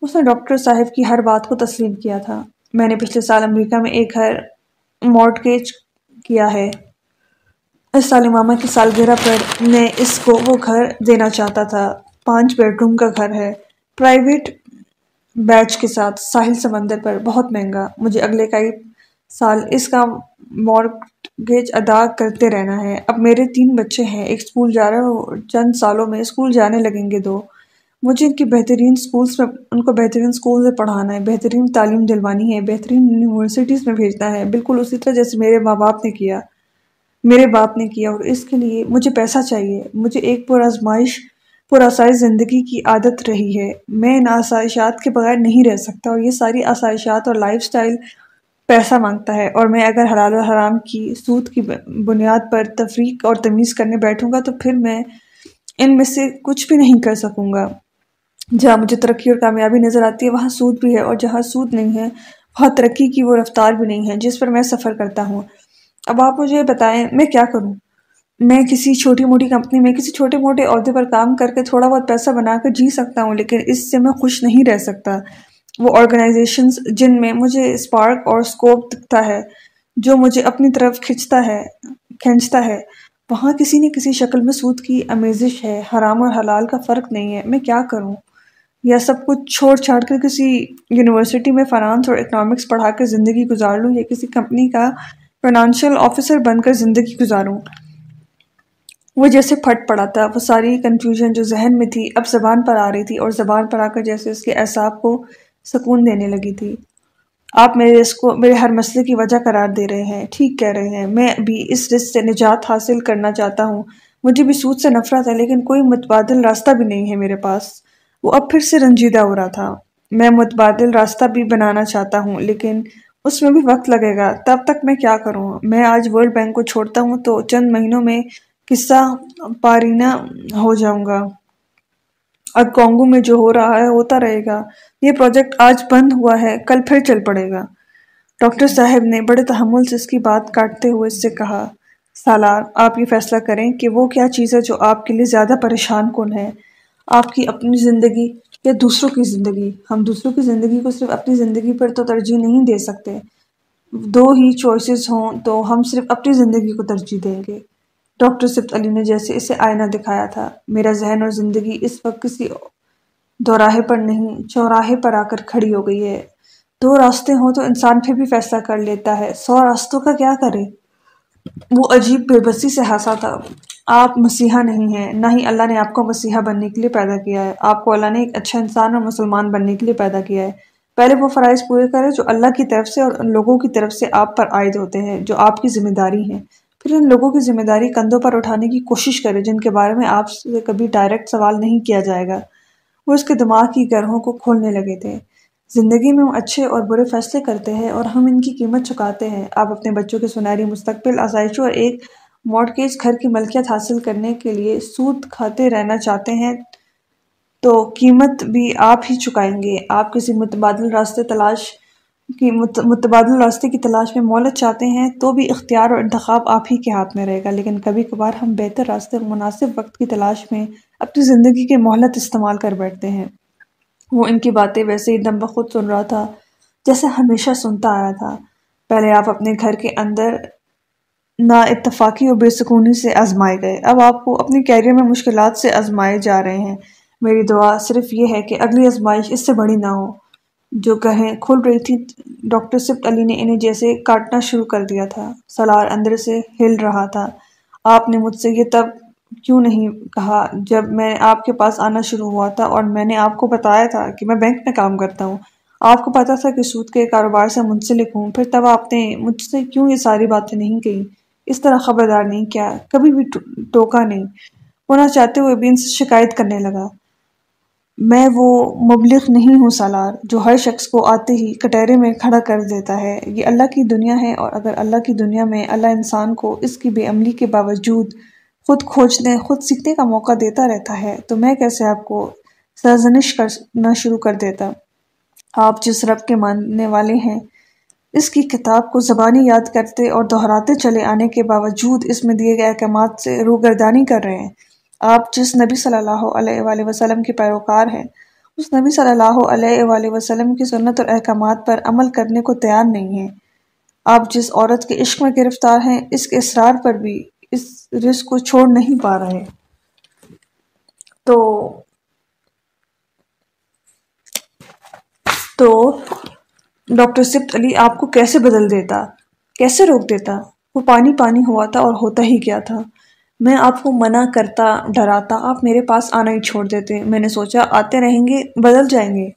اس نے ڈاکٹر صاحب کی ہر بات کو تسلیم کیا تھا۔ میں نے پچھلے سال امریکہ میں ایک گھر مورٹگیج کیا ہے۔ اس سال امامہ کی سالگرہ پر میں اس کو وہ گھر دینا چاہتا تھا۔ پانچ بیڈ روم کا گھر ہے۔ پرائیویٹ بیچ کے ساتھ ساحل سمندر پر بہت مہنگا۔ مجھے اگلے کئی سال اس کا مورگیج ادا کرتے رہنا ہے۔ اب میرے تین بچے ہیں، ایک اسکول جا رہا ہے چند سالوں میں اسکول جانے لگیں گے دو۔ مجھے ان کی بہترین سکولز میں، ان کو بہترین سکول سے پڑھانا ہے، بہترین تعلیم دلوانی ہے، بہترین یونیورسٹیز میں بھیجنا ہے۔ بالکل اسی طرح جیسے میرے ماں باپ نے کیا، میرے باپ نے کیا۔ اور اس کے لیے مجھے پیسہ چاہیے۔ مجھے ایک پر آزمائش، پر آسائش زندگی کی عادت رہی ہے۔ میں ان آسائشات کے بغیر نہیں رہ سکتا اور یہ ساری آسائشات اور لائف سٹائل پیسہ مانگتا ہے اور میں اگر حلال و حرام کی سود کی بنیاد پر تفریق اور تمیز کرنے بیٹھوں گا تو پھر میں ان میں سے کچھ بھی نہیں کر سکوں گا۔ جہاں مجھے ترقی اور کامیابی نظر آتی ہے، وہاں سود بھی ہے اور جہاں سود نہیں ہے، وہاں ترقی کی وہ رفتار بھی نہیں ہے جس پر میں سفر کرتا ہوں۔ اب آپ مجھے بتائیں، میں کیا کروں؟ میں کسی چھوٹی موٹی کمپنی، میں کسی چھوٹے موٹے عہدے پر کام کر کے تھوڑا بہت پیسہ بنا کر جی سکتا ہوں، لیکن اس سے میں خوش نہیں رہ سکتا۔ وہ آرگنائزیشنز جن میں مجھے اسپارک اور اسکوپ دکھتا ہے، جو مجھے اپنی طرف کھنچتا ہے، کھینچتا ہے۔ وہاں کسی نہ کسی شکل میں سود کی امیزش ہے، حرام اور حلال کا فرق نہیں ہے۔ میں کیا کروں؟ یا سب کچھ چھوڑ چھاڑ کر کسی یونیورسٹی میں فنانس اور اکنامکس پڑھا کر زندگی گزار لوں، یا کسی کمپنی کا فائنانشیل آفیسر بن کر زندگی گزاروں؟ وہ جیسے پھٹ پڑا تھا، وہ ساری کنفیوژن جو ذہن میں تھی، اب زبان پر آ رہی تھی اور زبان پر آ کر جیسے اس کے اعصاب کو سکون دینے لگی تھی۔ آپ میرے اس کو میرے ہر مسئلے کی وجہ قرار دے رہے ہیں، ٹھیک کہہ رہے ہیں۔ میں بھی اس رزق سے نجات حاصل کرنا چاہتا ہوں۔ مجھے بھی سود سے نفرت ہے، لیکن کوئی متبادل راستہ بھی نہیں ہے میرے پاس۔ وہ اب پھر سے رنجیدہ ہو رہا تھا۔ میں متبادل راستہ بھی بنانا چاہتا ہوں، لیکن اس میں بھی وقت لگے گا۔ تب تک میں کیا کروں؟ میں آج ورلڈ بینک کو چھوڑتا ہوں تو چند مہینوں میں قصہ پارینہ ہو جاؤں گا۔ اب کانگو میں جو ہو رہا ہے، ہوتا رہے گا۔ یہ پروجیکٹ آج بند ہوا ہے، کل پھر چل پڑے گا۔ ڈاکٹر صاحب نے بڑے تحمل سے اس کی بات کاٹتے ہوئے اس سے کہا، سالار، آپ یہ فیصلہ کریں کہ وہ کیا چیز ہے جو آپ کے لیے زیادہ پریشان کن ہے۔ آپ کی اپنی زندگی یا دوسروں کی زندگی۔ ہم دوسروں کی زندگی کو صرف اپنی زندگی پر تو ترجیح نہیں دے سکتے۔ دو ہی چوائسز ہوں تو ہم صرف اپنی زندگی کو ترجیح دیں گے۔ ڈاکٹر سبت علی نے جیسے اسے آئینہ دکھایا تھا، میرا ذہن اور زندگی اس وقت کسی دوراہے پر نہیں، چوراہے پر آ کر کھڑی ہو گئی ہے۔ دو راستے ہوں تو انسان پھر بھی فیصلہ کر لیتا ہے، سو راستوں کا کیا کرے؟ وہ عجیب بے بسی سے ہنسا تھا۔ آپ مسیحا نہیں ہیں، نہ ہی اللہ نے آپ کو مسیحا بننے کے لیے پیدا کیا ہے۔ آپ کو اللہ نے ایک اچھا انسان اور مسلمان بننے کے لیے پیدا کیا ہے۔ پہلے وہ فرائض پورے کرے جو اللہ کی طرف سے اور لوگوں کی طرف سے آپ پر عائد ہوتے ہیں، جو آپ کی ذمہ داری ہیں۔ پھر ان لوگوں کی ذمہ داری کندھوں پر اٹھانے کی کوشش کرے جن کے بارے میں آپ سے کبھی ڈائریکٹ سوال نہیں کیا جائے گا۔ وہ اس کے دماغ کی گرہوں کو کھولنے لگے تھے۔ زندگی میں ہم اچھے اور برے فیصلے کرتے ہیں اور ہم ان کی قیمت چکاتے ہیں۔ آپ اپنے بچوں کے سنہری مستقبل آسائشوں اور ایک مارٹگیج گھر کی ملکیت حاصل کرنے کے لیے سود کھاتے رہنا چاہتے ہیں تو قیمت بھی آپ ہی چکائیں گے۔ آپ کسی متبادل راستے تلاش کی متبادل راستے کی تلاش میں مولت چاہتے ہیں تو بھی اختیار اور انتخاب آپ ہی کے ہاتھ میں رہے گا۔ لیکن کبھی کبھار ہم بہتر راستے اور مناسب وقت کی تلاش میں اپنی زندگی کے مہلت استعمال کر بیٹھتے ہیں۔ وہ ان کی باتیں ویسے ہی دم بخود سن رہا تھا، جیسے ہمیشہ سنتا آیا تھا۔ پہلے آپ اپنے گھر کے اندر نا اتفاقی اور بے سکونی سے آزمائے گئے۔ اب آپ کو اپنی کیریئر میں مشکلات سے آزمائے جا رہے ہیں۔ میری دعا صرف یہ ہے کہ اگلی آزمائش اس سے بڑی نہ ہو۔ جو کہیں کھل رہی تھی، ڈاکٹر سفت علی نے انہیں جیسے کاٹنا شروع کر دیا تھا۔ سلار اندر سے ہل رہا تھا۔ آپ نے مجھ سے یہ تب کیوں نہیں کہا جب میں آپ کے پاس آنا شروع ہوا تھا اور میں نے آپ کو بتایا تھا کہ میں بینک میں کام کرتا ہوں۔ آپ کو پتا تھا کہ سود کے کاروبار سے منسلک ہوں۔ پھر تب آپ نے مجھ سے کیوں یہ ساری باتیں نہیں کہیں؟ اس طرح خبردار نہیں، کیا کبھی بھی ٹوکا نہیں۔ ہونا چاہتے ہوئے بھی ان سے شکایت کرنے لگا۔ میں وہ مبلغ نہیں ہوں سالار جو ہر شخص کو آتے ہی کٹہرے میں کھڑا کر دیتا ہے۔ یہ اللہ کی دنیا ہے اور اگر اللہ کی دنیا میں اللہ انسان کو اس کی بے عملی کے باوجود خود کھوجنے، خود سیکھنے کا موقع دیتا رہتا ہے، تو میں کیسے آپ کو سرزنش کرنا شروع کر دیتا؟ آپ جس رب کے ماننے والے ہیں، اس کی کتاب کو زبانی یاد کرتے اور دہراتے چلے آنے کے باوجود اس میں دیے گئے احکامات سے روگردانی کر رہے ہیں۔ آپ جس نبی صلی اللہ علیہ وآلہ وسلم کے پیروکار ہیں، اس نبی صلی اللہ علیہ وآلہ وسلم کی سنت اور احکامات پر عمل کرنے کو تیار نہیں ہیں۔ آپ جس عورت کے عشق میں گرفتار ہیں، اس کے اصرار پر بھی اس رزق کو چھوڑ نہیں پا رہے تو تو ڈاکٹر سبت علی آپ کو کیسے بدل دیتا؟ کیسے روک دیتا؟ وہ پانی پانی ہوا تھا اور ہوتا ہی کیا تھا؟ میں آپ کو منع کرتا، ڈراتا، آپ میرے پاس آنا ہی چھوڑ دیتے۔ میں نے سوچا، آتے رہیں گے، بدل جائیں گے۔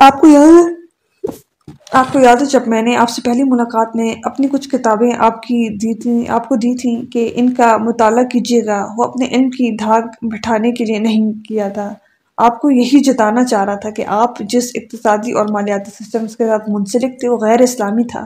آپ کو یاد، آپ کو یاد ہے جب میں نے آپ سے پہلی ملاقات میں اپنی کچھ کتابیں آپ کی دی تھیں، آپ کو دی تھیں کہ ان کا مطالعہ کیجیے گا۔ وہ اپنے علم کی دھاگ بٹھانے کے لیے نہیں کیا تھا۔ آپ کو یہی جتانا چاہ رہا تھا کہ آپ جس اقتصادی اور مالیاتی سسٹمز کے ساتھ منسلک تھے، وہ غیر اسلامی تھا۔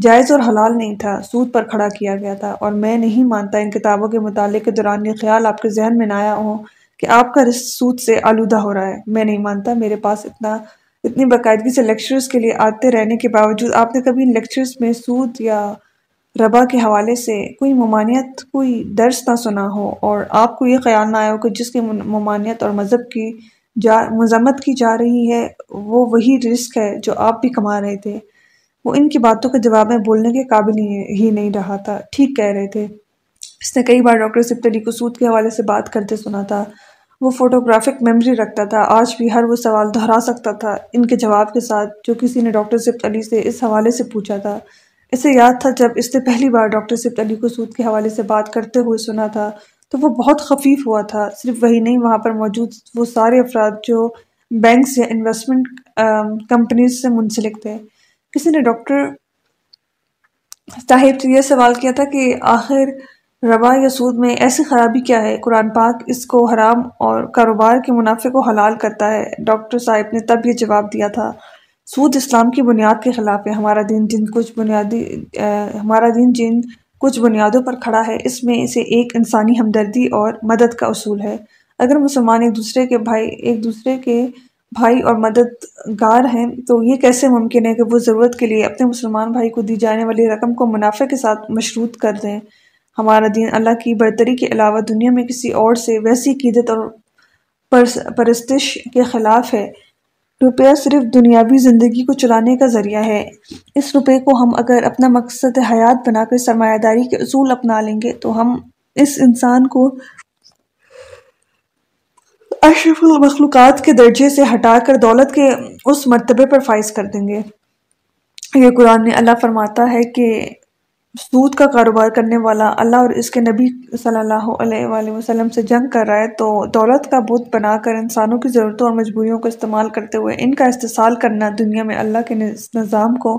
جائز اور حلال نہیں تھا۔ سود پر کھڑا کیا گیا تھا۔ اور میں نہیں مانتا ان کتابوں کے مطالعے کے دوران یہ خیال آپ کے ذہن میں نہ آیا ہو کہ آپ کا رس سود سے آلودہ ہو رہا ہے۔ میں نہیں مانتا۔ میرے پاس اتنا، اتنی باقاعدگی سے لیکچرز کے لیے آتے رہنے کے باوجود آپ نے کبھی ان لیکچرز میں سود یا ربا کے حوالے سے کوئی ممانعت، کوئی درس نہ سنا ہو اور آپ کو یہ خیال نہ آیا ہو کہ جس کی ممانعت اور مذہب کی جا، مذمت کی جا رہی ہے، وہ وہی رزق ہے جو آپ بھی کما رہے تھے۔ وہ ان کی باتوں کے جواب میں بولنے کے قابل ہی نہیں رہا تھا۔ ٹھیک کہہ رہے تھے۔ اس نے کئی بار ڈاکٹر سبت علی کو سود کے حوالے سے بات کرتے سنا تھا۔ وہ فوٹوگرافک میموری رکھتا تھا۔ آج بھی ہر وہ سوال دہرا سکتا تھا۔ ان کے جواب کے ساتھ جو کسی نے ڈاکٹر سبت علی سے اس حوالے سے پوچھا تھا۔ اسے یاد تھا جب اس نے پہلی بار ڈاکٹر سبت علی کو سود کے حوالے سے بات کرتے ہوئے سنا تھا تو وہ بہت خفیف ہوا تھا۔ صرف وہی نہیں، وہاں پر موجود وہ سارے افراد جو بینکس یا انویسٹمنٹ کمپنیز سے منسلک تھے۔ کسی نے ڈاکٹر صاحب سے یہ سوال کیا تھا کہ آخر ربا یا سود میں ایسی خرابی کیا ہے؟ قرآن پاک اس کو حرام اور کاروبار کے منافع کو حلال کرتا ہے۔ ڈاکٹر صاحب نے تب یہ جواب دیا تھا، سود اسلام کی بنیاد کے خلاف ہے۔ ہمارا دین جن کچھ بنیادی ہمارا دین جن کچھ بنیادوں پر کھڑا ہے، اس میں اسے ایک انسانی ہمدردی اور مدد کا اصول ہے۔ اگر مسلمان ایک دوسرے کے بھائی، ایک دوسرے کے بھائی اور مددگار ہیں، تو یہ کیسے ممکن ہے کہ وہ ضرورت کے لیے اپنے مسلمان بھائی کو دی جانے والی رقم کو منافع کے ساتھ مشروط کر دیں؟ ہمارا دین اللہ کی برتری کے علاوہ دنیا میں کسی اور سے ویسی قیدت اور پرستش کے خلاف ہے۔ روپیہ صرف دنیاوی زندگی کو چلانے کا ذریعہ ہے۔ اس روپے کو ہم اگر اپنا مقصد حیات بنا کر سرمایہ داری کے اصول اپنا لیں گے، تو ہم اس انسان کو اشرف المخلوقات کے درجے سے ہٹا کر دولت کے اس مرتبے پر فائز کر دیں گے۔ یہ قرآن میں اللہ فرماتا ہے کہ سود کا کاروبار کرنے والا اللہ اور اس کے نبی صلی اللہ علیہ وآلہ وسلم سے جنگ کر رہا ہے تو دولت کا بت بنا کر انسانوں کی ضرورتوں اور مجبوریوں کو استعمال کرتے ہوئے ان کا استحصال کرنا دنیا میں اللہ کے نظام کو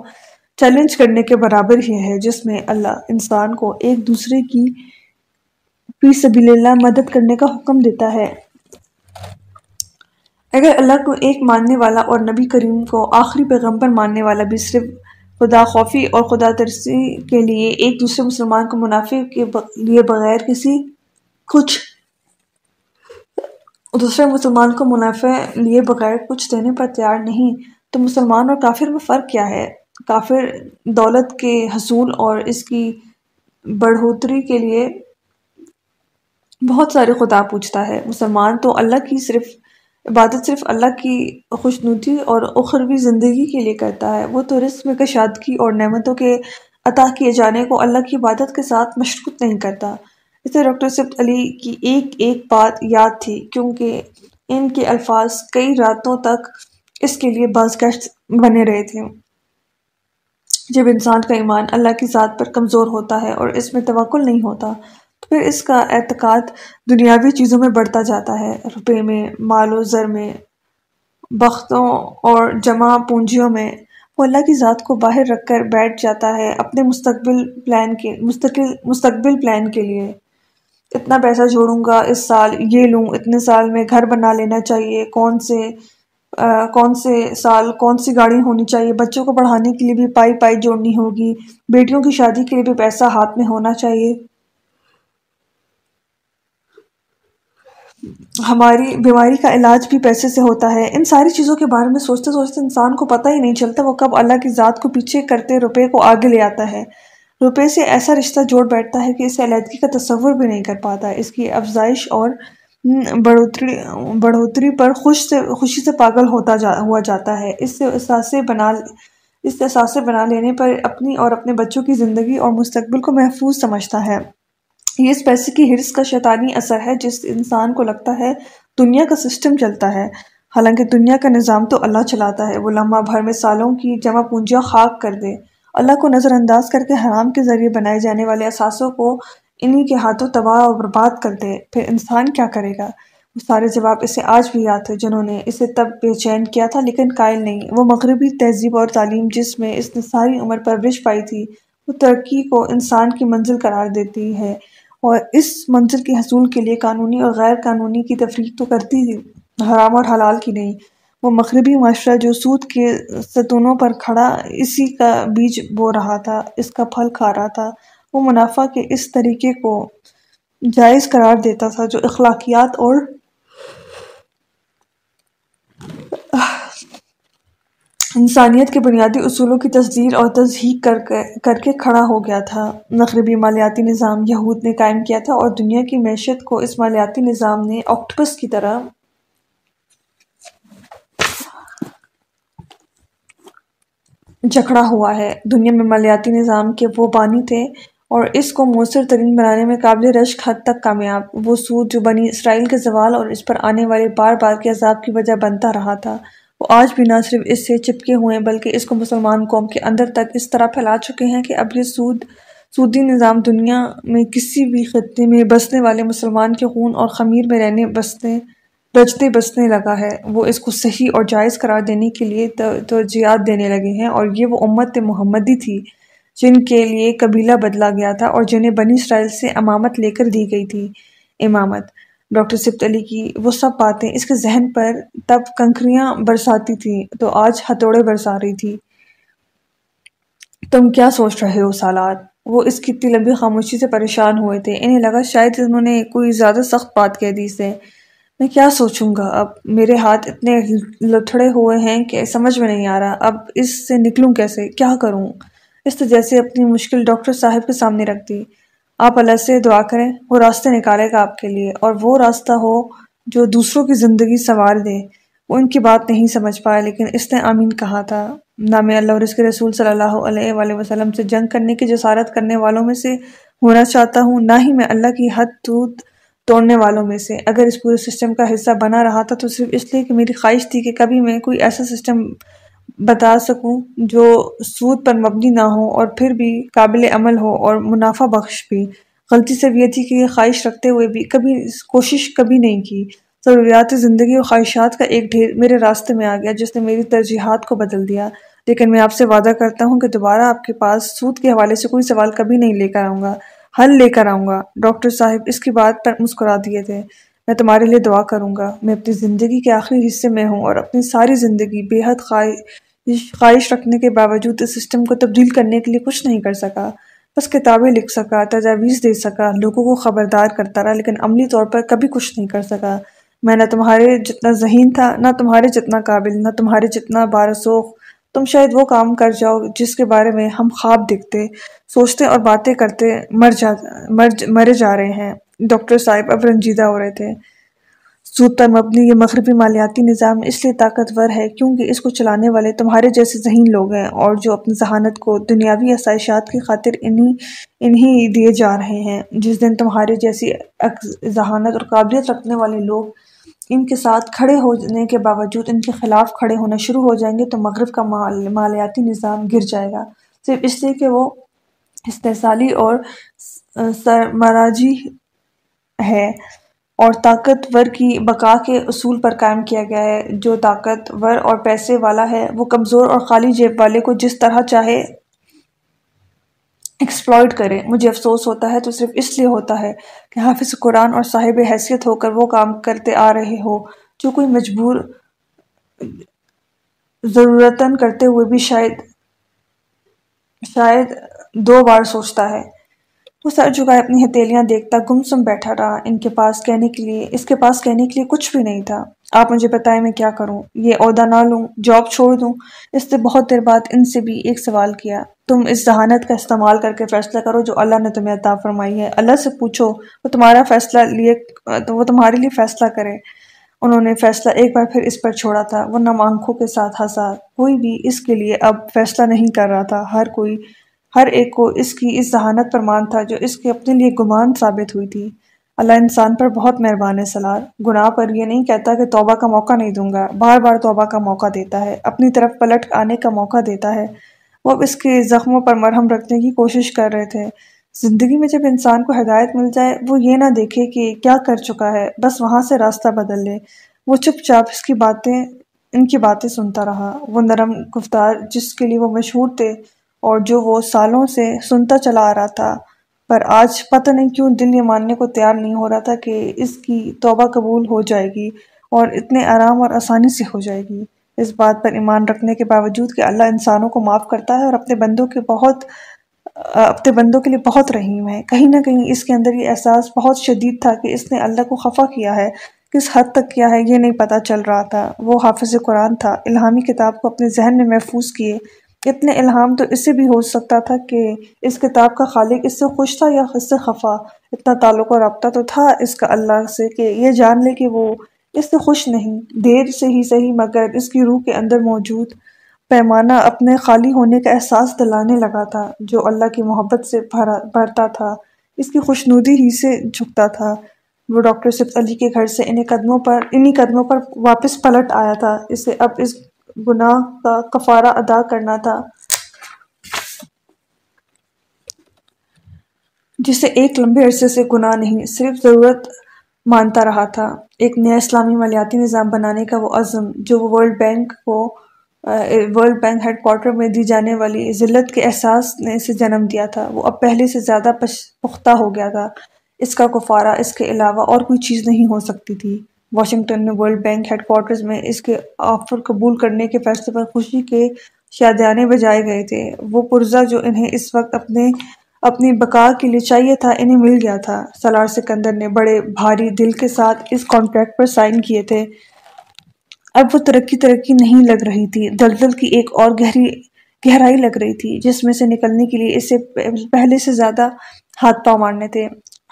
چیلنج کرنے کے برابر ہی ہے، جس میں اللہ انسان کو ایک دوسرے کی فی سبیل اللہ مدد کرنے کا حکم دیتا ہے۔ اگر اللہ کو ایک ماننے والا اور نبی کریم کو آخری پیغمبر ماننے والا بھی صرف خدا خوفی اور خدا ترسی کے لیے ایک دوسرے مسلمان کو منافع کے لیے بغیر کسی کچھ دوسرے مسلمان کو منافع لیے بغیر کچھ دینے پر تیار نہیں، تو مسلمان اور کافر میں فرق کیا ہے؟ کافر دولت کے حصول اور اس کی بڑھوتری کے لیے بہت سارے خدا پوچھتا ہے، مسلمان تو اللہ کی صرف عبادت صرف اللہ کی خوشنودی اور اخروی زندگی کے لیے کرتا ہے۔ وہ تو رزق میں کشادگی اور نعمتوں کے عطا کیے جانے کو اللہ کی عبادت کے ساتھ مشروط نہیں کرتا۔ اسے ڈاکٹر سبت علی کی ایک ایک بات یاد تھی، کیونکہ ان کے الفاظ کئی راتوں تک اس کے لیے بعض گشت بنے رہے تھے۔ جب انسان کا ایمان اللہ کی ذات پر کمزور ہوتا ہے اور اس میں توقل نہیں ہوتا پھر اس کا اعتقاد دنیاوی چیزوں میں بڑھتا جاتا ہے۔ روپے میں، مال و زر میں، بختوں اور جمع پونجیوں میں۔ وہ اللہ کی ذات کو باہر رکھ کر بیٹھ جاتا ہے اپنے مستقبل پلان کے، مستقل، مستقبل پلان کے لیے۔ اتنا پیسہ جوڑوں گا اس سال، یہ لوں، اتنے سال میں گھر بنا لینا چاہیے۔ کون سے کون سے سال، کون سی گاڑی ہونی چاہیے؟ بچوں کو پڑھانے کے لیے بھی پائی پائی جوڑنی ہوگی۔ بیٹیوں کی شادی کے لیے بھی پیسہ ہاتھ میں ہونا چاہیے۔ ہماری بیماری کا علاج بھی پیسے سے ہوتا ہے۔ ان ساری چیزوں کے بارے میں سوچتے سوچتے انسان کو پتہ ہی نہیں چلتا وہ کب اللہ کی ذات کو پیچھے کرتے روپے کو آگے لے آتا ہے۔ روپے سے ایسا رشتہ جوڑ بیٹھتا ہے کہ اس علیحدگی کا تصور بھی نہیں کر پاتا۔ اس کی افزائش اور بڑھوتری بڑھوتری پر خوش سے، خوشی سے پاگل ہوتا جا، ہوا جاتا ہے۔ اس سے احساسے بنا، اس سے احساسے بنا لینے پر اپنی اور اپنے بچوں کی زندگی اور مستقبل کو محفوظ سمجھتا ہے۔ یہ اس پیسے کی حرص کا شیطانی اثر ہے جس انسان کو لگتا ہے دنیا کا سسٹم چلتا ہے۔ حالانکہ دنیا کا نظام تو اللہ چلاتا ہے، وہ لمحہ بھر میں سالوں کی جمع پونجیاں خاک کر دے۔ اللہ کو نظر انداز کر کے حرام کے ذریعے بنائے جانے والے اثاثوں کو انہی کے ہاتھوں تباہ اور برباد کر دے۔ پھر انسان کیا کرے گا؟ وہ سارے جواب اسے آج بھی یاد تھے جنہوں نے اسے تب بے چین کیا تھا لیکن قائل نہیں۔ وہ مغربی تہذیب اور تعلیم جس میں اس نے ساری عمر پرورش پائی تھی، وہ ترقی کو انسان کی منزل قرار دیتی ہے۔ اور اس منظر کے حصول کے لیے قانونی اور غیر قانونی کی تفریق تو کرتی تھی حرام اور حلال کی نہیں۔ وہ مغربی معاشرہ جو سود کے ستونوں پر کھڑا، اسی کا بیج بو رہا تھا، اس کا پھل کھا رہا تھا۔ وہ منافع کے اس طریقے کو جائز قرار دیتا تھا جو اخلاقیات اور انسانیت کے بنیادی اصولوں کی تصدیر اور تصحیق کر کے کھڑا ہو گیا تھا۔ مغربی مالیاتی نظام یہود نے قائم کیا تھا اور دنیا کی معیشت کو اس مالیاتی نظام نے آکٹوپس کی طرح جکڑا ہوا ہے۔ دنیا میں مالیاتی نظام کے وہ بانی تھے اور اس کو مؤثر ترین بنانے میں قابل رشک حد تک کامیاب۔ وہ سود جو بنی اسرائیل کے زوال اور اس پر آنے والے بار بار کے عذاب کی وجہ بنتا رہا تھا۔ وہ آج بھی نہ صرف اس سے چپکے ہوئے ہیں، بلکہ اس کو مسلمان قوم کے اندر تک اس طرح پھیلا چکے ہیں کہ اب یہ سود، سودی نظام دنیا میں کسی بھی خطے میں بسنے والے مسلمان کے خون اور خمیر میں رہنے بسنے رجتے بسنے لگا ہے۔ وہ اس کو صحیح اور جائز قرار دینے کے لیے توجیات دینے لگے ہیں اور یہ وہ امت محمدی تھی جن کے لیے قبیلہ بدلا گیا تھا اور جنہیں بنی اسرائیل سے امامت لے کر دی گئی تھی۔ امامت ڈاکٹر سبت علی کی وہ سب باتیں اس کے ذہن پر تب کنکریاں برساتی تھیں، تو آج ہتھوڑے برسا رہی تھی۔ تم کیا سوچ رہے ہو سالات وہ اس کی اتنی لمبی خاموشی سے پریشان ہوئے تھے۔ انہیں لگا شاید انہوں نے کوئی زیادہ سخت بات کہہ دی سے۔ میں کیا سوچوں گا؟ اب میرے ہاتھ اتنے لتھڑے ہوئے ہیں کہ سمجھ میں نہیں آ رہا۔ اب اس سے نکلوں کیسے؟ کیا کروں؟ اس تو جیسے اپنی مشکل ڈاکٹر صاحب کے سامنے رکھ دی۔ آپ اللہ سے دعا کریں، وہ راستے نکالے گا آپ کے لیے اور وہ راستہ ہو جو دوسروں کی زندگی سنوار دے۔ وہ ان کی بات نہیں سمجھ پائے، لیکن اس نے آمین کہا تھا۔ نہ میں اللہ اور اس کے رسول صلی اللہ علیہ وآلہ وسلم سے جنگ کرنے کی جسارت کرنے والوں میں سے ہونا چاہتا ہوں، نہ ہی میں اللہ کی حد دودھ توڑنے والوں میں سے۔ اگر اس پورے سسٹم کا حصہ بنا رہا تھا تو صرف اس لیے کہ میری خواہش تھی کہ کبھی میں کوئی ایسا سسٹم بتا سکوں جو سود پر مبنی نہ ہو اور پھر بھی قابل عمل ہو اور منافع بخش بھی۔ غلطی سے یہ تھی کہ یہ خواہش رکھتے ہوئے بھی کبھی کوشش کبھی نہیں کی۔ ضروریات زندگی اور خواہشات کا ایک ڈھیر میرے راستے میں آ گیا جس نے میری ترجیحات کو بدل دیا۔ لیکن میں آپ سے وعدہ کرتا ہوں کہ دوبارہ آپ کے پاس سود کے حوالے سے کوئی سوال کبھی نہیں لے کر آؤں گا۔ حل لے کر آؤں گا۔ ڈاکٹر صاحب اس کی بات پر مسکرا دیے تھے۔ میں تمہارے لیے دعا کروں گا۔ میں اپنی زندگی کے آخری حصے میں ہوں اور اپنی ساری زندگی بے حد خواہش رکھنے کے باوجود اس سسٹم کو تبدیل کرنے کے لیے کچھ نہیں کر سکا۔ بس کتابیں لکھ سکا، تجاویز دے سکا، لوگوں کو خبردار کرتا رہا، لیکن عملی طور پر کبھی کچھ نہیں کر سکا۔ میں نہ تمہارے جتنا ذہین تھا، نہ تمہارے جتنا قابل، نہ تمہارے جتنا بارسوخ تم شاید وہ کام کر جاؤ جس کے بارے میں ہم خواب دکھتے سوچتے اور باتیں کرتے، مر جا مر مرے جا رہے ہیں۔ ڈاکٹر صاحب اب رنجیدہ ہو رہے تھے۔ سود پر مبنی یہ مغربی مالیاتی نظام اس لیے طاقتور ہے کیونکہ اس کو چلانے والے تمہارے جیسے ذہین لوگ ہیں اور جو اپنی ذہانت کو دنیاوی آسائشات کی خاطر انہی انہی دیے جا رہے ہیں۔ جس دن تمہارے جیسی ذہانت اور قابلیت رکھنے والے لوگ ان کے ساتھ کھڑے ہونے کے باوجود ان کے خلاف کھڑے ہونا شروع ہو جائیں گے تو مغرب کا مالیاتی نظام گر جائے گا۔ صرف اس لیے کہ وہ استحصالی اور سرمراجی ہے اور طاقتور کی بقا کے اصول پر قائم کیا گیا ہے۔ جو طاقتور اور پیسے والا ہے، وہ کمزور اور خالی جیب والے کو جس طرح چاہے ایکسپلوئٹ کرے۔ مجھے افسوس ہوتا ہے تو صرف اس لیے ہوتا ہے کہ حافظ قرآن اور صاحب حیثیت ہو کر وہ کام کرتے آ رہے ہو جو کوئی مجبور ضرورتاً کرتے ہوئے بھی شاید شاید دو بار سوچتا ہے۔ وہ سر جھکائے اپنی ہتیلیاں دیکھتا گمسم بیٹھا رہا۔ ان کے پاس کہنے کے لیے، اس کے پاس کہنے کے لیے کچھ بھی نہیں تھا۔ آپ مجھے بتائیں میں کیا کروں؟ یہ عہدہ نہ لوں، جاب چھوڑ دوں۔ اس سے بہت دیر بعد ان سے بھی ایک سوال کیا۔ تم اس ذہانت کا استعمال کر کے فیصلہ کرو جو اللہ نے تمہیں عطا فرمائی ہے۔ اللہ سے پوچھو، وہ تمہارا فیصلہ لیے، وہ تمہارے لیے فیصلہ کرے۔ انہوں نے فیصلہ ایک بار پھر اس پر چھوڑا تھا وہ نم آنکھوں کے ساتھ ہنسا۔ کوئی بھی اس کے لیے اب فیصلہ نہیں کر رہا تھا۔ ہر کوئی ہر ایک کو اس کی اس ذہانت پر مان تھا جو اس کے اپنے لیے گمان ثابت ہوئی تھی۔ اللہ انسان پر بہت مہربان ہے سلار گناہ پر یہ نہیں کہتا کہ توبہ کا موقع نہیں دوں گا۔ بار بار توبہ کا موقع دیتا ہے۔ اپنی طرف پلٹ آنے کا موقع دیتا ہے۔ وہ اس کے زخموں پر مرہم رکھنے کی کوشش کر رہے تھے۔ زندگی میں جب انسان کو ہدایت مل جائے، وہ یہ نہ دیکھے کہ کیا کر چکا ہے۔ بس وہاں سے راستہ بدل لے۔ وہ چپ چاپ اس کی باتیں، ان کی باتیں سنتا رہا۔ وہ نرم گفتار جس کے لیے وہ مشہور تھے اور جو وہ سالوں سے سنتا چلا آ رہا تھا۔ پر آج پتہ نہیں کیوں دل یہ ماننے کو تیار نہیں ہو رہا تھا کہ اس کی توبہ قبول ہو جائے گی اور اتنے آرام اور آسانی سے ہو جائے گی۔ اس بات پر ایمان رکھنے کے باوجود کہ اللہ انسانوں کو معاف کرتا ہے اور اپنے بندوں کے بہت، اپنے بندوں کے لیے بہت رحیم ہے۔ کہیں نہ کہیں اس کے اندر یہ احساس بہت شدید تھا کہ اس نے اللہ کو خفا کیا ہے۔ کس حد تک کیا ہے یہ نہیں پتہ چل رہا تھا۔ وہ حافظ قرآن تھا، الہامی کتاب کو اپنے ذہن میں محفوظ کیے۔ اتنے الہام تو اس سے بھی ہو سکتا تھا کہ اس کتاب کا خالق اس سے خوش تھا یا اس سے خفا؟ اتنا تعلق و رابطہ تو تھا اس کا اللہ سے کہ یہ جان لے کہ وہ اس سے خوش نہیں، دیر سے ہی صحیح مگر اس کی روح کے اندر موجود پیمانہ اپنے خالی ہونے کا احساس دلانے لگا تھا، جو اللہ کی محبت سے بھرتا تھا، اس کی خوشنودی ہی سے جھکتا تھا۔ وہ ڈاکٹر صفت علی کے گھر سے انہیں قدموں پر انہی قدموں پر واپس پلٹ آیا تھا۔ اسے اب اس گناہ کا کفارہ ادا کرنا تھا۔ جسے ایک لمبے عرصے سے گناہ نہیں، صرف ضرورت مانتا رہا تھا۔ ایک نیا اسلامی مالیاتی نظام بنانے کا وہ عزم، جو وہ ورلڈ بینک کو ورلڈ بینک ہیڈ کوارٹر میں دی جانے والی ذلت کے احساس نے اسے جنم دیا تھا۔ وہ اب پہلے سے زیادہ پختہ ہو گیا تھا۔ اس کا کفارہ اس کے علاوہ اور کوئی چیز نہیں ہو سکتی تھی۔ واشنگٹن میں ورلڈ بینک ہیڈ کوارٹرز میں اس کے آفر قبول کرنے کے فیصلے پر خوشی کے شادیانے بجائے گئے تھے۔ وہ پرزہ جو انہیں اس وقت اپنے، اپنی بقا کے لیے چاہیے تھا، انہیں مل گیا تھا۔ سلار سکندر نے بڑے بھاری دل کے ساتھ اس کانٹریکٹ پر سائن کیے تھے۔ اب وہ ترقی ترقی نہیں لگ رہی تھی۔ دلدل کی ایک اور گہری، گہرائی لگ رہی تھی، جس میں سے نکلنے کے لیے اسے پہلے سے زیادہ ہاتھ پاؤں مارنے تھے۔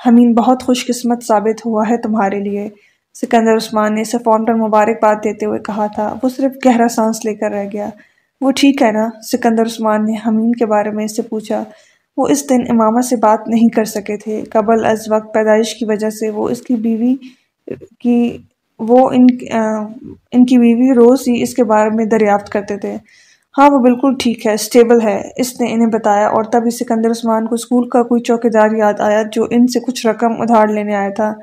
ہمین بہت خوش قسمت ثابت ہوا ہے تمہارے لیے۔ سکندر عثمان نے اسے فون پر مبارکباد دیتے ہوئے کہا تھا، وہ صرف گہرا سانس لے کر رہ گیا۔ وہ ٹھیک ہے نا؟ سکندر عثمان نے حمین کے بارے میں اس سے پوچھا۔ وہ اس دن امامہ سے بات نہیں کر سکے تھے۔ قبل از وقت پیدائش کی وجہ سے وہ اس کی بیوی کی، وہ ان ان کی بیوی روز ہی اس کے بارے میں دریافت کرتے تھے۔ ہاں وہ بالکل ٹھیک ہے، اسٹیبل ہے۔ اس نے انہیں بتایا اور تب سکندر عثمان کو اسکول کا کوئی چوکیدار یاد آیا جو ان سے کچھ رقم ادھار لینے آیا تھا۔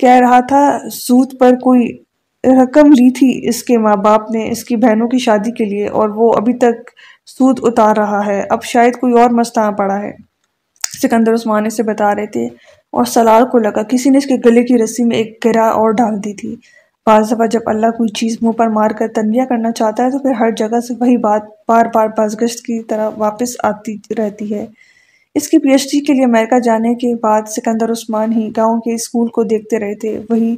کہہ رہا تھا، سود پر کوئی رقم لی تھی اس کے ماں باپ نے اس کی بہنوں کی شادی کے لیے اور وہ ابھی تک سود اتار رہا ہے۔ اب شاید کوئی اور مسئلہ پڑا ہے۔ سکندر عثمان اسے بتا رہے تھے اور سلال کو لگا، کسی نے اس کے گلے کی رسی میں ایک گرا اور ڈال دی تھی۔ بعض دفعہ جب اللہ کوئی چیز منہ پر مار کر تنبیہ کرنا چاہتا ہے تو پھر ہر جگہ سے وہی بات بار بار بازگشت کی طرح واپس آتی رہتی ہے۔ اس کی پی ایچ ڈی کے لیے امریکہ جانے کے بعد سکندر عثمان ہی گاؤں کے اسکول کو دیکھتے رہے تھے۔ وہی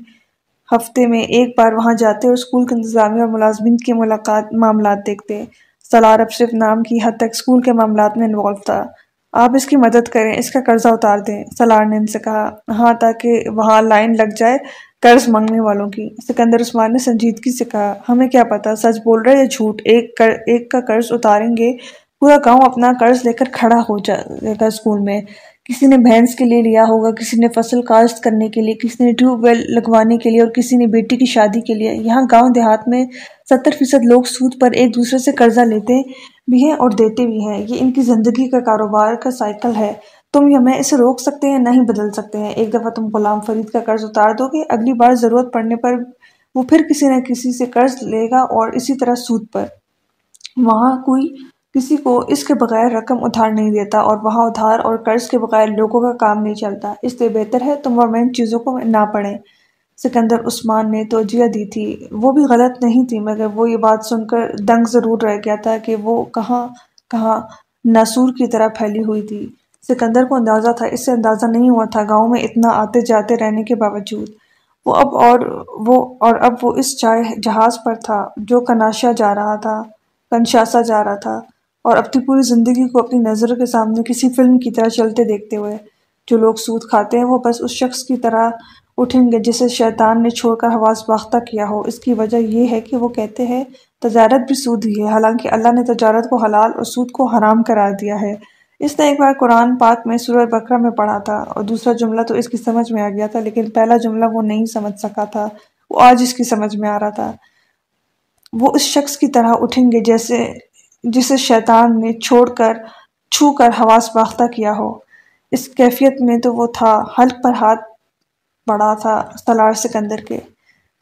ہفتے میں ایک بار وہاں جاتے اور اسکول کے انتظامیہ اور ملازمین کے ملاقات معاملات دیکھتے۔ سلار اب صرف نام کی حد تک اسکول کے معاملات میں انوالو تھا۔ آپ اس کی مدد کریں، اس کا قرضہ اتار دیں سلار نے ان سے کہا۔ ہاں تاکہ وہاں لائن لگ جائے قرض مانگنے والوں کی۔ سکندر عثمان نے سنجیدگی سے کہا، ہمیں کیا پتا سچ بول رہے یا جھوٹ، ایک ایک کا قرض اتاریں گے پورا گاؤں اپنا قرض لے کر کھڑا ہو جائے گا اسکول میں۔ کسی نے بھینس کے لیے لیا ہوگا، کسی نے فصل کاشت کرنے کے لیے، کسی نے ٹیوب ویل لگوانے کے لیے اور کسی نے بیٹی کی شادی کے لیے۔ یہاں گاؤں دیہات میں ستر فیصد لوگ سود پر ایک دوسرے سے قرضہ لیتے بھی ہیں اور دیتے بھی ہیں۔ یہ ان کی زندگی کا کاروبار کا سائیکل ہے۔ تم یا میں اسے روک سکتے ہیں، نہیں بدل سکتے ہیں۔ ایک دفعہ تم غلام فرید کا قرض اتار دو گے، اگلی بار ضرورت پڑنے پر وہ پھر کسی نہ کسی سے قرض لے گا اور اسی طرح سود پر۔ وہاں کوئی کسی کو اس کے بغیر رقم ادھار نہیں دیتا اور وہاں ادھار اور قرض کے بغیر لوگوں کا کام نہیں چلتا۔ اس لیے بہتر ہے تم وہ ان چیزوں کو نہ پڑھیں۔ سکندر عثمان نے توجہ دی تھی۔ وہ بھی غلط نہیں تھی، مگر وہ یہ بات سن کر دنگ ضرور رہ گیا تھا کہ وہ کہاں کہاں ناسور کی طرح پھیلی ہوئی تھی۔ سکندر کو اندازہ تھا، اس سے اندازہ نہیں ہوا تھا گاؤں میں اتنا آتے جاتے رہنے کے باوجود۔ وہ اب اور وہ اور اب وہ اس جہاز پر تھا جو کناشا جا رہا تھا کنشاسا جا رہا تھا۔ اور اپنی پوری زندگی کو اپنی نظر کے سامنے کسی فلم کی طرح چلتے دیکھتے ہوئے جو لوگ سود کھاتے ہیں وہ بس اس شخص کی طرح اٹھیں گے جسے شیطان نے چھوڑ کر حواس باختہ کیا ہو۔ اس کی وجہ یہ ہے کہ وہ کہتے ہیں، تجارت بھی سود ہی ہے۔ حالانکہ اللہ نے تجارت کو حلال اور سود کو حرام قرار دیا ہے۔ اس نے ایک بار قرآن پاک میں سورہ بکرہ میں پڑھا تھا اور دوسرا جملہ تو اس کی سمجھ میں آ گیا تھا، لیکن پہلا جملہ وہ نہیں سمجھ سکا تھا۔ وہ آج اس کی سمجھ میں آ رہا تھا۔ وہ اس شخص کی طرح اٹھیں گے جیسے جسے شیطان نے چھوڑ کر، چھو کر حواس باختہ کیا ہو۔ اس کیفیت میں تو وہ تھا، حلق پر ہاتھ پڑا تھا سلار سکندر کے۔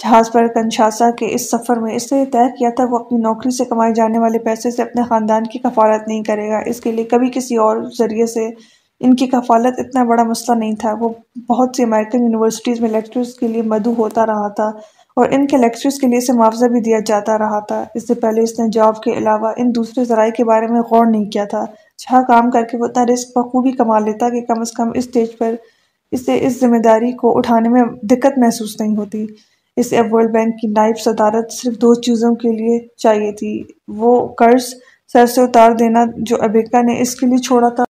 جہاز پر کنشاسا کے اس سفر میں اس نے طے کیا تھا، وہ اپنی نوکری سے کمائے جانے والے پیسے سے اپنے خاندان کی کفالت نہیں کرے گا۔ اس کے لیے کبھی کسی اور ذریعے سے ان کی کفالت اتنا بڑا مسئلہ نہیں تھا۔ وہ بہت سی امریکن یونیورسٹیز میں لیکچرز کے لیے مدعو ہوتا رہا تھا۔ اور ان کے لیکچرز کے لیے اسے معاوضہ بھی دیا جاتا رہا تھا۔ اس سے پہلے اس نے جاب کے علاوہ ان دوسرے ذرائع کے بارے میں غور نہیں کیا تھا۔ جہاں کام کر کے وہ اتنا رسک بخوبی کما لیتا کہ کم از کم اس اسٹیج پر اسے اس ذمہ داری کو اٹھانے میں دقت محسوس نہیں ہوتی۔ اسے اب ورلڈ بینک کی نائب صدارت صرف دو چیزوں کے لیے چاہیے تھی۔ وہ قرض سر سے اتار دینا جو ابیکا نے اس کے لیے چھوڑا تھا۔